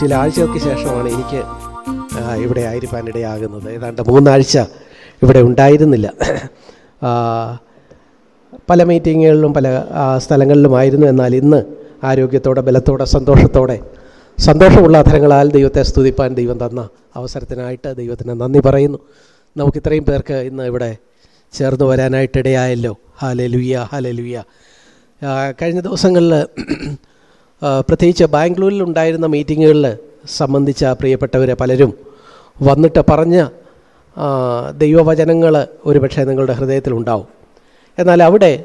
ചില ആഴ്ചകൾക്ക് ശേഷമാണ് എനിക്ക് ഇവിടെ ആയിരിക്കാനിടയാകുന്നത്. ഏതാണ്ട് മൂന്നാഴ്ച ഇവിടെ ഉണ്ടായിരുന്നില്ല. പല മീറ്റിങ്ങുകളിലും പല സ്ഥലങ്ങളിലും സ്ഥലങ്ങളിലുമായിരുന്നു. എന്നാൽ ഇന്ന് ആരോഗ്യത്തോടെ ബലത്തോടെ സന്തോഷത്തോടെ സന്തോഷമുള്ള അധരങ്ങളാൽ ദൈവത്തെ സ്തുതിപ്പാൻ ദൈവം തന്ന അവസരത്തിനായിട്ട് ദൈവത്തിന് നന്ദി പറയുന്നു. നമുക്ക് ഇത്രയും പേർക്ക് ഇന്ന് ഇവിടെ ചേർന്ന് വരാനായിട്ടിടയായല്ലോ. ഹാലെ ലുയ്യ ഹാലെ ലുയ്യ കഴിഞ്ഞ ദിവസങ്ങളിൽ പ്രത്യേകിച്ച് ബാംഗ്ലൂരിൽ ഉണ്ടായിരുന്ന മീറ്റിങ്ങുകളിൽ സംബന്ധിച്ച പ്രിയപ്പെട്ടവരെ പലരും വന്നിട്ട് പറഞ്ഞ ദൈവവചനങ്ങൾ ഒരുപക്ഷെ നിങ്ങളുടെ ഹൃദയത്തിലുണ്ടാവും എന്നാൽ അവിടെ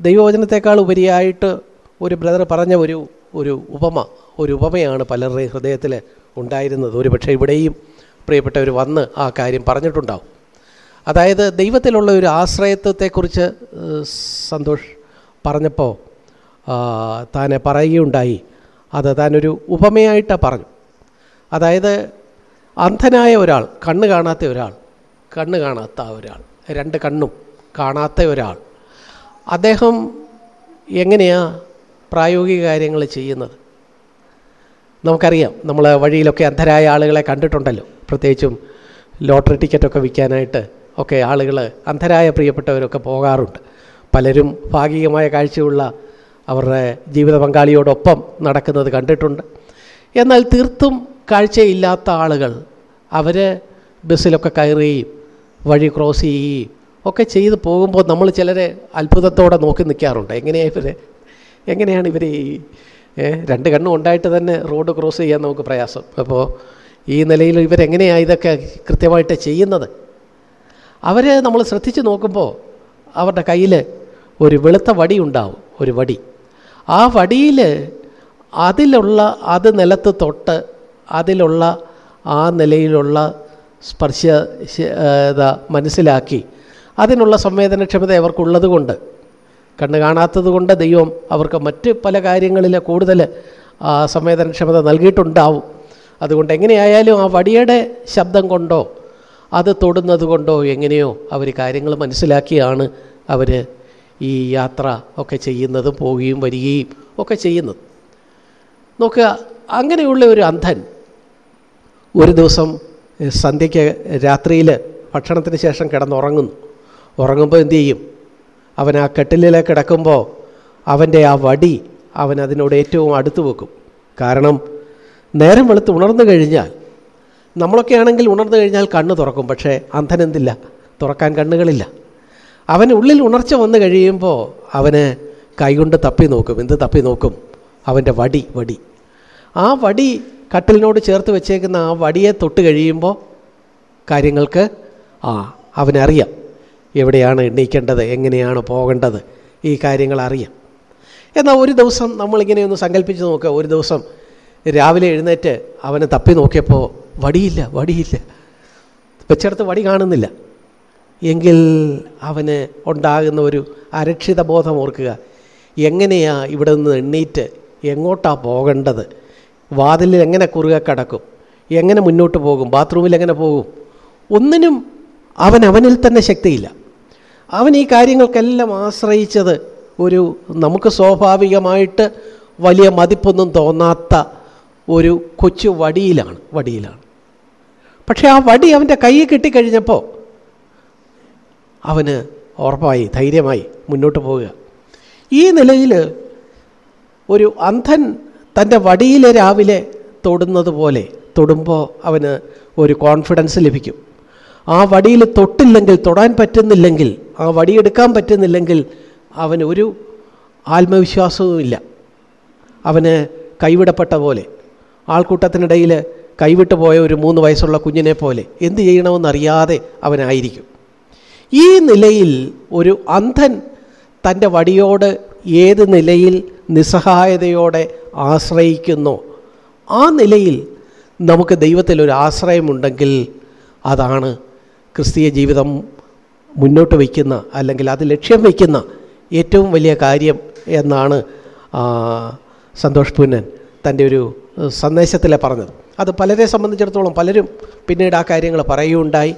ദൈവവചനത്തെക്കാൾ ഉപരിയായിട്ട് ഒരു ബ്രദർ പറഞ്ഞ ഒരു ഒരു ഉപമ ഒരു ഉപമയാണ് പലരുടെയും ഹൃദയത്തിൽ ഉണ്ടായിരുന്നത്. ഒരുപക്ഷെ ഇവിടെയും പ്രിയപ്പെട്ടവർ വന്ന് ആ കാര്യം പറഞ്ഞിട്ടുണ്ടാവും. അതായത് ദൈവത്തിലുള്ള ഒരു ആശ്രയത്വത്തെക്കുറിച്ച് സന്തോഷ് പറഞ്ഞപ്പോൾ താനെ പറയുകയുണ്ടായി. അത് താനൊരു ഉപമയായിട്ടാണ് പറഞ്ഞു. അതായത് അന്ധനായ ഒരാൾ കണ്ണ് കാണാത്ത ഒരാൾ കണ്ണ് കാണാത്ത ഒരാൾ രണ്ട് കണ്ണും കാണാത്ത ഒരാൾ. അദ്ദേഹം എങ്ങനെയാണ് പ്രായോഗിക കാര്യങ്ങൾ ചെയ്യുന്നത്? നമുക്കറിയാം നമ്മൾ വഴിയിലൊക്കെ അന്ധരായ ആളുകളെ കണ്ടിട്ടുണ്ടല്ലോ. പ്രത്യേകിച്ചും ലോട്ടറി ടിക്കറ്റൊക്കെ വിൽക്കാനായിട്ട് ഒക്കെ ആളുകൾ അന്ധരായ പ്രിയപ്പെട്ടവരൊക്കെ പോകാറുണ്ട്. പലരും ഭാഗികമായ കാഴ്ചയുള്ള അവരുടെ ജീവിത പങ്കാളിയോടൊപ്പം നടക്കുന്നത് കണ്ടിട്ടുണ്ട്. എന്നാൽ തീർത്തും കാഴ്ചയില്ലാത്ത ആളുകൾ അവർ ബസ്സിലൊക്കെ കയറുകയും വഴി ക്രോസ് ചെയ്യുകയും ഒക്കെ ചെയ്ത് പോകുമ്പോൾ നമ്മൾ ചിലരെ അത്ഭുതത്തോടെ നോക്കി നിൽക്കാറുണ്ട്. എങ്ങനെയാണ് ഇവർ എങ്ങനെയാണ് ഇവർ ഈ രണ്ട് കണ്ണും ഉണ്ടായിട്ട് തന്നെ റോഡ് ക്രോസ് ചെയ്യാൻ നമുക്ക് പ്രയാസം. അപ്പോൾ ഈ നിലയിൽ ഇവരെങ്ങനെയാണ് ഇതൊക്കെ കൃത്യമായിട്ട് ചെയ്യുന്നത്? അവരെ നമ്മൾ ശ്രദ്ധിച്ച് നോക്കുമ്പോൾ അവരുടെ കയ്യിൽ ഒരു വെളുത്ത വടി ഉണ്ടാവും. ഒരു വടി. ആ വടിയിൽ അതിലുള്ള അത് നിലത്ത് തൊട്ട് അതിലുള്ള ആ നിലയിലുള്ള സ്പർശ മനസ്സിലാക്കി. അതിനുള്ള സംവേദനക്ഷമത അവർക്കുള്ളത് കൊണ്ട്. കണ്ണ് കാണാത്തത് കൊണ്ട് ദൈവം അവർക്ക് മറ്റ് പല കാര്യങ്ങളിൽ കൂടുതൽ സംവേദനക്ഷമത നൽകിയിട്ടുണ്ടാവും. അതുകൊണ്ട് എങ്ങനെയായാലും ആ വടിയുടെ ശബ്ദം കൊണ്ടോ അത് തൊടുന്നത് കൊണ്ടോ എങ്ങനെയോ അവർ കാര്യങ്ങൾ മനസ്സിലാക്കിയാണ് അവർ ഈ യാത്ര ഒക്കെ ചെയ്യുന്നത് പോവുകയും വരികയും ഒക്കെ ചെയ്യുന്നത്. നോക്കുക അങ്ങനെയുള്ള ഒരു അന്ധൻ ഒരു ദിവസം സന്ധ്യയ്ക്ക് രാത്രിയിൽ ഭക്ഷണത്തിന് ശേഷം കിടന്നുറങ്ങുന്നു. ഉറങ്ങുമ്പോൾ എന്തു ചെയ്യും? അവൻ ആ കെട്ടിലേക്ക് കിടക്കുമ്പോൾ അവന്റെ ആ വടി അവൻ അതിനോട് ഏറ്റവും അടുത്ത് വെക്കും. കാരണം നേരം വെളുത്ത് ഉണർന്നു കഴിഞ്ഞാൽ നമ്മളൊക്കെ ആണെങ്കിൽ ഉണർന്നു കഴിഞ്ഞാൽ കണ്ണ് തുറക്കും പക്ഷേ അന്ധനെന്തില്ല തുറക്കാൻ കണ്ണുകളില്ല. അവന് ഉള്ളിൽ ഉണർച്ച വന്നു കഴിയുമ്പോൾ അവന് കൈകൊണ്ട് തപ്പി നോക്കും. എന്ത് തപ്പി നോക്കും? അവന്റെ വടി വടി. ആ വടി കട്ടിലിനോട് ചേർത്ത് വെച്ചേക്കുന്ന ആ വടിയെ തൊട്ട് കഴിയുമ്പോൾ കാര്യങ്ങൾക്ക് ആ അവനറിയാം. എവിടെയാണ് എണ്ണീക്കേണ്ടത്? എങ്ങനെയാണ് പോകേണ്ടത്? ഈ കാര്യങ്ങൾ അറിയാം. എന്നാൽ ഒരു ദിവസം നമ്മളിങ്ങനെ ഒന്ന് സങ്കല്പിച്ച് നോക്കുക ഒരു ദിവസം രാവിലെ എഴുന്നേറ്റ് അവനെ തപ്പി നോക്കിയപ്പോൾ വടിയില്ല വടിയില്ല. വെച്ചെടുത്ത് വടി കാണുന്നില്ല. എങ്കിൽ അവന് ഉണ്ടാകുന്ന ഒരു അരക്ഷിത ബോധം ഓർക്കുക. എങ്ങനെയാ ഇവിടെ നിന്ന് എണ്ണീറ്റ് എങ്ങോട്ടാണ് പോകേണ്ടത്? വാതിലിൽ എങ്ങനെ കുറുക കടക്കും? എങ്ങനെ മുന്നോട്ട് പോകും? ബാത്റൂമിൽ എങ്ങനെ പോകും? ഒന്നിനും അവൻ അവനിൽ തന്നെ ശക്തിയില്ല. അവൻ ഈ കാര്യങ്ങൾക്കെല്ലാം ആശ്രയിച്ചത് ഒരു നമുക്ക് സ്വാഭാവികമായിട്ട് വലിയ മതിപ്പൊന്നും തോന്നാത്ത ഒരു കൊച്ചു വടിയിലാണ് വടിയിലാണ്. പക്ഷേ ആ വടി അവന്റെ കയ്യിൽ കിട്ടിക്കഴിഞ്ഞപ്പോൾ അവന് ഉറപ്പായി ധൈര്യമായി മുന്നോട്ട് പോവുക. ഈ നിലയിൽ ഒരു അന്ധൻ തന്റെ വടിയിലെ രാവിലെ തൊടുന്നത് പോലെ തൊടുമ്പോൾ അവന് ഒരു കോൺഫിഡൻസ് ലഭിക്കും. ആ വടിയിൽ തൊട്ടില്ലെങ്കിൽ തൊടാൻ പറ്റുന്നില്ലെങ്കിൽ ആ വടിയെടുക്കാൻ പറ്റുന്നില്ലെങ്കിൽ അവന് ഒരു ആത്മവിശ്വാസവുമില്ല അവന് കൈവിടപ്പെട്ട പോലെ ആൾക്കൂട്ടത്തിനിടയിൽ കൈവിട്ടു പോയ ഒരു മൂന്ന് വയസ്സുള്ള കുഞ്ഞിനെ പോലെ എന്ത് ചെയ്യണമെന്നറിയാതെ അവനായിരിക്കും. ഈ നിലയിൽ ഒരു അന്ധൻ തന്റെ വടിയോട് ഏത് നിലയിൽ നിസ്സഹായതയോടെ ആശ്രയിക്കുന്നു? ആ നിലയിൽ നമുക്ക് ദൈവത്തിലൊരു ആശ്രയമുണ്ടെങ്കിൽ അതാണ് ക്രിസ്തീയ ജീവിതം മുന്നോട്ട് വയ്ക്കുന്ന അല്ലെങ്കിൽ അത് ലക്ഷ്യം വയ്ക്കുന്ന ഏറ്റവും വലിയ കാര്യം എന്നാണ് സന്തോഷ് പുന്നൻ തന്റെ ഒരു സന്ദേശത്തിൽ പറഞ്ഞത്. അത് പലരെ സംബന്ധിച്ചിടത്തോളം പലരും പിന്നീട് ആ കാര്യങ്ങൾ പറയുകയുണ്ടായി.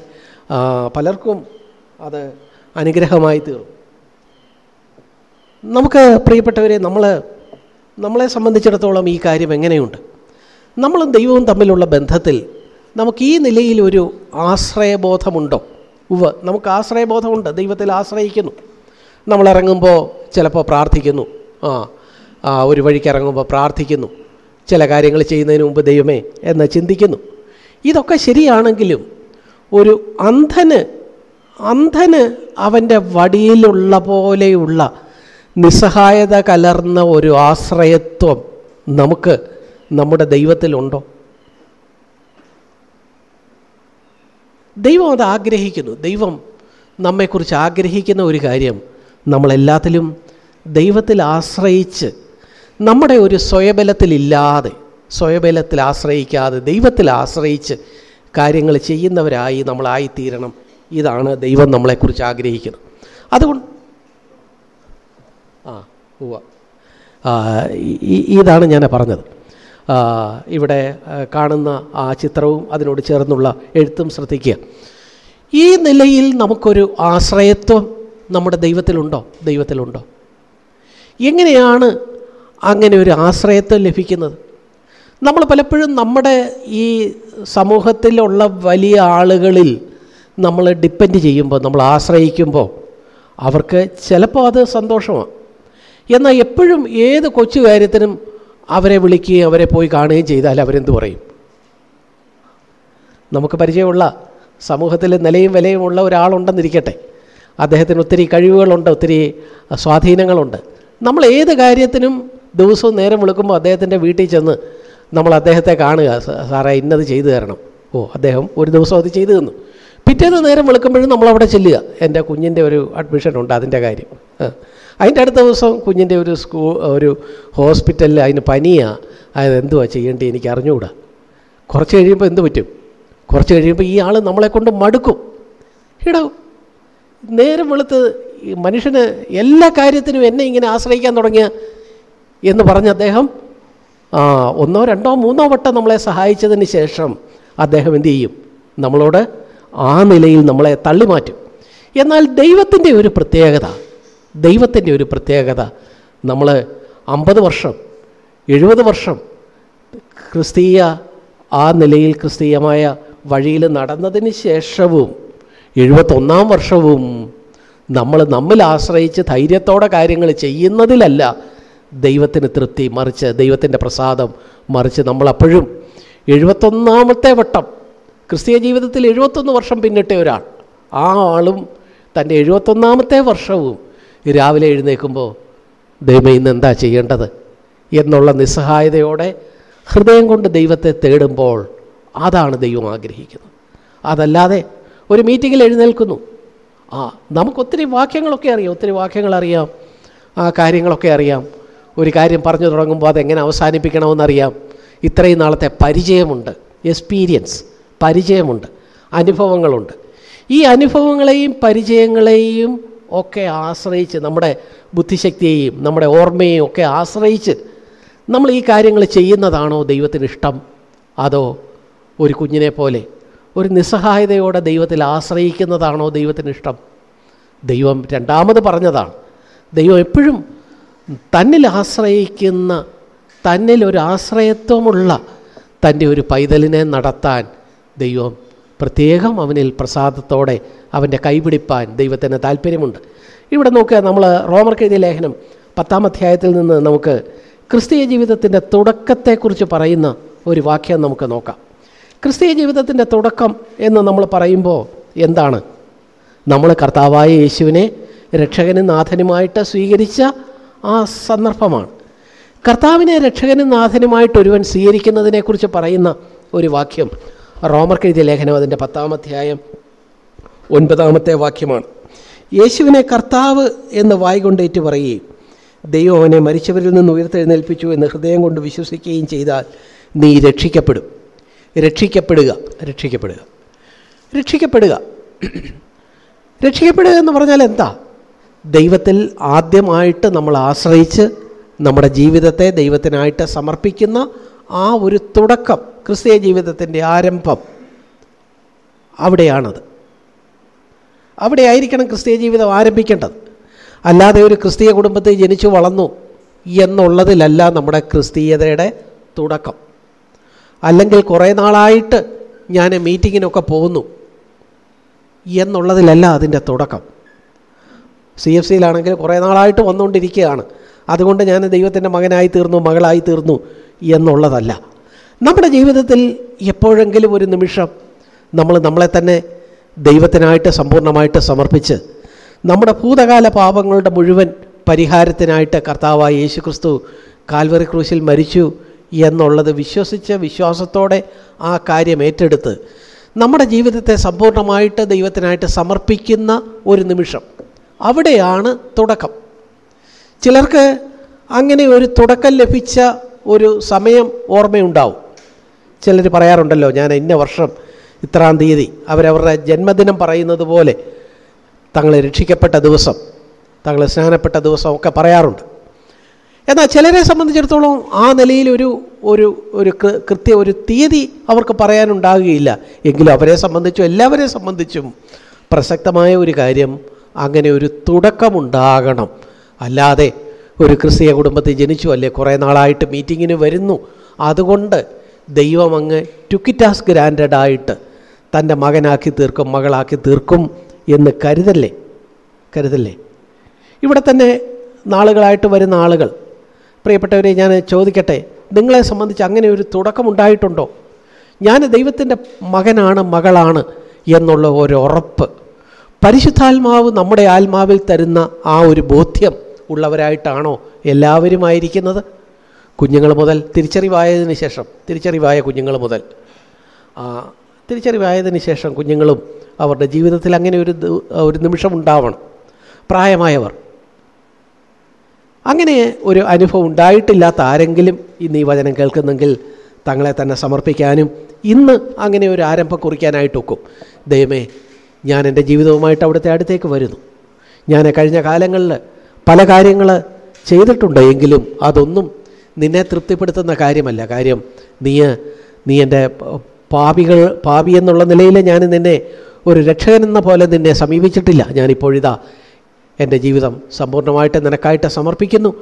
പലർക്കും അത് അനുഗ്രഹമായി തീർന്നു. നമുക്ക് പ്രിയപ്പെട്ടവരെ നമ്മൾ നമ്മളെ സംബന്ധിച്ചിടത്തോളം ഈ കാര്യം എങ്ങനെയുണ്ട്? നമ്മളും ദൈവവും തമ്മിലുള്ള ബന്ധത്തിൽ നമുക്ക് ഈ നിലയിൽ ഒരു ആശ്രയബോധമുണ്ടോ? ഉവ് നമുക്ക് ആശ്രയബോധമുണ്ട്. ദൈവത്തിൽ ആശ്രയിക്കുന്നു. നമ്മൾ ഇറങ്ങുമ്പോൾ ചിലപ്പോൾ പ്രാർത്ഥിക്കുന്നു. ആ ആ ഒരു വഴിക്ക് ഇറങ്ങുമ്പോൾ പ്രാർത്ഥിക്കുന്നു. ചില കാര്യങ്ങൾ ചെയ്യുന്നതിന് മുമ്പ് ദൈവമേ എന്ന് ചിന്തിക്കുന്നു. ഇതൊക്കെ ശരിയാണെങ്കിലും ഒരു അന്ധന് അന്ധന് അവന്റെ വടിയിലുള്ള പോലെയുള്ള നിസ്സഹായത കലർന്ന ഒരു ആശ്രയത്വം നമുക്ക് നമ്മുടെ ദൈവത്തിലുണ്ടോ? ദൈവം അത് ആഗ്രഹിക്കുന്നു. ദൈവം നമ്മെക്കുറിച്ച് ആഗ്രഹിക്കുന്ന ഒരു കാര്യം നമ്മളെല്ലാത്തിലും ദൈവത്തിൽ ആശ്രയിച്ച് നമ്മുടെ ഒരു സ്വയബലത്തിലില്ലാതെ സ്വയബലത്തിൽ ആശ്രയിക്കാതെ ദൈവത്തിൽ ആശ്രയിച്ച് കാര്യങ്ങൾ ചെയ്യുന്നവരായി നമ്മളായിത്തീരണം. ഇതാണ് ദൈവം നമ്മളെക്കുറിച്ച് ആഗ്രഹിക്കുന്നത്. അതുകൊണ്ട് ആ ഉവ ഇതാണ് ഞാൻ പറഞ്ഞത്. ഇവിടെ കാണുന്ന ആ ചിത്രവും അതിനോട് ചേർന്നുള്ള എഴുത്തും ശ്രദ്ധിക്കുക. ഈ നിലയിൽ നമുക്കൊരു ആശ്രയത്വം നമ്മുടെ ദൈവത്തിലുണ്ടോ? ദൈവത്തിലുണ്ടോ? എങ്ങനെയാണ് അങ്ങനെ ഒരു ആശ്രയത്വം ലഭിക്കുന്നത്? നമ്മൾ പലപ്പോഴും നമ്മുടെ ഈ സമൂഹത്തിലുള്ള വലിയ ആളുകളിൽ നമ്മൾ ഡിപ്പെൻഡ് ചെയ്യുമ്പോൾ നമ്മൾ ആശ്രയിക്കുമ്പോൾ അവർക്ക് ചിലപ്പോൾ അത് സന്തോഷമാണ്. എന്നാൽ എപ്പോഴും ഏത് കൊച്ചു കാര്യത്തിനും അവരെ വിളിക്കുകയും അവരെ പോയി കാണുകയും ചെയ്താൽ അവരെന്ത് പറയും? നമുക്ക് പരിചയമുള്ള സമൂഹത്തിൽ നിലയും വിലയും ഉള്ള ഒരാളുണ്ടെന്നിരിക്കട്ടെ. അദ്ദേഹത്തിന് ഒത്തിരി കഴിവുകളുണ്ട് ഒത്തിരി സ്വാധീനങ്ങളുണ്ട്. നമ്മൾ ഏത് കാര്യത്തിനും ദിവസവും നേരം വിളിക്കുമ്പോൾ അദ്ദേഹത്തിന്റെ വീട്ടിൽ ചെന്ന് നമ്മൾ അദ്ദേഹത്തെ കാണുക "സ- സാറേ ഇന്നത് ചെയ്തു തരണം. ഓ അദ്ദേഹം ഒരു ദിവസം അത് ചെയ്തു തന്നു. പിറ്റേന്ന് നേരം വിളിക്കുമ്പോഴും നമ്മളവിടെ ചെല്ലുക. എന്റെ കുഞ്ഞിന്റെ ഒരു അഡ്മിഷൻ ഉണ്ട് അതിന്റെ കാര്യം. അതിന്റെ അടുത്ത ദിവസം കുഞ്ഞിന്റെ ഒരു സ്കൂൾ ഒരു ഹോസ്പിറ്റലിൽ അതിന് പനിയാണ് അതായത് എന്തുവാ ചെയ്യേണ്ടത് എനിക്ക് അറിഞ്ഞുകൂടാ കുറച്ച് കഴിയുമ്പോൾ എന്ത് പറ്റും? കുറച്ച് കഴിയുമ്പോൾ ഈ ആൾ നമ്മളെ കൊണ്ട് മടുക്കും. എടാ നേരം വെളുത്ത് മനുഷ്യന് എല്ലാ കാര്യത്തിനും എന്നെ ഇങ്ങനെ ആശ്രയിക്കാൻ തുടങ്ങിയ എന്ന് പറഞ്ഞ അദ്ദേഹം ഒന്നോ രണ്ടോ മൂന്നോ വട്ടം നമ്മളെ സഹായിച്ചതിന് ശേഷം അദ്ദേഹം എന്തു ചെയ്യും? നമ്മളോട് ആ നിലയിൽ നമ്മളെ തള്ളിമാറ്റും. എന്നാൽ ദൈവത്തിന്റെ ഒരു പ്രത്യേകത ദൈവത്തിന്റെ ഒരു പ്രത്യേകത നമ്മൾ അമ്പത് വർഷം എഴുപത് വർഷം ക്രിസ്തീയ ആ നിലയിൽ ക്രിസ്തീയമായ വഴിയിൽ നടന്നതിന് ശേഷവും എഴുപത്തൊന്നാം വർഷവും നമ്മൾ നമ്മിൽ ആശ്രയിച്ച് ധൈര്യത്തോടെ കാര്യങ്ങൾ ചെയ്യുന്നതിലല്ല ദൈവത്തിന് തൃപ്തി മറിച്ച് ദൈവത്തിന്റെ പ്രസാദം മറിച്ച് നമ്മളപ്പോഴും എഴുപത്തൊന്നാമത്തെ വട്ടം ക്രിസ്തീയ ജീവിതത്തിൽ എഴുപത്തൊന്ന് വർഷം പിന്നിട്ട ഒരാൾ. ആ ആളും തന്റെ എഴുപത്തൊന്നാമത്തെ വർഷവും രാവിലെ എഴുന്നേൽക്കുമ്പോൾ ദൈവം ഇന്ന് എന്താ ചെയ്യേണ്ടത്? എന്നുള്ള നിസ്സഹായതയോടെ ഹൃദയം കൊണ്ട് ദൈവത്തെ തേടുമ്പോൾ അതാണ് ദൈവം ആഗ്രഹിക്കുന്നത്. അതല്ലാതെ ഒരു മീറ്റിങ്ങിൽ എഴുന്നേൽക്കുന്നു. ആ നമുക്കൊത്തിരി വാക്യങ്ങളൊക്കെ അറിയാം ഒത്തിരി വാക്യങ്ങൾ അറിയാം ആ കാര്യങ്ങളൊക്കെ അറിയാം. ഒരു കാര്യം പറഞ്ഞു തുടങ്ങുമ്പോൾ അതെങ്ങനെ അവസാനിപ്പിക്കണമെന്നറിയാം ഇത്രയും നാളത്തെ പരിചയമുണ്ട് എക്സ്പീരിയൻസ്. പരിചയമുണ്ട്. അനുഭവങ്ങളുണ്ട്. ഈ അനുഭവങ്ങളെയും പരിചയങ്ങളെയും ഒക്കെ ആശ്രയിച്ച് നമ്മുടെ ബുദ്ധിശക്തിയെയും നമ്മുടെ ഓർമ്മയെയും ഒക്കെ ആശ്രയിച്ച് നമ്മൾ ഈ കാര്യങ്ങൾ ചെയ്യുന്നതാണോ ദൈവത്തിന് ഇഷ്ടം? അതോ ഒരു കുഞ്ഞിനെ പോലെ ഒരു നിസ്സഹായതയോടെ ദൈവത്തിൽ ആശ്രയിക്കുന്നതാണോ ദൈവത്തിന് ഇഷ്ടം? ദൈവം രണ്ടാമത് പറഞ്ഞതാണ്. ദൈവം എപ്പോഴും തന്നിൽ ആശ്രയിക്കുന്ന തന്നിൽ ഒരു ആശ്രയത്വമുള്ള തന്റെ ഒരു പൈതലിനെ നടത്താൻ ദൈവം പ്രത്യേകം അവനിൽ പ്രസാദത്തോടെ അവന്റെ കൈപിടിപ്പാൻ ദൈവത്തിന് താല്പര്യമുണ്ട് ഇവിടെ നോക്കുക നമ്മൾ റോമർക്ക് എഴുതിയ ലേഖനം പത്താം അധ്യായത്തിൽ നിന്ന് നമുക്ക് ക്രിസ്തീയ ജീവിതത്തിന്റെ തുടക്കത്തെക്കുറിച്ച് പറയുന്ന ഒരു വാക്യം നമുക്ക് നോക്കാം. ക്രിസ്തീയ ജീവിതത്തിന്റെ തുടക്കം എന്ന് നമ്മൾ പറയുമ്പോൾ എന്താണ്? നമ്മൾ കർത്താവായ യേശുവിനെ രക്ഷകനും നാഥനുമായിട്ട് സ്വീകരിച്ച ആ സന്ദർഭമാണ്. കർത്താവിനെ രക്ഷകനും നാഥനുമായിട്ട് ഒരുവൻ സ്വീകരിക്കുന്നതിനെക്കുറിച്ച് പറയുന്ന ഒരു വാക്യം റോമർക്ക് എഴുതിയ ലേഖനം അതിന്റെ പത്താം അധ്യായം ഒൻപതാമത്തെ വാക്യമാണ്. യേശുവിനെ കർത്താവ് എന്ന് വായി കൊണ്ടേറ്റ് പറയുകയും ദൈവം അവനെ മരിച്ചവരിൽ നിന്ന് ഉയർത്തെഴുന്നേൽപ്പിച്ചു എന്ന് ഹൃദയം കൊണ്ട് വിശ്വസിക്കുകയും ചെയ്താൽ നീ രക്ഷിക്കപ്പെടും. രക്ഷിക്കപ്പെടുക രക്ഷിക്കപ്പെടുക രക്ഷിക്കപ്പെടുക. രക്ഷിക്കപ്പെടുക എന്ന് പറഞ്ഞാൽ എന്താ? ദൈവത്തിൽ ആദ്യമായിട്ട് നമ്മൾ ആശ്രയിച്ച് നമ്മുടെ ജീവിതത്തെ ദൈവത്തിനായിട്ട് സമർപ്പിക്കുന്ന ആ ഒരു തുടക്കം ക്രിസ്തീയ ജീവിതത്തിന്റെ ആരംഭം അവിടെയാണത്. അവിടെ ആയിരിക്കണം ക്രിസ്തീയ ജീവിതം ആരംഭിക്കേണ്ടത്. അല്ലാതെ ഒരു ക്രിസ്തീയ കുടുംബത്തിൽ ജനിച്ചു വളർന്നു എന്നുള്ളതിലല്ല നമ്മുടെ ക്രിസ്തീയതയുടെ തുടക്കം. അല്ലെങ്കിൽ കുറേ നാളായിട്ട് ഞാൻ മീറ്റിങ്ങിനൊക്കെ പോകുന്നു എന്നുള്ളതിലല്ല അതിന്റെ തുടക്കം. സി എഫ് സിയിലാണെങ്കിൽ കുറേ നാളായിട്ട് വന്നുകൊണ്ടിരിക്കുകയാണ്. അതുകൊണ്ട് ഞാൻ ദൈവത്തിന്റെ മകനായി തീർന്നു മകളായി തീർന്നു എന്നുള്ളതല്ല. നമ്മുടെ ജീവിതത്തിൽ എപ്പോഴെങ്കിലും ഒരു നിമിഷം നമ്മൾ നമ്മളെ തന്നെ ദൈവത്തിനായിട്ട് സമ്പൂർണമായിട്ട് സമർപ്പിച്ച് നമ്മുടെ ഭൂതകാല പാപങ്ങളുടെ മുഴുവൻ പരിഹാരത്തിനായിട്ട് കർത്താവായ യേശു ക്രിസ്തു കാൽവറി ക്രൂശിൽ മരിച്ചു എന്നുള്ളത് വിശ്വസിച്ച് വിശ്വാസത്തോടെ ആ കാര്യം ഏറ്റെടുത്ത് നമ്മുടെ ജീവിതത്തെ സമ്പൂർണമായിട്ട് ദൈവത്തിനായിട്ട് സമർപ്പിക്കുന്ന ഒരു നിമിഷം. അവിടെയാണ് തുടക്കം. ചിലർക്ക് അങ്ങനെ ഒരു തുടക്കം ലഭിച്ച ഒരു സമയം ഓർമ്മയുണ്ടാവും. ചിലർ പറയാറുണ്ടല്ലോ ഞാൻ ഇന്ന വർഷം ഇത്രാം തീയതി അവരവരുടെ ജന്മദിനം പറയുന്നത് പോലെ തങ്ങളെ രക്ഷിക്കപ്പെട്ട ദിവസം തങ്ങളെ സ്നാനപ്പെട്ട ദിവസം ഒക്കെ പറയാറുണ്ട്. എന്നാൽ ചിലരെ സംബന്ധിച്ചിടത്തോളം ആ നിലയിൽ ഒരു ഒരു ഒരു കൃത്യ ഒരു തീയതി അവർക്ക് പറയാനുണ്ടാകുകയില്ല. എങ്കിലും അവരെ സംബന്ധിച്ചും എല്ലാവരെ സംബന്ധിച്ചും പ്രസക്തമായ ഒരു കാര്യം അങ്ങനെ ഒരു തുടക്കമുണ്ടാകണം. അല്ലാതെ ഒരു ക്രിസ്തീയ കുടുംബത്തിൽ ജനിച്ചു അല്ലേ? കുറേ നാളായിട്ട് മീറ്റിങ്ങിന് വരുന്നു. അതുകൊണ്ട് ദൈവം അങ്ങ് ടുക്കിറ്റാസ് ഗ്രാൻഡായിട്ട് തന്റെ മകനാക്കി തീർക്കും മകളാക്കി തീർക്കും എന്ന് കരുതല്ലേ? കരുതല്ലേ? ഇവിടെ തന്നെ നാളുകളായിട്ട് വരുന്ന ആളുകൾ പ്രിയപ്പെട്ടവരെ ഞാൻ ചോദിക്കട്ടെ നിങ്ങളെ സംബന്ധിച്ച് അങ്ങനെ ഒരു തുടക്കമുണ്ടായിട്ടുണ്ടോ? ഞാൻ ദൈവത്തിന്റെ മകനാണ് മകളാണ് എന്നുള്ള ഒരു ഉറപ്പ്. പരിശുദ്ധാത്മാവ് നമ്മുടെ ആത്മാവിൽ തരുന്ന ആ ഒരു ബോധ്യം ഉള്ളവരായിട്ടാണോ എല്ലാവരും ആയിരിക്കുന്നത് കുഞ്ഞുങ്ങൾ മുതൽ തിരിച്ചറിവായതിനു ശേഷം തിരിച്ചറിവായ കുഞ്ഞുങ്ങൾ മുതൽ. തിരിച്ചറിവായതിന് ശേഷം കുഞ്ഞുങ്ങളും അവരുടെ ജീവിതത്തിൽ അങ്ങനെ ഒരു ഒരു നിമിഷം ഉണ്ടാവണം. പ്രായമായവർ. അങ്ങനെ ഒരു അനുഭവം ഉണ്ടായിട്ടില്ലാത്ത ആരെങ്കിലും ഇന്ന് ഈ വചനം കേൾക്കുന്നെങ്കിൽ തങ്ങളെ തന്നെ സമർപ്പിക്കാനും ഇന്ന് അങ്ങനെ ഒരു ആരംഭം കുറിക്കാനായിട്ടൊക്കും ദൈവമേ ഞാൻ എന്റെ ജീവിതവുമായിട്ട് അവിടുത്തെ അടുത്തേക്ക് വരുന്നു. ഞാൻ കഴിഞ്ഞ കാലങ്ങളിൽ പല കാര്യങ്ങൾ ചെയ്തിട്ടുണ്ട് എങ്കിലും അതൊന്നും നിന്നെ തൃപ്തിപ്പെടുത്തുന്ന കാര്യമല്ല. കാര്യം നീ നീ എന്റെ പാപികൾ പാപി എന്നുള്ള നിലയിൽ ഞാൻ നിന്നെ ഒരു രക്ഷകൻ എന്ന പോലെ നിന്നെ സമീപിച്ചിട്ടില്ല. ഞാനിപ്പോഴിതാ എന്റെ ജീവിതം സമ്പൂർണമായിട്ട് നിനക്കായിട്ട് സമർപ്പിക്കുന്നു.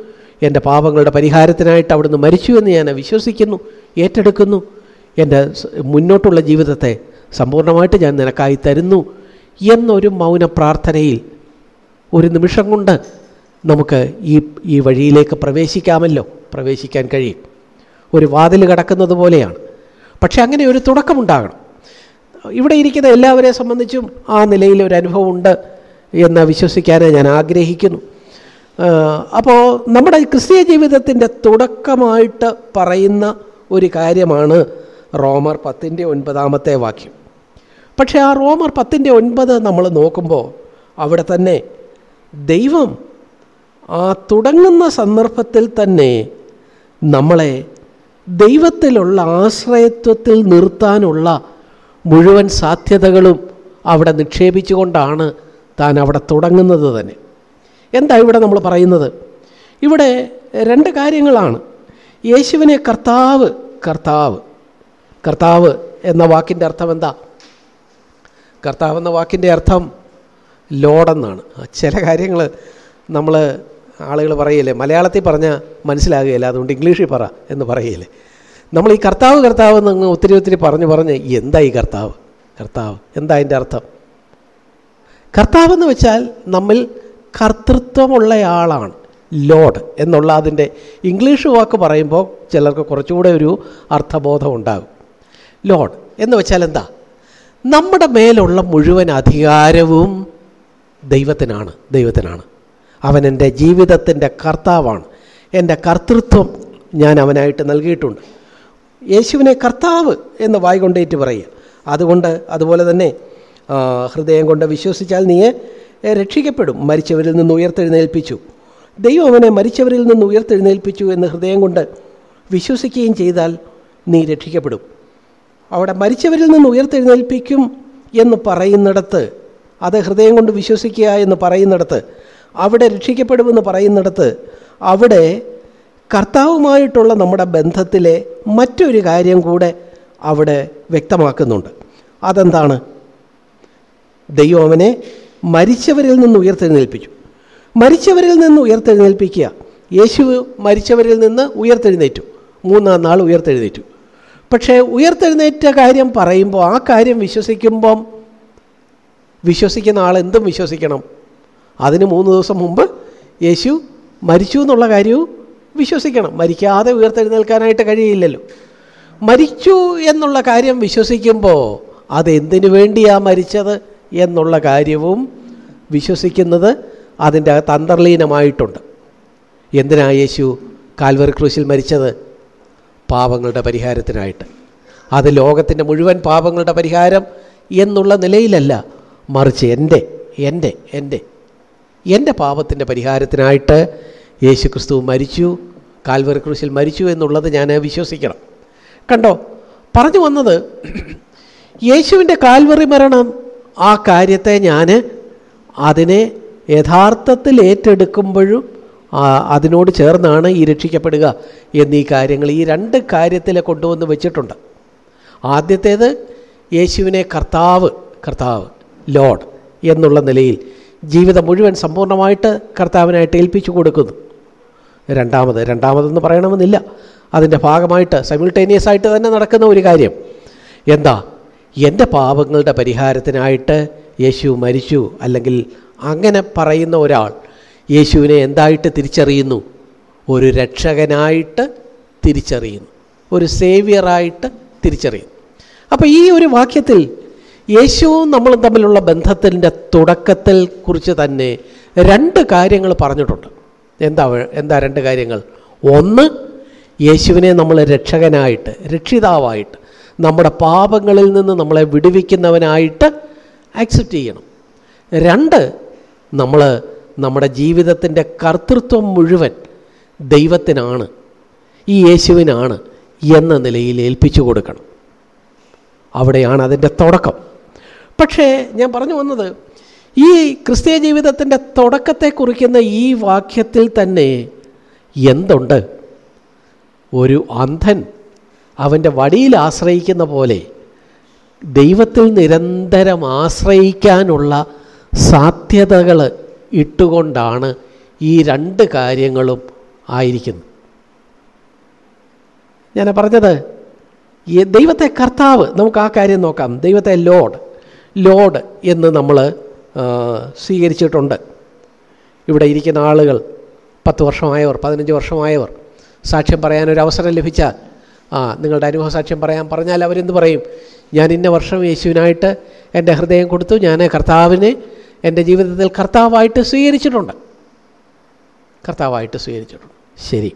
എന്റെ പാപങ്ങളുടെ പരിഹാരത്തിനായിട്ട് അവിടുന്ന് മരിച്ചു എന്ന് ഞാൻ വിശ്വസിക്കുന്നു ഏറ്റെടുക്കുന്നു. എന്റെ മുന്നോട്ടുള്ള ജീവിതത്തെ സമ്പൂർണമായിട്ട് ഞാൻ നിനക്കായി തരുന്നു എന്നൊരു മൗന പ്രാർത്ഥനയിൽ ഒരു നിമിഷം കൊണ്ട് നമുക്ക് ഈ ഈ വഴിയിലേക്ക് പ്രവേശിക്കാമല്ലോ. പ്രവേശിക്കാൻ കഴിയും. ഒരു വാതിൽ കടക്കുന്നത് പോലെയാണ്. പക്ഷെ അങ്ങനെ ഒരു തുടക്കമുണ്ടാകണം. ഇവിടെ ഇരിക്കുന്ന എല്ലാവരെ സംബന്ധിച്ചും ആ നിലയിൽ ഒരു അനുഭവമുണ്ട് എന്ന് വിശ്വസിക്കാൻ ഞാൻ ആഗ്രഹിക്കുന്നു. അപ്പോൾ നമ്മുടെ ക്രിസ്തീയ ജീവിതത്തിന്റെ തുടക്കമായിട്ട് പറയുന്ന ഒരു കാര്യമാണ് റോമർ പത്തിന്റെ ഒൻപതാമത്തെ വാക്യം. പക്ഷേ ആ റോമർ പത്തിന്റെ ഒൻപത് നമ്മൾ നോക്കുമ്പോൾ അവിടെ തന്നെ ദൈവം ആ തുടങ്ങുന്ന സന്ദർഭത്തിൽ തന്നെ നമ്മളെ ദൈവത്തിലുള്ള ആശ്രയത്വത്തിൽ നിർത്താനുള്ള മുഴുവൻ സാധ്യതകളും അവിടെ നിക്ഷേപിച്ചുകൊണ്ടാണ് താൻ അവിടെ തുടങ്ങുന്നത് തന്നെ. എന്താ ഇവിടെ നമ്മൾ പറയുന്നത്? ഇവിടെ രണ്ട് കാര്യങ്ങളാണ്. യേശുവിനെ കർത്താവ് കർത്താവ് കർത്താവ് എന്ന വാക്കിന്റെ അർത്ഥം എന്താ? കർത്താവ് എന്ന വാക്കിന്റെ അർത്ഥം ലോഡെന്നാണ്. ചില കാര്യങ്ങൾ നമ്മൾ ആളുകൾ പറയില്ലേ മലയാളത്തിൽ പറഞ്ഞാൽ മനസ്സിലാകുകയില്ല അതുകൊണ്ട് ഇംഗ്ലീഷിൽ പറ എന്ന് പറയില്ലേ. നമ്മൾ ഈ കർത്താവ് കർത്താവ് എന്ന് ഒത്തിരി ഒത്തിരി പറഞ്ഞു പറഞ്ഞ് എന്താ ഈ കർത്താവ്? കർത്താവ് എന്താ അതിന്റെ അർത്ഥം? കർത്താവ് എന്ന് വെച്ചാൽ നമ്മിൽ കർത്തൃത്വമുള്ളയാളാണ് ലോഡ് എന്നുള്ള അതിന്റെ ഇംഗ്ലീഷ് വാക്ക് പറയുമ്പോൾ ചിലർക്ക് കുറച്ചുകൂടെ ഒരു അർത്ഥബോധം ഉണ്ടാകും. ലോഡ് എന്ന് വെച്ചാൽ എന്താ? നമ്മുടെ മേലുള്ള മുഴുവൻ അധികാരവും ദൈവത്തിനാണ് ദൈവത്തിനാണ്. അവൻ എന്റെ ജീവിതത്തിന്റെ കർത്താവാണ്. എന്റെ കർത്തൃത്വം ഞാൻ അവനായിട്ട് നൽകിയിട്ടുണ്ട്. യേശുവിനെ കർത്താവ് എന്ന് വായി കൊണ്ടേറ്റ് പറയുക. അതുകൊണ്ട് അതുപോലെ തന്നെ ഹൃദയം കൊണ്ട് വിശ്വസിച്ചാൽ നീയെ രക്ഷിക്കപ്പെടും. മരിച്ചവരിൽ നിന്ന് ഉയർത്തെഴുന്നേൽപ്പിച്ചു. ദൈവം അവനെ മരിച്ചവരിൽ നിന്ന് ഉയർത്തെഴുന്നേൽപ്പിച്ചു എന്ന് ഹൃദയം കൊണ്ട് വിശ്വസിക്കുകയും ചെയ്താൽ നീ രക്ഷിക്കപ്പെടും. അവിടെ മരിച്ചവരിൽ നിന്ന് ഉയർത്തെഴുന്നേൽപ്പിക്കും എന്ന് പറയുന്നിടത്ത് അത് ഹൃദയം കൊണ്ട് വിശ്വസിക്കുക എന്ന് പറയുന്നിടത്ത് അവിടെ രക്ഷിക്കപ്പെടുമെന്ന് പറയുന്നിടത്ത് അവിടെ കർത്താവുമായിട്ടുള്ള നമ്മുടെ ബന്ധത്തിലെ മറ്റൊരു കാര്യം കൂടെ അവിടെ വ്യക്തമാക്കുന്നുണ്ട്. അതെന്താണ്? ദൈവം അവനെ മരിച്ചവരിൽ നിന്ന് ഉയർത്തെഴുന്നേൽപ്പിച്ചു. മരിച്ചവരിൽ നിന്ന് ഉയർത്തെഴുന്നേൽപ്പിക്കുക. യേശു മരിച്ചവരിൽ നിന്ന് ഉയർത്തെഴുന്നേറ്റു. മൂന്നാം നാൾ ഉയർത്തെഴുന്നേറ്റു. പക്ഷേ ഉയർത്തെഴുന്നേറ്റ കാര്യം പറയുമ്പോൾ ആ കാര്യം വിശ്വസിക്കുമ്പം വിശ്വസിക്കുന്ന ആൾ എന്തും വിശ്വസിക്കണം. അതിന് മൂന്ന് ദിവസം മുമ്പ് യേശു മരിച്ചു എന്നുള്ള കാര്യവും വിശ്വസിക്കണം. മരിക്കാതെ ഉയർത്തെഴുന്നേൽക്കാനായിട്ട് കഴിയില്ലല്ലോ. മരിച്ചു എന്നുള്ള കാര്യം വിശ്വസിക്കുമ്പോൾ അതെന്തിനു വേണ്ടിയാണ് മരിച്ചത് എന്നുള്ള കാര്യവും വിശ്വസിക്കുന്നത് അതിന്റെ തന്ത്രലീനമായിട്ടുണ്ട് എന്തിനാ യേശു കാൽവറി ക്രൂശിൽ മരിച്ചത്? പാപങ്ങളുടെ പരിഹാരത്തിനായിട്ട്. അത് ലോകത്തിന്റെ മുഴുവൻ പാപങ്ങളുടെ പരിഹാരം എന്നുള്ള നിലയിലല്ല മറിച്ച് എന്റെ എന്റെ എന്റെ എന്റെ പാപത്തിന്റെ പരിഹാരത്തിനായിട്ട് യേശു ക്രിസ്തു മരിച്ചു കാൽവറി ക്രൂശിൽ മരിച്ചു എന്നുള്ളത് ഞാൻ വിശ്വസിക്കണം. കണ്ടോ പറഞ്ഞു വന്നത് യേശുവിന്റെ കാൽവറി മരണം ആ കാര്യത്തെ ഞാൻ അതിനെ യഥാർത്ഥത്തിൽ ഏറ്റെടുക്കുമ്പോഴും അതിനോട് ചേർന്നാണ് ഈ രക്ഷിക്കപ്പെടുക എന്നീ കാര്യങ്ങൾ ഈ രണ്ട് കാര്യത്തിൽ കൊണ്ടുവന്ന് വെച്ചിട്ടുണ്ട്. ആദ്യത്തേത് യേശുവിനെ കർത്താവ് കർത്താവ് ലോഡ് എന്നുള്ള നിലയിൽ ജീവിതം മുഴുവൻ സമ്പൂർണമായിട്ട് കർത്താവിനായിട്ട് ഏൽപ്പിച്ചു കൊടുക്കുന്നു. രണ്ടാമത് രണ്ടാമതെന്ന് പറയണമെന്നില്ല. അതിന്റെ ഭാഗമായിട്ട് സൈമിൾട്ടേനിയസ് ആയിട്ട് തന്നെ നടക്കുന്ന ഒരു കാര്യം. എന്താ? എന്റെ പാപങ്ങളുടെ പരിഹാരത്തിനായിട്ട് യേശു മരിച്ചു. അല്ലെങ്കിൽ അങ്ങനെ പറയുന്ന ഒരാൾ യേശുവിനെ എന്തായിട്ട് തിരിച്ചറിയുന്നു? ഒരു രക്ഷകനായിട്ട് തിരിച്ചറിയുന്നു. ഒരു സേവിയറായിട്ട് തിരിച്ചറിയുന്നു. അപ്പോൾ ഈ ഒരു വാക്യത്തിൽ യേശുവും നമ്മളും തമ്മിലുള്ള ബന്ധത്തിന്റെ തുടക്കത്തിൽ കുറിച്ച് തന്നെ രണ്ട് കാര്യങ്ങൾ പറഞ്ഞിട്ടുണ്ട്. എന്താ എന്താ രണ്ട് കാര്യങ്ങൾ? ഒന്ന് യേശുവിനെ നമ്മൾ രക്ഷകനായിട്ട് രക്ഷിതാവായിട്ട് നമ്മുടെ പാപങ്ങളിൽ നിന്ന് നമ്മളെ വിടുവിക്കുന്നവനായിട്ട് ആക്സെപ്റ്റ് ചെയ്യണം. രണ്ട് നമ്മൾ നമ്മുടെ ജീവിതത്തിന്റെ കർത്തൃത്വം മുഴുവൻ ദൈവത്തിനാണ് ഈ യേശുവിനാണ് എന്ന നിലയിൽ ഏൽപ്പിച്ചു കൊടുക്കണം. അവിടെയാണ് അതിന്റെ തുടക്കം. പക്ഷേ ഞാൻ പറഞ്ഞു വന്നത് ഈ ക്രിസ്തീയ ജീവിതത്തിന്റെ തുടക്കത്തെ കുറിക്കുന്ന ഈ വാക്യത്തിൽ തന്നെ എന്തുണ്ട്? ഒരു അന്ധൻ അവന്റെ വടിയിൽ ആശ്രയിക്കുന്ന പോലെ ദൈവത്തിൽ നിരന്തരം ആശ്രയിക്കാനുള്ള സാധ്യതകൾ ഇട്ടുകൊണ്ടാണ് ഈ രണ്ട് കാര്യങ്ങളും ആയിരിക്കുന്നത്. ഞാൻ പറഞ്ഞത് ദൈവത്തെ കർത്താവ് നമുക്ക് ആ കാര്യം നോക്കാം. ദൈവത്തെ ലോഡ്. ലോഡ് എന്ന് നമ്മൾ സ്വീകരിച്ചിട്ടുണ്ട്. ഇവിടെ ഇരിക്കുന്ന ആളുകൾ പത്ത് വർഷമായവർ പതിനഞ്ച് വർഷമായവർ സാക്ഷ്യം പറയാനൊരു അവസരം ലഭിച്ചാൽ ആ നിങ്ങളുടെ അനുഭവ സാക്ഷ്യം പറയാൻ പറഞ്ഞാൽ അവരെന്ത് പറയും? ഞാൻ ഇന്ന വർഷം യേശുവിനായിട്ട് എന്റെ ഹൃദയം കൊടുത്തു ഞാൻ കർത്താവിനെ എന്റെ ജീവിതത്തിൽ കർത്താവായിട്ട് സ്വീകരിച്ചിട്ടുണ്ട്. കർത്താവായിട്ട് സ്വീകരിച്ചിട്ടുണ്ട്. ശരി.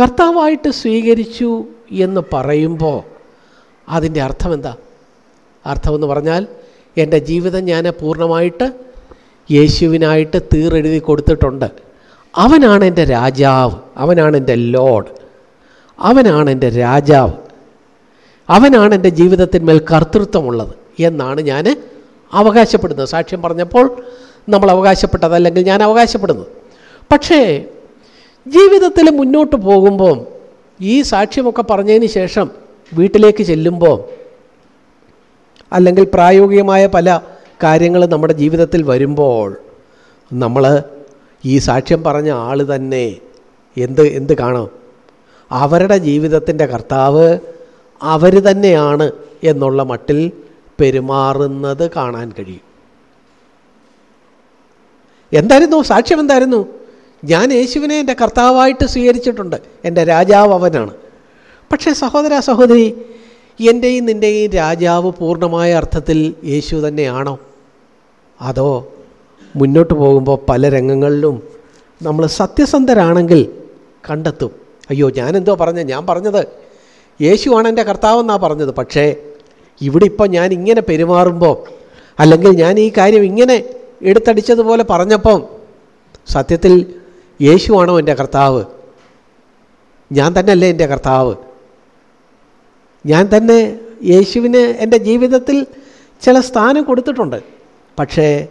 കർത്താവായിട്ട് സ്വീകരിച്ചു എന്ന് പറയുമ്പോൾ അതിന്റെ അർത്ഥം എന്താ? അർത്ഥമെന്ന് പറഞ്ഞാൽ എന്റെ ജീവിതം ഞാൻ പൂർണമായിട്ട് യേശുവിനായിട്ട് തീറെഴുതി കൊടുത്തിട്ടുണ്ട്. അവനാണ് എന്റെ രാജാവ്. അവനാണ് എന്റെ ലോഡ്. അവനാണ് എന്റെ രാജാവ്. അവനാണ് എന്റെ ജീവിതത്തിന്മേൽ കർത്തൃത്വമുള്ളത് എന്നാണ് ഞാൻ അവകാശപ്പെടുന്നത്. സാക്ഷ്യം പറഞ്ഞപ്പോൾ നമ്മൾ അവകാശപ്പെട്ടതല്ലെങ്കിൽ ഞാൻ അവകാശപ്പെടുന്നത്. പക്ഷേ ജീവിതത്തിൽ മുന്നോട്ട് പോകുമ്പോൾ ഈ സാക്ഷ്യമൊക്കെ പറഞ്ഞതിന് ശേഷം വീട്ടിലേക്ക് ചെല്ലുമ്പോൾ അല്ലെങ്കിൽ പ്രായോഗികമായ പല കാര്യങ്ങൾ നമ്മുടെ ജീവിതത്തിൽ വരുമ്പോൾ നമ്മൾ ഈ സാക്ഷ്യം പറഞ്ഞ ആൾ തന്നെ എന്ത് എന്ത് കാണും? അവരുടെ ജീവിതത്തിന്റെ കർത്താവ് അവർ തന്നെയാണ് എന്നുള്ള മട്ടിൽ പെരുമാറുന്നത് കാണാൻ കഴിയും. എന്തായിരുന്നു? സാക്ഷ്യം എന്തായിരുന്നു? ഞാൻ യേശുവിനെ എന്റെ കർത്താവായിട്ട് സ്വീകരിച്ചിട്ടുണ്ട്. എന്റെ രാജാവ് അവനാണ്. പക്ഷേ സഹോദര സഹോദരി എന്റെയും നിന്റെയും രാജാവ് പൂർണമായ അർത്ഥത്തിൽ യേശു തന്നെയാണോ? അതോ മുന്നോട്ട് പോകുമ്പോൾ പല രംഗങ്ങളിലും നമ്മൾ സത്യസന്ധരാണെങ്കിൽ കണ്ടെത്തും. അയ്യോ ഞാനെന്തോ പറഞ്ഞത് ഞാൻ പറഞ്ഞത് യേശുവാണ് എന്റെ കർത്താവെന്നാണ് പറഞ്ഞത്. പക്ഷേ ഇവിടെ ഇപ്പോൾ ഞാൻ ഇങ്ങനെ പെരുമാറുമ്പോൾ അല്ലെങ്കിൽ ഞാൻ ഈ കാര്യം ഇങ്ങനെ എടുത്തടിച്ചതുപോലെ പറഞ്ഞപ്പം സത്യത്തിൽ യേശുവാണോ എന്റെ കർത്താവ്? ഞാൻ തന്നെയല്ലേ എന്റെ കർത്താവ്? ഞാൻ തന്നെ യേശുവിന് എന്റെ ജീവിതത്തിൽ ചില സ്ഥാനം കൊടുത്തിട്ടുണ്ട്. പക്ഷേ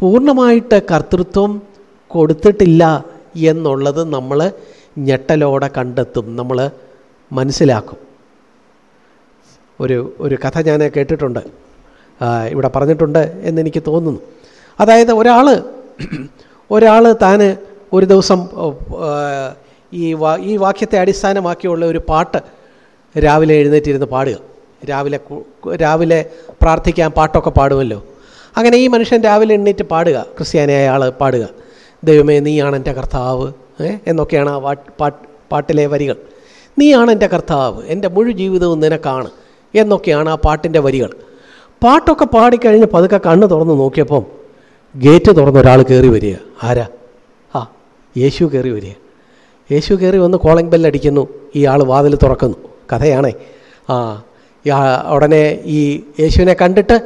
പൂർണമായിട്ട് കർത്തൃത്വം കൊടുത്തിട്ടില്ല എന്നുള്ളത് നമ്മൾ ഞെട്ടലോടെ കണ്ടെത്തും നമ്മൾ മനസ്സിലാക്കും. ഒരു ഒരു കഥ ഞാൻ കേട്ടിട്ടുണ്ട്. ഇവിടെ പറഞ്ഞിട്ടുണ്ട് എന്നെനിക്ക് തോന്നുന്നു. അതായത് ഒരാൾ ഒരാൾ താൻ ഒരു ദിവസം ഈ വാ ഈ വാക്യത്തെ അടിസ്ഥാനമാക്കിയുള്ള ഒരു പാട്ട് രാവിലെ എഴുന്നേറ്റിരുന്ന് പാടുക. രാവിലെ രാവിലെ പ്രാർത്ഥിക്കാൻ പാട്ടൊക്കെ പാടുമല്ലോ. അങ്ങനെ ഈ മനുഷ്യൻ രാവിലെ എണ്ണീറ്റ് പാടുക. ക്രിസ്ത്യാനിയായ ആൾ പാടുക. ദൈവമേ നീയാണ് എന്റെ കർത്താവ്. എന്നൊക്കെയാണ് ആ പാട്ട് പാട്ടിലെ വരികൾ. നീയാണ് എന്റെ കർത്താവ്. എന്റെ മുഴു ജീവിതവും നിനക്കാണ്. എന്നൊക്കെയാണ് ആ പാട്ടിന്റെ വരികൾ. പാട്ടൊക്കെ പാടിക്കഴിഞ്ഞ് പതുക്കെ കണ്ണ് തുറന്ന് നോക്കിയപ്പം ഗേറ്റ് തുറന്ന് ഒരാൾ കയറി വരിക. ആരാ? ആ യേശു കയറി വരിക. യേശു കയറി വന്ന് കോളിംഗ് ബെല്ലടിക്കുന്നു. ഈ ആൾ വാതിൽ തുറക്കുന്നു. കഥയാണേ. ആ ഉടനെ ഈ യേശുവിനെ കണ്ടിട്ട്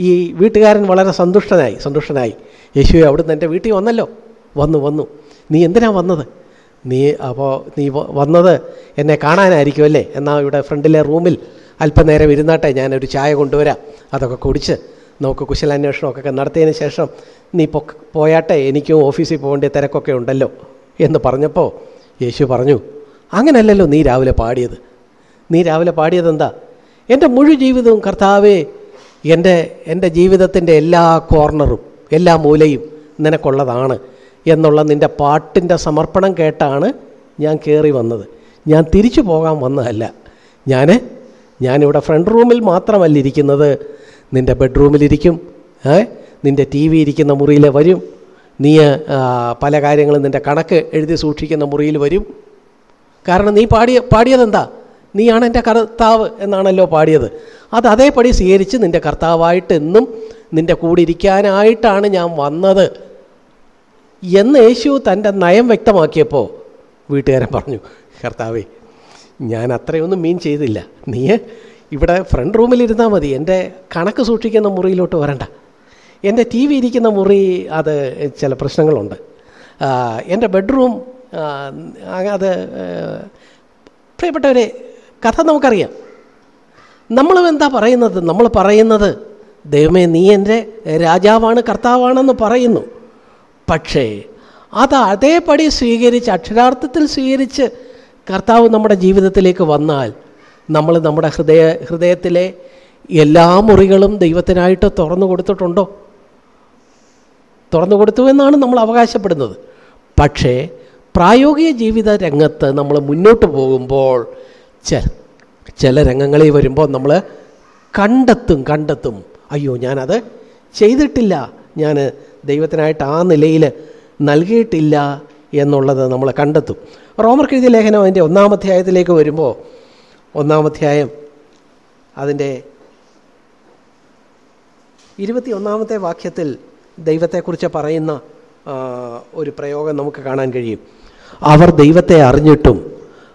ഈ വീട്ടുകാരൻ വളരെ സന്തുഷ്ടനായി സന്തുഷ്ടനായി. യേശു അവിടുന്ന് എന്റെ വീട്ടിൽ വന്നല്ലോ. വന്നു വന്നു. നീ എന്തിനാ വന്നത്? നീ അപ്പോൾ നീ വന്നത് എന്നെ കാണാനായിരിക്കും അല്ലേ? എന്നാൽ ഇവിടെ ഫ്രണ്ടിലെ റൂമിൽ അല്പനേരം ഇരുന്നാട്ടെ ഞാനൊരു ചായ കൊണ്ടുവരാം. അതൊക്കെ കുടിച്ച് നമുക്ക് കുശലാന്വേഷണമൊക്കെ നടത്തിയതിന് ശേഷം നീ പൊ പോയാട്ടെ എനിക്കും ഓഫീസിൽ പോകേണ്ട തിരക്കൊക്കെ ഉണ്ടല്ലോ എന്ന് പറഞ്ഞപ്പോൾ യേശു പറഞ്ഞു അങ്ങനല്ലല്ലോ നീ രാവിലെ പാടിയത്. നീ രാവിലെ പാടിയതെന്താ എന്റെ മുഴു ജീവിതവും കർത്താവേ എന്റെ എന്റെ ജീവിതത്തിന്റെ എല്ലാ കോർണറും എല്ലാ മൂലയും നിനക്കുള്ളതാണ് എന്നുള്ള നിന്റെ പാട്ടിന്റെ സമർപ്പണം കേട്ടാണ് ഞാൻ കയറി വന്നത്. ഞാൻ തിരിച്ചു പോകാൻ വന്നതല്ല. ഞാൻ ഞാനിവിടെ ഫ്രണ്ട് റൂമിൽ മാത്രമല്ല ഇരിക്കുന്നത്. നിന്റെ ബെഡ്റൂമിലിരിക്കും ഏ? നിന്റെ ടി വി ഇരിക്കുന്ന മുറിയിൽ വരും. നീ പല കാര്യങ്ങളും നിന്റെ കണക്ക് എഴുതി സൂക്ഷിക്കുന്ന മുറിയിൽ വരും. കാരണം നീ പാടിയ പാടിയതെന്താ? നീയാണ് എന്റെ കർത്താവ് എന്നാണല്ലോ പാടിയത്. അത് അതേപടി സ്വീകരിച്ച് നിന്റെ കർത്താവായിട്ട് എന്നും നിന്റെ കൂടെ ഇരിക്കാനായിട്ടാണ് ഞാൻ വന്നത്. എന്ന് യേശു തന്റെ നയം വ്യക്തമാക്കിയപ്പോൾ വീട്ടുകാരൻ പറഞ്ഞു കർത്താവേ ഞാൻ അത്രയൊന്നും മീൻ ചെയ്തില്ല. നീ ഇവിടെ ഫ്രണ്ട് റൂമിലിരുന്നാൽ മതി. എന്റെ കണക്ക് സൂക്ഷിക്കുന്ന മുറിയിലോട്ട് വരണ്ട. എന്റെ ടി വി ഇരിക്കുന്ന മുറി അത് ചില പ്രശ്നങ്ങളുണ്ട്. എന്റെ ബെഡ്റൂം അത് പ്രിയപ്പെട്ടവരെ കഥ നമുക്കറിയാം. നമ്മളും എന്താ പറയുന്നത്? നമ്മൾ പറയുന്നത് ദൈവമേ നീ എന്റെ രാജാവാണ് കർത്താവാണെന്ന് പറയുന്നു. പക്ഷേ അത് അതേപടി സ്വീകരിച്ച് അക്ഷരാർത്ഥത്തിൽ സ്വീകരിച്ച് കർത്താവ് നമ്മുടെ ജീവിതത്തിലേക്ക് വന്നാൽ നമ്മൾ നമ്മുടെ ഹൃദയ ഹൃദയത്തിലെ എല്ലാ മുറികളും ദൈവത്തിനായിട്ട് തുറന്നു കൊടുത്തിട്ടുണ്ടോ? തുറന്നു കൊടുത്തു എന്നാണ് നമ്മൾ അവകാശപ്പെടുന്നത്. പക്ഷേ പ്രായോഗിക ജീവിത രംഗത്ത് നമ്മൾ മുന്നോട്ട് പോകുമ്പോൾ ചില രംഗങ്ങളിൽ വരുമ്പോൾ നമ്മൾ കണ്ടെത്തും കണ്ടെത്തും. അയ്യോ ഞാനത് ചെയ്തിട്ടില്ല. ഞാൻ ദൈവത്തിനായിട്ട് ആ നിലയിൽ നൽകിയിട്ടില്ല എന്നുള്ളത് നമ്മൾ കണ്ടെത്തും. റോമർ എഴുതിയ ലേഖനം അതിന്റെ ഒന്നാമധ്യായത്തിലേക്ക് വരുമ്പോൾ ഒന്നാമധ്യായം അതിന്റെ ഇരുപത്തി ഒന്നാമത്തെ വാക്യത്തിൽ ദൈവത്തെക്കുറിച്ച് പറയുന്ന ഒരു പ്രയോഗം നമുക്ക് കാണാൻ കഴിയും. അവർ ദൈവത്തെ അറിഞ്ഞിട്ടും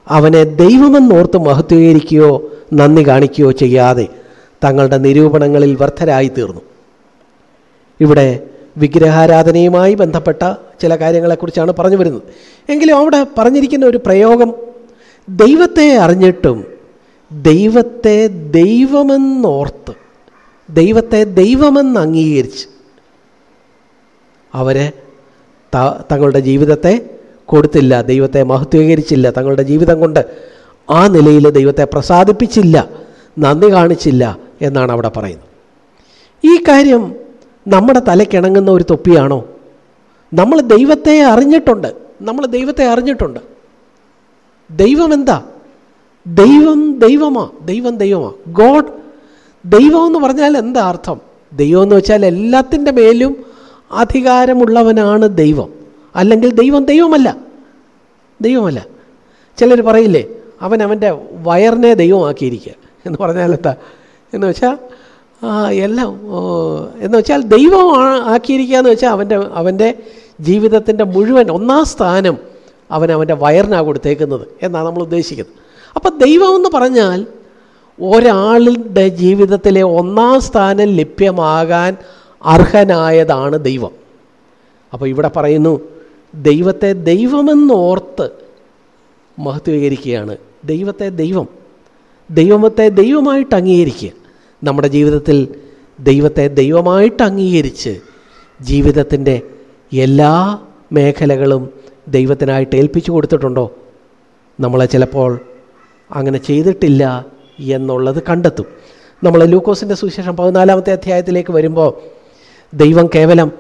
അവനെ ദൈവമെന്നോർത്ത് മഹത്വീകരിക്കുകയോ നന്ദി കാണിക്കുകയോ ചെയ്യാതെ തങ്ങളുടെ നിരൂപണങ്ങളിൽ വർദ്ധരായി തീർന്നു. ഇവിടെ വിഗ്രഹാരാധനയുമായി ബന്ധപ്പെട്ട ചില കാര്യങ്ങളെക്കുറിച്ചാണ് പറഞ്ഞു വരുന്നത്. എങ്കിലും അവിടെ പറഞ്ഞിരിക്കുന്ന ഒരു പ്രയോഗം ദൈവത്തെ അറിഞ്ഞിട്ടും ദൈവത്തെ ദൈവമെന്നോർത്ത് ദൈവത്തെ ദൈവമെന്ന് അംഗീകരിച്ച് അവരെ തങ്ങളുടെ ജീവിതത്തെ കൊടുത്തില്ല ദൈവത്തെ മഹത്വീകരിച്ചില്ല തങ്ങളുടെ ജീവിതം കൊണ്ട് ആ നിലയിൽ ദൈവത്തെ പ്രസാദിപ്പിച്ചില്ല നന്ദി കാണിച്ചില്ല എന്നാണ് അവിടെ പറയുന്നത്. ഈ കാര്യം നമ്മുടെ തലക്കിണങ്ങുന്ന ഒരു തൊപ്പിയാണോ? നമ്മൾ ദൈവത്തെ അറിഞ്ഞിട്ടുണ്ട് നമ്മൾ ദൈവത്തെ അറിഞ്ഞിട്ടുണ്ട്. ദൈവം എന്താ? ദൈവം ദൈവമാ ദൈവം ദൈവമാ. ഗോഡ് ദൈവം എന്ന് പറഞ്ഞാൽ എന്താ അർത്ഥം? ദൈവം എന്ന് വെച്ചാൽ എല്ലാത്തിന്റെ മേലും അധികാരമുള്ളവനാണ് ദൈവം. അല്ലെങ്കിൽ ദൈവം ദൈവമല്ല. ദൈവമല്ല. ചിലർ പറയില്ലേ അവൻ അവന്റെ വയറിനെ ദൈവമാക്കിയിരിക്കുക. എന്ന് പറഞ്ഞാൽ എന്താ? എന്ന് വെച്ചാൽ എല്ലാം എന്ന് വെച്ചാൽ ദൈവം ആക്കിയിരിക്കുക എന്ന് വെച്ചാൽ അവന്റെ അവന്റെ ജീവിതത്തിന്റെ മുഴുവൻ ഒന്നാം സ്ഥാനം അവൻ അവന്റെ വയറിനാണ് കൊടുത്തേക്കുന്നത് എന്നാണ് നമ്മൾ ഉദ്ദേശിക്കുന്നത്. അപ്പം ദൈവം എന്ന് പറഞ്ഞാൽ ഒരാളുടെ ജീവിതത്തിലെ ഒന്നാം സ്ഥാനം ലഭ്യമാകാൻ അർഹനായതാണ് ദൈവം. അപ്പോൾ ഇവിടെ പറയുന്നു ദൈവത്തെ ദൈവമെന്നോർത്ത് മഹത്വീകരിക്കുകയാണ്. ദൈവത്തെ ദൈവം. ദൈവമത്തെ ദൈവമായിട്ട് അംഗീകരിക്കുക. നമ്മുടെ ജീവിതത്തിൽ ദൈവത്തെ ദൈവമായിട്ട് അംഗീകരിച്ച് ജീവിതത്തിന്റെ എല്ലാ മേഖലകളും ദൈവത്തിനായിട്ട് ഏൽപ്പിച്ചു കൊടുത്തിട്ടുണ്ടോ? നമ്മളെ ചിലപ്പോൾ അങ്ങനെ ചെയ്തിട്ടില്ല എന്നുള്ളത് കണ്ടെത്തും. നമ്മൾ ലൂക്കോസിന്റെ സുവിശേഷം പതിനാലാമത്തെ അധ്യായത്തിലേക്ക് വരുമ്പോൾ ദൈവം കേവലം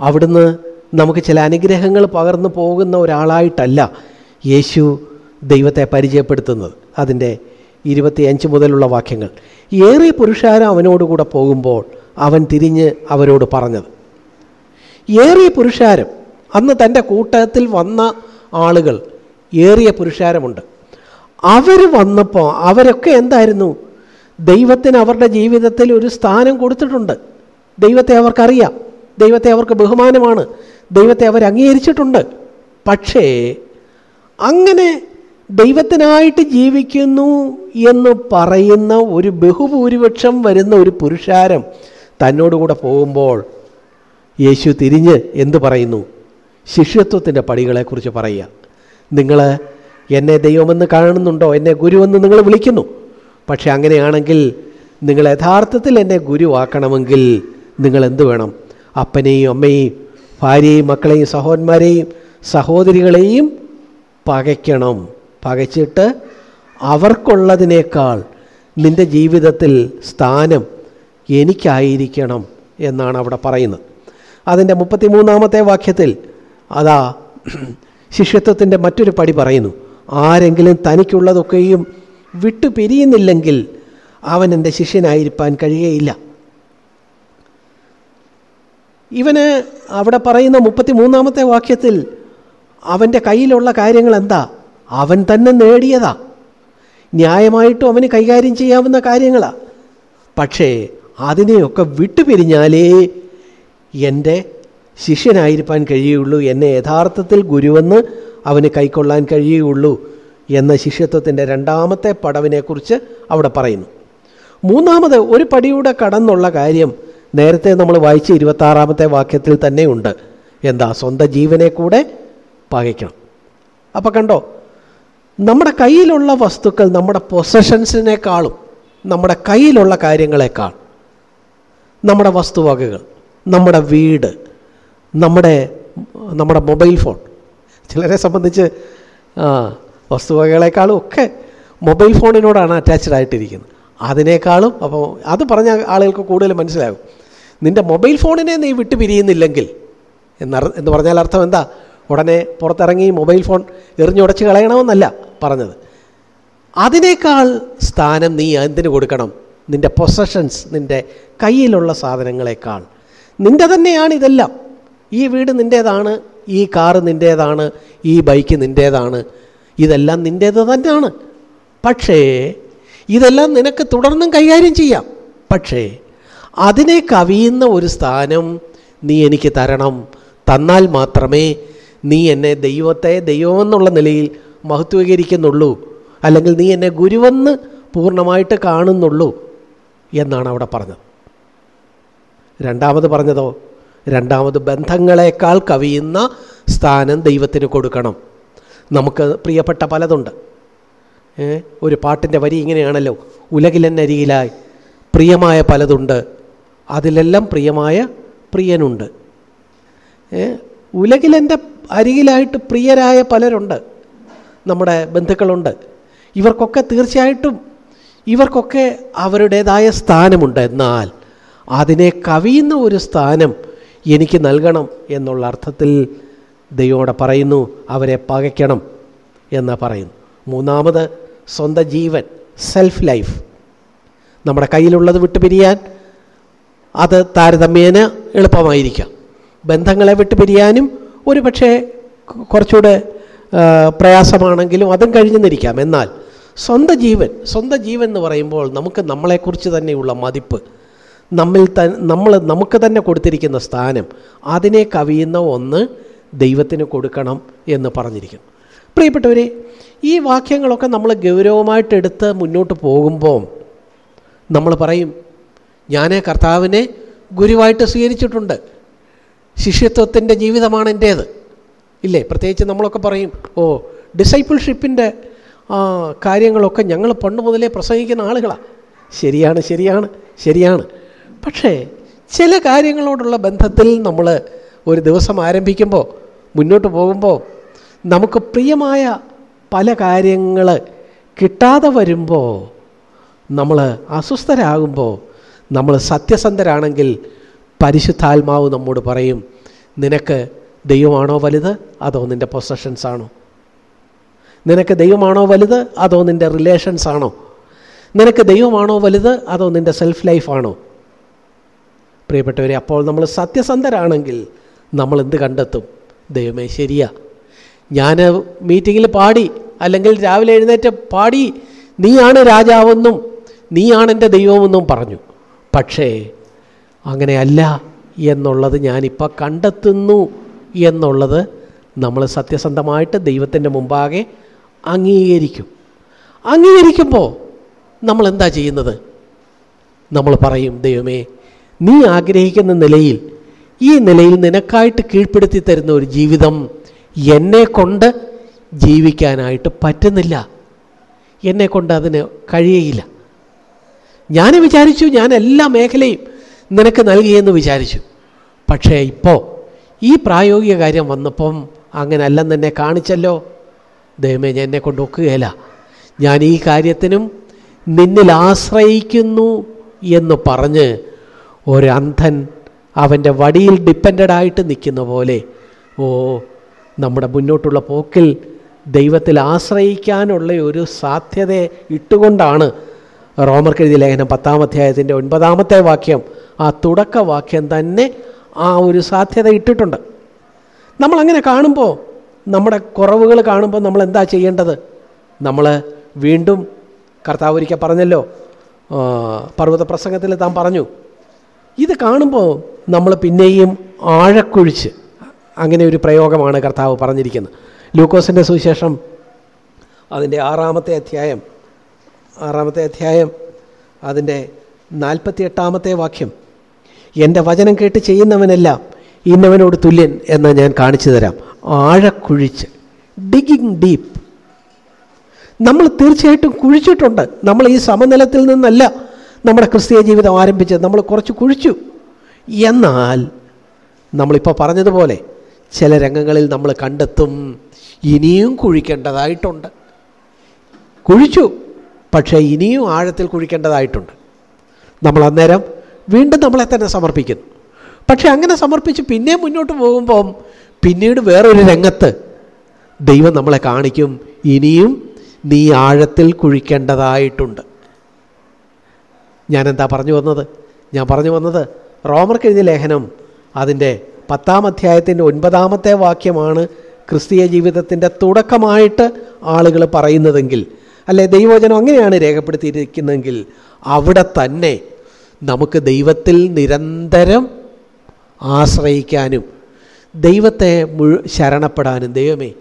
അവിടുന്ന് നമുക്ക് ചില അനുഗ്രഹങ്ങൾ പകർന്നു പോകുന്ന ഒരാളായിട്ടല്ല യേശു ദൈവത്തെ പരിചയപ്പെടുത്തുന്നത്. അതിന്റെ ഇരുപത്തിയഞ്ച് മുതലുള്ള വാക്യങ്ങൾ. ഏറെ പുരുഷാരം അവനോടുകൂടെ പോകുമ്പോൾ അവൻ തിരിഞ്ഞ് അവരോട് പറഞ്ഞത്. ഏറിയ പുരുഷാരം. അന്ന് തന്റെ കൂട്ടത്തിൽ വന്ന ആളുകൾ ഏറിയ പുരുഷാരമുണ്ട്. അവർ വന്നപ്പോൾ അവരൊക്കെ എന്തായിരുന്നു? ദൈവത്തിന് അവരുടെ ജീവിതത്തിൽ ഒരു സ്ഥാനം കൊടുത്തിട്ടുണ്ട്. ദൈവത്തെ അവർക്കറിയാം. ദൈവത്തെ അവർക്ക് ബഹുമാനമാണ്. ദൈവത്തെ അവർ അംഗീകരിച്ചിട്ടുണ്ട്. പക്ഷേ അങ്ങനെ ദൈവത്തിനായിട്ട് ജീവിക്കുന്നു എന്ന് പറയുന്ന ഒരു ബഹുഭൂരിപക്ഷം വരുന്ന ഒരു പുരുഷാരം തന്നോടുകൂടെ പോകുമ്പോൾ യേശു തിരിഞ്ഞ് എന്തു പറയുന്നു? ശിഷ്യത്വത്തിന്റെ പടികളെക്കുറിച്ച് പറയുക. നിങ്ങൾ എന്നെ ദൈവമെന്ന് കാണുന്നുണ്ടോ? എന്നെ ഗുരുവെന്ന് നിങ്ങൾ വിളിക്കുന്നു. പക്ഷെ അങ്ങനെയാണെങ്കിൽ നിങ്ങൾ യഥാർത്ഥത്തിൽ എന്നെ ഗുരുവാക്കണമെങ്കിൽ നിങ്ങൾ എന്ത് വേണം? അപ്പനെയും അമ്മയെയും ഭാര്യയെയും മക്കളെയും സഹോദരന്മാരെയും സഹോദരികളെയും പകയ്ക്കണം. പകച്ചിട്ട് അവർക്കുള്ളതിനേക്കാൾ നിന്റെ ജീവിതത്തിൽ സ്ഥാനം എനിക്കായിരിക്കണം എന്നാണ് അവിടെ പറയുന്നത്. അതിന്റെ മുപ്പത്തിമൂന്നാമത്തെ വാക്യത്തിൽ അതാ ശിഷ്യത്വത്തിന്റെ മറ്റൊരു പടി പറയുന്നു. ആരെങ്കിലും തനിക്കുള്ളതൊക്കെയും വിട്ടു പിരിയുന്നില്ലെങ്കിൽ അവൻ എന്റെ ശിഷ്യനായിരിക്കാൻ കഴിയുകയില്ല ഇവന് അവിടെ പറയുന്ന മുപ്പത്തി മൂന്നാമത്തെ വാക്യത്തിൽ അവന്റെ കയ്യിലുള്ള കാര്യങ്ങൾ എന്താ? അവൻ തന്നെ നേടിയതാ. ന്യായമായിട്ടും അവന് കൈകാര്യം ചെയ്യാവുന്ന കാര്യങ്ങളാണ് പക്ഷേ അതിനെയൊക്കെ വിട്ടുപിരിഞ്ഞാലേ എന്റെ ശിഷ്യനായിരിക്കാൻ കഴിയുള്ളൂ എന്നെ യഥാർത്ഥത്തിൽ ഗുരുവെന്ന് അവന് കൈക്കൊള്ളാൻ കഴിയുള്ളൂ എന്ന ശിഷ്യത്വത്തിന്റെ രണ്ടാമത്തെ പടവിനെക്കുറിച്ച് അവിടെ പറയുന്നു. മൂന്നാമത് ഒരു പടിയുടെ കടന്നുള്ള കാര്യം നേരത്തെ നമ്മൾ വായിച്ച ഇരുപത്താറാമത്തെ വാക്യത്തിൽ തന്നെയുണ്ട്. എന്താ? സ്വന്തം ജീവനെ കൂടെ പകയ്ക്കണം അപ്പം കണ്ടോ? നമ്മുടെ കയ്യിലുള്ള വസ്തുക്കൾ നമ്മുടെ പൊസഷൻസിനേക്കാളും നമ്മുടെ കയ്യിലുള്ള കാര്യങ്ങളെക്കാൾ നമ്മുടെ വസ്തുവകകൾ നമ്മുടെ വീട് നമ്മുടെ നമ്മുടെ മൊബൈൽ ഫോൺ ചിലരെ സംബന്ധിച്ച് വസ്തുവകകളെക്കാളും ഒക്കെ മൊബൈൽ ഫോണിനോടാണ് അറ്റാച്ച്ഡ് ആയിട്ടിരിക്കുന്നത്. അതിനേക്കാളും അപ്പോൾ അത് പറഞ്ഞ ആളുകൾക്ക് കൂടുതൽ മനസ്സിലാകും. നിന്റെ മൊബൈൽ ഫോണിനെ നീ വിട്ടു പിരിയുന്നില്ലെങ്കിൽ എന്ന് പറഞ്ഞാൽ അർത്ഥം എന്താ? ഉടനെ പുറത്തിറങ്ങി മൊബൈൽ ഫോൺ എറിഞ്ഞുടച്ച് കളയണമെന്നല്ല പറഞ്ഞത്. അതിനേക്കാൾ സ്ഥാനം നീ എന്തിനു കൊടുക്കണം? നിന്റെ പൊസഷൻസ് നിന്റെ കയ്യിലുള്ള സാധനങ്ങളെക്കാൾ. നിന്റെ തന്നെയാണ് ഇതെല്ലാം. ഈ വീട് നിന്റേതാണ് ഈ കാറ് നിന്റേതാണ് ഈ ബൈക്ക് നിന്റേതാണ് ഇതെല്ലാം നിന്റേത് തന്നെയാണ്. പക്ഷേ ഇതെല്ലാം നിനക്ക് തുടർന്നും കൈകാര്യം ചെയ്യാം. പക്ഷേ അതിനെ കവിയുന്ന ഒരു സ്ഥാനം നീ എനിക്ക് തരണം. തന്നാൽ മാത്രമേ നീ എന്നെ ദൈവത്തെ ദൈവമെന്നുള്ള നിലയിൽ മഹത്വീകരിക്കുന്നുള്ളൂ. അല്ലെങ്കിൽ നീ എന്നെ ഗുരുവെന്ന് പൂർണമായിട്ട് കാണുന്നുള്ളൂ എന്നാണ് അവിടെ പറഞ്ഞത്. രണ്ടാമത് പറഞ്ഞതോ? രണ്ടാമത് ബന്ധങ്ങളെക്കാൾ കവിയുന്ന സ്ഥാനം ദൈവത്തിന് കൊടുക്കണം. നമുക്ക് പ്രിയപ്പെട്ട പലതുണ്ട്. ഒരു പാട്ടിന്റെ വരി ഇങ്ങനെയാണല്ലോ. ഉലകിലെന്നരികിലായി. പ്രിയമായ പലതുണ്ട്. അതിലെല്ലാം പ്രിയമായ പ്രിയനുണ്ട്. ഉലകിലെന്റെ അരികിലായിട്ട് പ്രിയരായ പലരുണ്ട്. നമ്മുടെ ബന്ധുക്കളുണ്ട്. ഇവർക്കൊക്കെ തീർച്ചയായിട്ടും ഇവർക്കൊക്കെ അവരുടേതായ സ്ഥാനമുണ്ട്. എന്നാൽ അതിനെ കവിയുന്ന ഒരു സ്ഥാനം എനിക്ക് നൽകണം എന്നുള്ള അർത്ഥത്തിൽ ദൈവോടെ പറയുന്നു അവരെ പകയ്ക്കണം എന്ന് പറയുന്നു. മൂന്നാമത് സ്വന്തം ജീവൻ സെൽഫ് ലൈഫ് നമ്മുടെ കയ്യിലുള്ളത് വിട്ടുപിരിയാൻ അത് താരതമ്യേന എളുപ്പമായിരിക്കാം. ബന്ധങ്ങളെ വിട്ടുപിരിയാനും ഒരു പക്ഷേ കുറച്ചുകൂടെ പ്രയാസമാണെങ്കിലും അതും കഴിഞ്ഞെന്നിരിക്കാം എന്നാൽ സ്വന്തം ജീവൻ സ്വന്തം ജീവൻ എന്ന് പറയുമ്പോൾ നമുക്ക് നമ്മളെക്കുറിച്ച് തന്നെയുള്ള മതിപ്പ് നമ്മിൽ ത നമ്മൾ നമുക്ക് തന്നെ കൊടുത്തിരിക്കുന്ന സ്ഥാനം അതിനെ കവിയുന്ന ഒന്ന് ദൈവത്തിന് കൊടുക്കണം എന്ന് പറഞ്ഞിരിക്കുന്നു പ്രിയപ്പെട്ടവരെ ഈ വാക്യങ്ങളൊക്കെ നമ്മൾ ഗൗരവമായിട്ടെടുത്ത് മുന്നോട്ട് പോകുമ്പോൾ നമ്മൾ പറയും ഞാൻ കർത്താവിനെ ഗുരുവായിട്ട് സ്വീകരിച്ചിട്ടുണ്ട്. ശിഷ്യത്വത്തിന്റെ ജീവിതമാണ് എന്റേത് ഇല്ലേ? പ്രത്യേകിച്ച് നമ്മളൊക്കെ പറയും ഓ ഡിസൈപ്പിൾഷിപ്പിന്റെ കാര്യങ്ങളൊക്കെ ഞങ്ങൾ പണ്ട് മുതലേ പ്രസംഗിക്കുന്ന ആളുകളാണ് ശരിയാണ് ശരിയാണ് ശരിയാണ്. പക്ഷേ ചില കാര്യങ്ങളോടുള്ള ബന്ധത്തിൽ നമ്മൾ ഒരു ദിവസം ആരംഭിക്കുമ്പോൾ മുന്നോട്ട് പോകുമ്പോൾ നമുക്ക് പ്രിയമായ പല കാര്യങ്ങൾ കിട്ടാതെ വരുമ്പോൾ നമ്മൾ അസ്വസ്ഥരാകുമ്പോൾ നമ്മൾ സത്യസന്ധരാണെങ്കിൽ പരിശുദ്ധാത്മാവ് നമ്മോട് പറയും നിനക്ക് ദൈവമാണോ വലുത്? അതോ നിന്റെ പൊസഷൻസ് ആണോ? നിനക്ക് ദൈവമാണോ വലുത്? അതോ നിന്റെ റിലേഷൻസ് ആണോ? നിനക്ക് ദൈവമാണോ വലുത്? അതോ നിന്റെ സെൽഫ് ലൈഫാണോ പ്രിയപ്പെട്ടവരെ അപ്പോൾ നമ്മൾ സത്യസന്ധരാണെങ്കിൽ നമ്മൾ എന്ത് കണ്ടെത്തും? ദൈവമേ ശരിയാ. ഞാൻ മീറ്റിങ്ങിൽ പാടി അല്ലെങ്കിൽ രാവിലെ എഴുന്നേറ്റ് പാടി നീയാണ് രാജാവെന്നും നീയാണ് എന്റെ ദൈവമെന്നും പറഞ്ഞു. പക്ഷേ അങ്ങനെയല്ല എന്നുള്ളത് ഞാനിപ്പോൾ കണ്ടെത്തുന്നു എന്നുള്ളത് നമ്മൾ സത്യസന്ധമായിട്ട് ദൈവത്തിന്റെ മുമ്പാകെ അംഗീകരിക്കും. അംഗീകരിക്കുമ്പോൾ നമ്മൾ എന്താ ചെയ്യുന്നത്? നമ്മൾ പറയും ദൈവമേ നീ ആഗ്രഹിക്കുന്ന നിലയിൽ ഈ നിലയിൽ നിനക്കായിട്ട് കീഴ്പ്പെടുത്തി തരുന്ന ഒരു ജീവിതം എന്നെ കൊണ്ട് ജീവിക്കാനായിട്ട് പറ്റുന്നില്ല. എന്നെ കൊണ്ട് അതിന് കഴിയയില്ല. ഞാൻ വിചാരിച്ചു ഞാൻ എല്ലാ മേഖലയും നിനക്ക് നൽകിയെന്ന് വിചാരിച്ചു. പക്ഷേ ഇപ്പോൾ ഈ പ്രായോഗിക കാര്യം വന്നപ്പം അങ്ങനെ അല്ലെന്ന് എന്നെ കാണിച്ചല്ലോ. ദൈവമേ ഞാൻ എന്നെ കൊണ്ട് ഒക്കുകയില്ല. ഞാൻ ഈ കാര്യത്തിനും നിന്നിൽ ആശ്രയിക്കുന്നു എന്ന് പറഞ്ഞ് ഒരു അന്ധൻ അവന്റെ വടിയിൽ ഡിപ്പെൻഡായിട്ട് നിൽക്കുന്ന പോലെ ഓ നമ്മുടെ മുന്നോട്ടുള്ള പോക്കിൽ ദൈവത്തിൽ ആശ്രയിക്കാനുള്ള ഒരു സാധ്യത ഇട്ടുകൊണ്ടാണ് റോമർക്ക് എഴുതിയ ലേഖനം പത്താം അധ്യായത്തിന്റെ ഒൻപതാമത്തെ വാക്യം ആ തുടക്കവാക്യം തന്നെ ആ ഒരു സാധ്യത ഇട്ടിട്ടുണ്ട്. നമ്മളങ്ങനെ കാണുമ്പോൾ നമ്മുടെ കുറവുകൾ കാണുമ്പോൾ നമ്മൾ എന്താ ചെയ്യേണ്ടത്? നമ്മൾ വീണ്ടും കർത്താവ് ഒരിക്കൽ പറഞ്ഞല്ലോ പർവത പ്രസംഗത്തിൽ താൻ പറഞ്ഞു ഇത് കാണുമ്പോൾ നമ്മൾ പിന്നെയും ആഴക്കുഴിച്ച് അങ്ങനെ ഒരു പ്രയോഗമാണ് കർത്താവ് പറഞ്ഞിരിക്കുന്നത്. ലൂക്കോസിന്റെ സുവിശേഷം അതിന്റെ ആറാമത്തെ അധ്യായം ആറാമത്തെ അധ്യായം അതിന്റെ നാൽപ്പത്തി എട്ടാമത്തെ വാക്യം. എന്റെ വചനം കേട്ട് ചെയ്യുന്നവനെല്ലാം ഇന്നവനോട് തുല്യൻ എന്ന് ഞാൻ കാണിച്ചു തരാം. ആഴക്കുഴിച്ച് ഡിഗിങ് ഡീപ്പ് നമ്മൾ തീർച്ചയായിട്ടും കുഴിച്ചിട്ടുണ്ട്. നമ്മൾ ഈ സമനിലത്തിൽ നിന്നല്ല നമ്മുടെ ക്രിസ്തീയ ജീവിതം ആരംഭിച്ചത്. നമ്മൾ കുറച്ച് കുഴിച്ചു. എന്നാൽ നമ്മളിപ്പോൾ പറഞ്ഞതുപോലെ ചില രംഗങ്ങളിൽ നമ്മൾ കണ്ടെത്തും. ഇനിയും കുഴിക്കേണ്ടതായിട്ടുണ്ട്. കുഴിച്ചു. പക്ഷേ ഇനിയും ആഴത്തിൽ കുഴിക്കേണ്ടതായിട്ടുണ്ട്. നമ്മൾ അന്നേരം വീണ്ടും നമ്മളെ തന്നെ സമർപ്പിക്കുന്നു. പക്ഷേ അങ്ങനെ സമർപ്പിച്ച് പിന്നെ മുന്നോട്ട് പോകുമ്പം പിന്നീട് വേറൊരു രംഗത്ത് ദൈവം നമ്മളെ കാണിക്കും ഇനിയും നീ ആഴത്തിൽ കുഴിക്കേണ്ടതായിട്ടുണ്ട്. ഞാനെന്താ പറഞ്ഞു വന്നത്? ഞാൻ പറഞ്ഞു വന്നത് റോമർ എഴുതിയ ലേഖനം അതിന്റെ പത്താം അധ്യായത്തിന്റെ ഒൻപതാമത്തെ വാക്യമാണ് ക്രിസ്തീയ ജീവിതത്തിന്റെ തുടക്കമായിട്ട് ആളുകൾ പറയുന്നതെങ്കിൽ അല്ലെ ദൈവവചനം അങ്ങനെയാണ് രേഖപ്പെടുത്തിയിരിക്കുന്നതെങ്കിൽ അവിടെ തന്നെ നമുക്ക് ദൈവത്തിൽ നിരന്തരം ആശ്രയിക്കാനും ദൈവത്തെ മുഴു ശരണപ്പെടാനും ദൈവമേ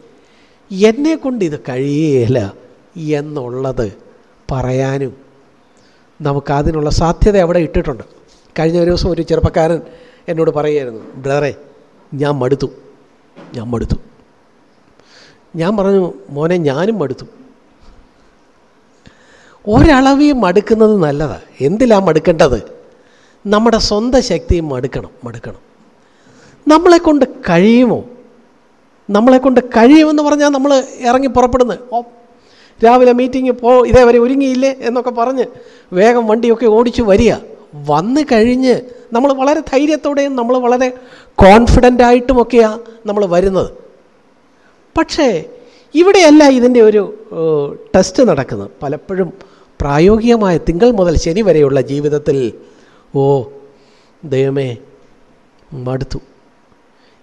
എന്നെ കൊണ്ട് ഇത് കഴിയേല എന്നുള്ളത് പറയാനും നമുക്കതിനുള്ള സാധ്യത അവിടെ ഇട്ടിട്ടുണ്ട്. കഴിഞ്ഞ ഒരു ദിവസം ഒരു ചെറുപ്പക്കാരൻ എന്നോട് പറയുമായിരുന്നു ബ്രദറെ ഞാൻ മടുത്തു ഞാൻ മടുത്തു. ഞാൻ പറഞ്ഞു മോനെ ഞാനും മടുത്തു. ഒരളവിൽ മടുക്കുന്നത് നല്ലതാണ് എന്തിലാണ് മടുക്കേണ്ടത്? നമ്മുടെ സ്വന്തം ശക്തിയും മടുക്കണം മടുക്കണം. നമ്മളെക്കൊണ്ട് കഴിയുമോ? നമ്മളെക്കൊണ്ട് കഴിയുമെന്ന് പറഞ്ഞാൽ നമ്മൾ ഇറങ്ങി പുറപ്പെടുന്നത്. ഓ രാവിലെ മീറ്റിംഗ് പോ ഇതേവരെ ഒരുങ്ങിയില്ലേ എന്നൊക്കെ പറഞ്ഞ് വേഗം വണ്ടിയൊക്കെ ഓടിച്ചു വരിക. വന്നു കഴിഞ്ഞ് നമ്മൾ വളരെ ധൈര്യത്തോടെയും നമ്മൾ വളരെ കോൺഫിഡന്റ് ആയിട്ടുമൊക്കെയാണ് നമ്മൾ വരുന്നത്. പക്ഷേ ഇവിടെയല്ല ഇതിന്റെ ഒരു ടെസ്റ്റ് നടക്കുന്നത്. പലപ്പോഴും പ്രായോഗികമായ തിങ്കൾ മുതൽ ശനി വരെയുള്ള ജീവിതത്തിൽ ഓ ദൈവമേ മടുത്തു.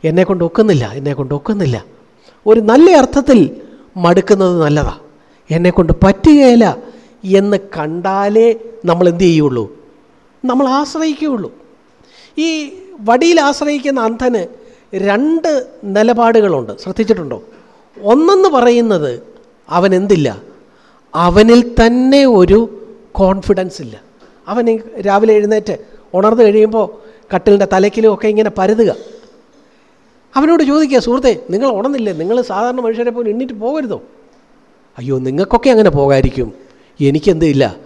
എന്നെ കൊണ്ട് ഒക്കുന്നില്ല എന്നെ കൊണ്ട് ഒക്കുന്നില്ല. ഒരു നല്ല അർത്ഥത്തിൽ മടുക്കുന്നത് നല്ലതാണ് എന്നെ കൊണ്ട് പറ്റുകയില്ല എന്ന് കണ്ടാലേ നമ്മൾ എന്ത് ചെയ്യുള്ളൂ? നമ്മൾ ആശ്രയിക്കുകയുള്ളൂ. ഈ വടിയിൽ ആശ്രയിക്കുന്ന അന്ധന് രണ്ട് നിലപാടുകളുണ്ട്. ശ്രദ്ധിച്ചിട്ടുണ്ടോ? ഒന്നെന്ന് പറയുന്നത് അവൻ എന്തില്ല? അവനിൽ തന്നെ ഒരു കോൺഫിഡൻസ് ഇല്ല. അവൻ രാവിലെ എഴുന്നേറ്റ് ഉണർന്നു കഴിയുമ്പോൾ കട്ടിലിന്റെ തലക്കിലും ഒക്കെ ഇങ്ങനെ പരുതുക. അവനോട് ചോദിക്കുക സുഹൃത്തെ നിങ്ങൾ ഉണർന്നില്ലേ? നിങ്ങൾ സാധാരണ മനുഷ്യരെ പോലെ എണ്ണിട്ട് പോകരുതോ? അയ്യോ നിങ്ങൾക്കൊക്കെ അങ്ങനെ പോകായിരിക്കും എനിക്കെന്തില്ല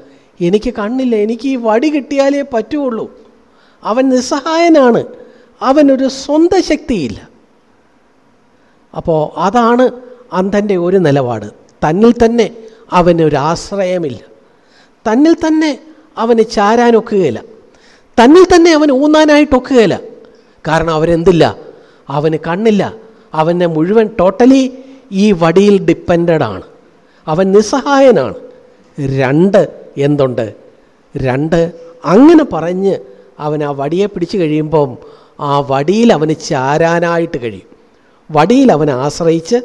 എനിക്ക് കണ്ണില്ല. എനിക്ക് ഈ വടി കിട്ടിയാലേ പറ്റുള്ളൂ. അവൻ നിസ്സഹായനാണ്. അവനൊരു സ്വന്തം ശക്തിയില്ല. അപ്പോൾ അതാണ് അന്ധന്റെ ഒരു നിലപാട്. തന്നിൽ തന്നെ അവനൊരു ആശ്രയമില്ല. തന്നിൽ തന്നെ അവന് ചാരാനൊക്കുകയില്ല തന്നിൽ തന്നെ അവന് ഊന്നാനായിട്ടൊക്കുകയില്ല കാരണം അവരെന്തില്ല? അവന് കണ്ണില്ല. അവനെ മുഴുവൻ ടോട്ടലി ഈ വടിയിൽ ഡിപ്പെൻഡാണ് അവൻ നിസ്സഹായനാണ്. രണ്ട് എന്തുണ്ട്? രണ്ട് അങ്ങനെ പറഞ്ഞ് അവൻ ആ വടിയെ പിടിച്ചു കഴിയുമ്പം ആ വടിയിൽ അവന് ചാരാനായിട്ട് കഴിയും. വടിയിൽ അവൻ ആശ്രയിച്ച്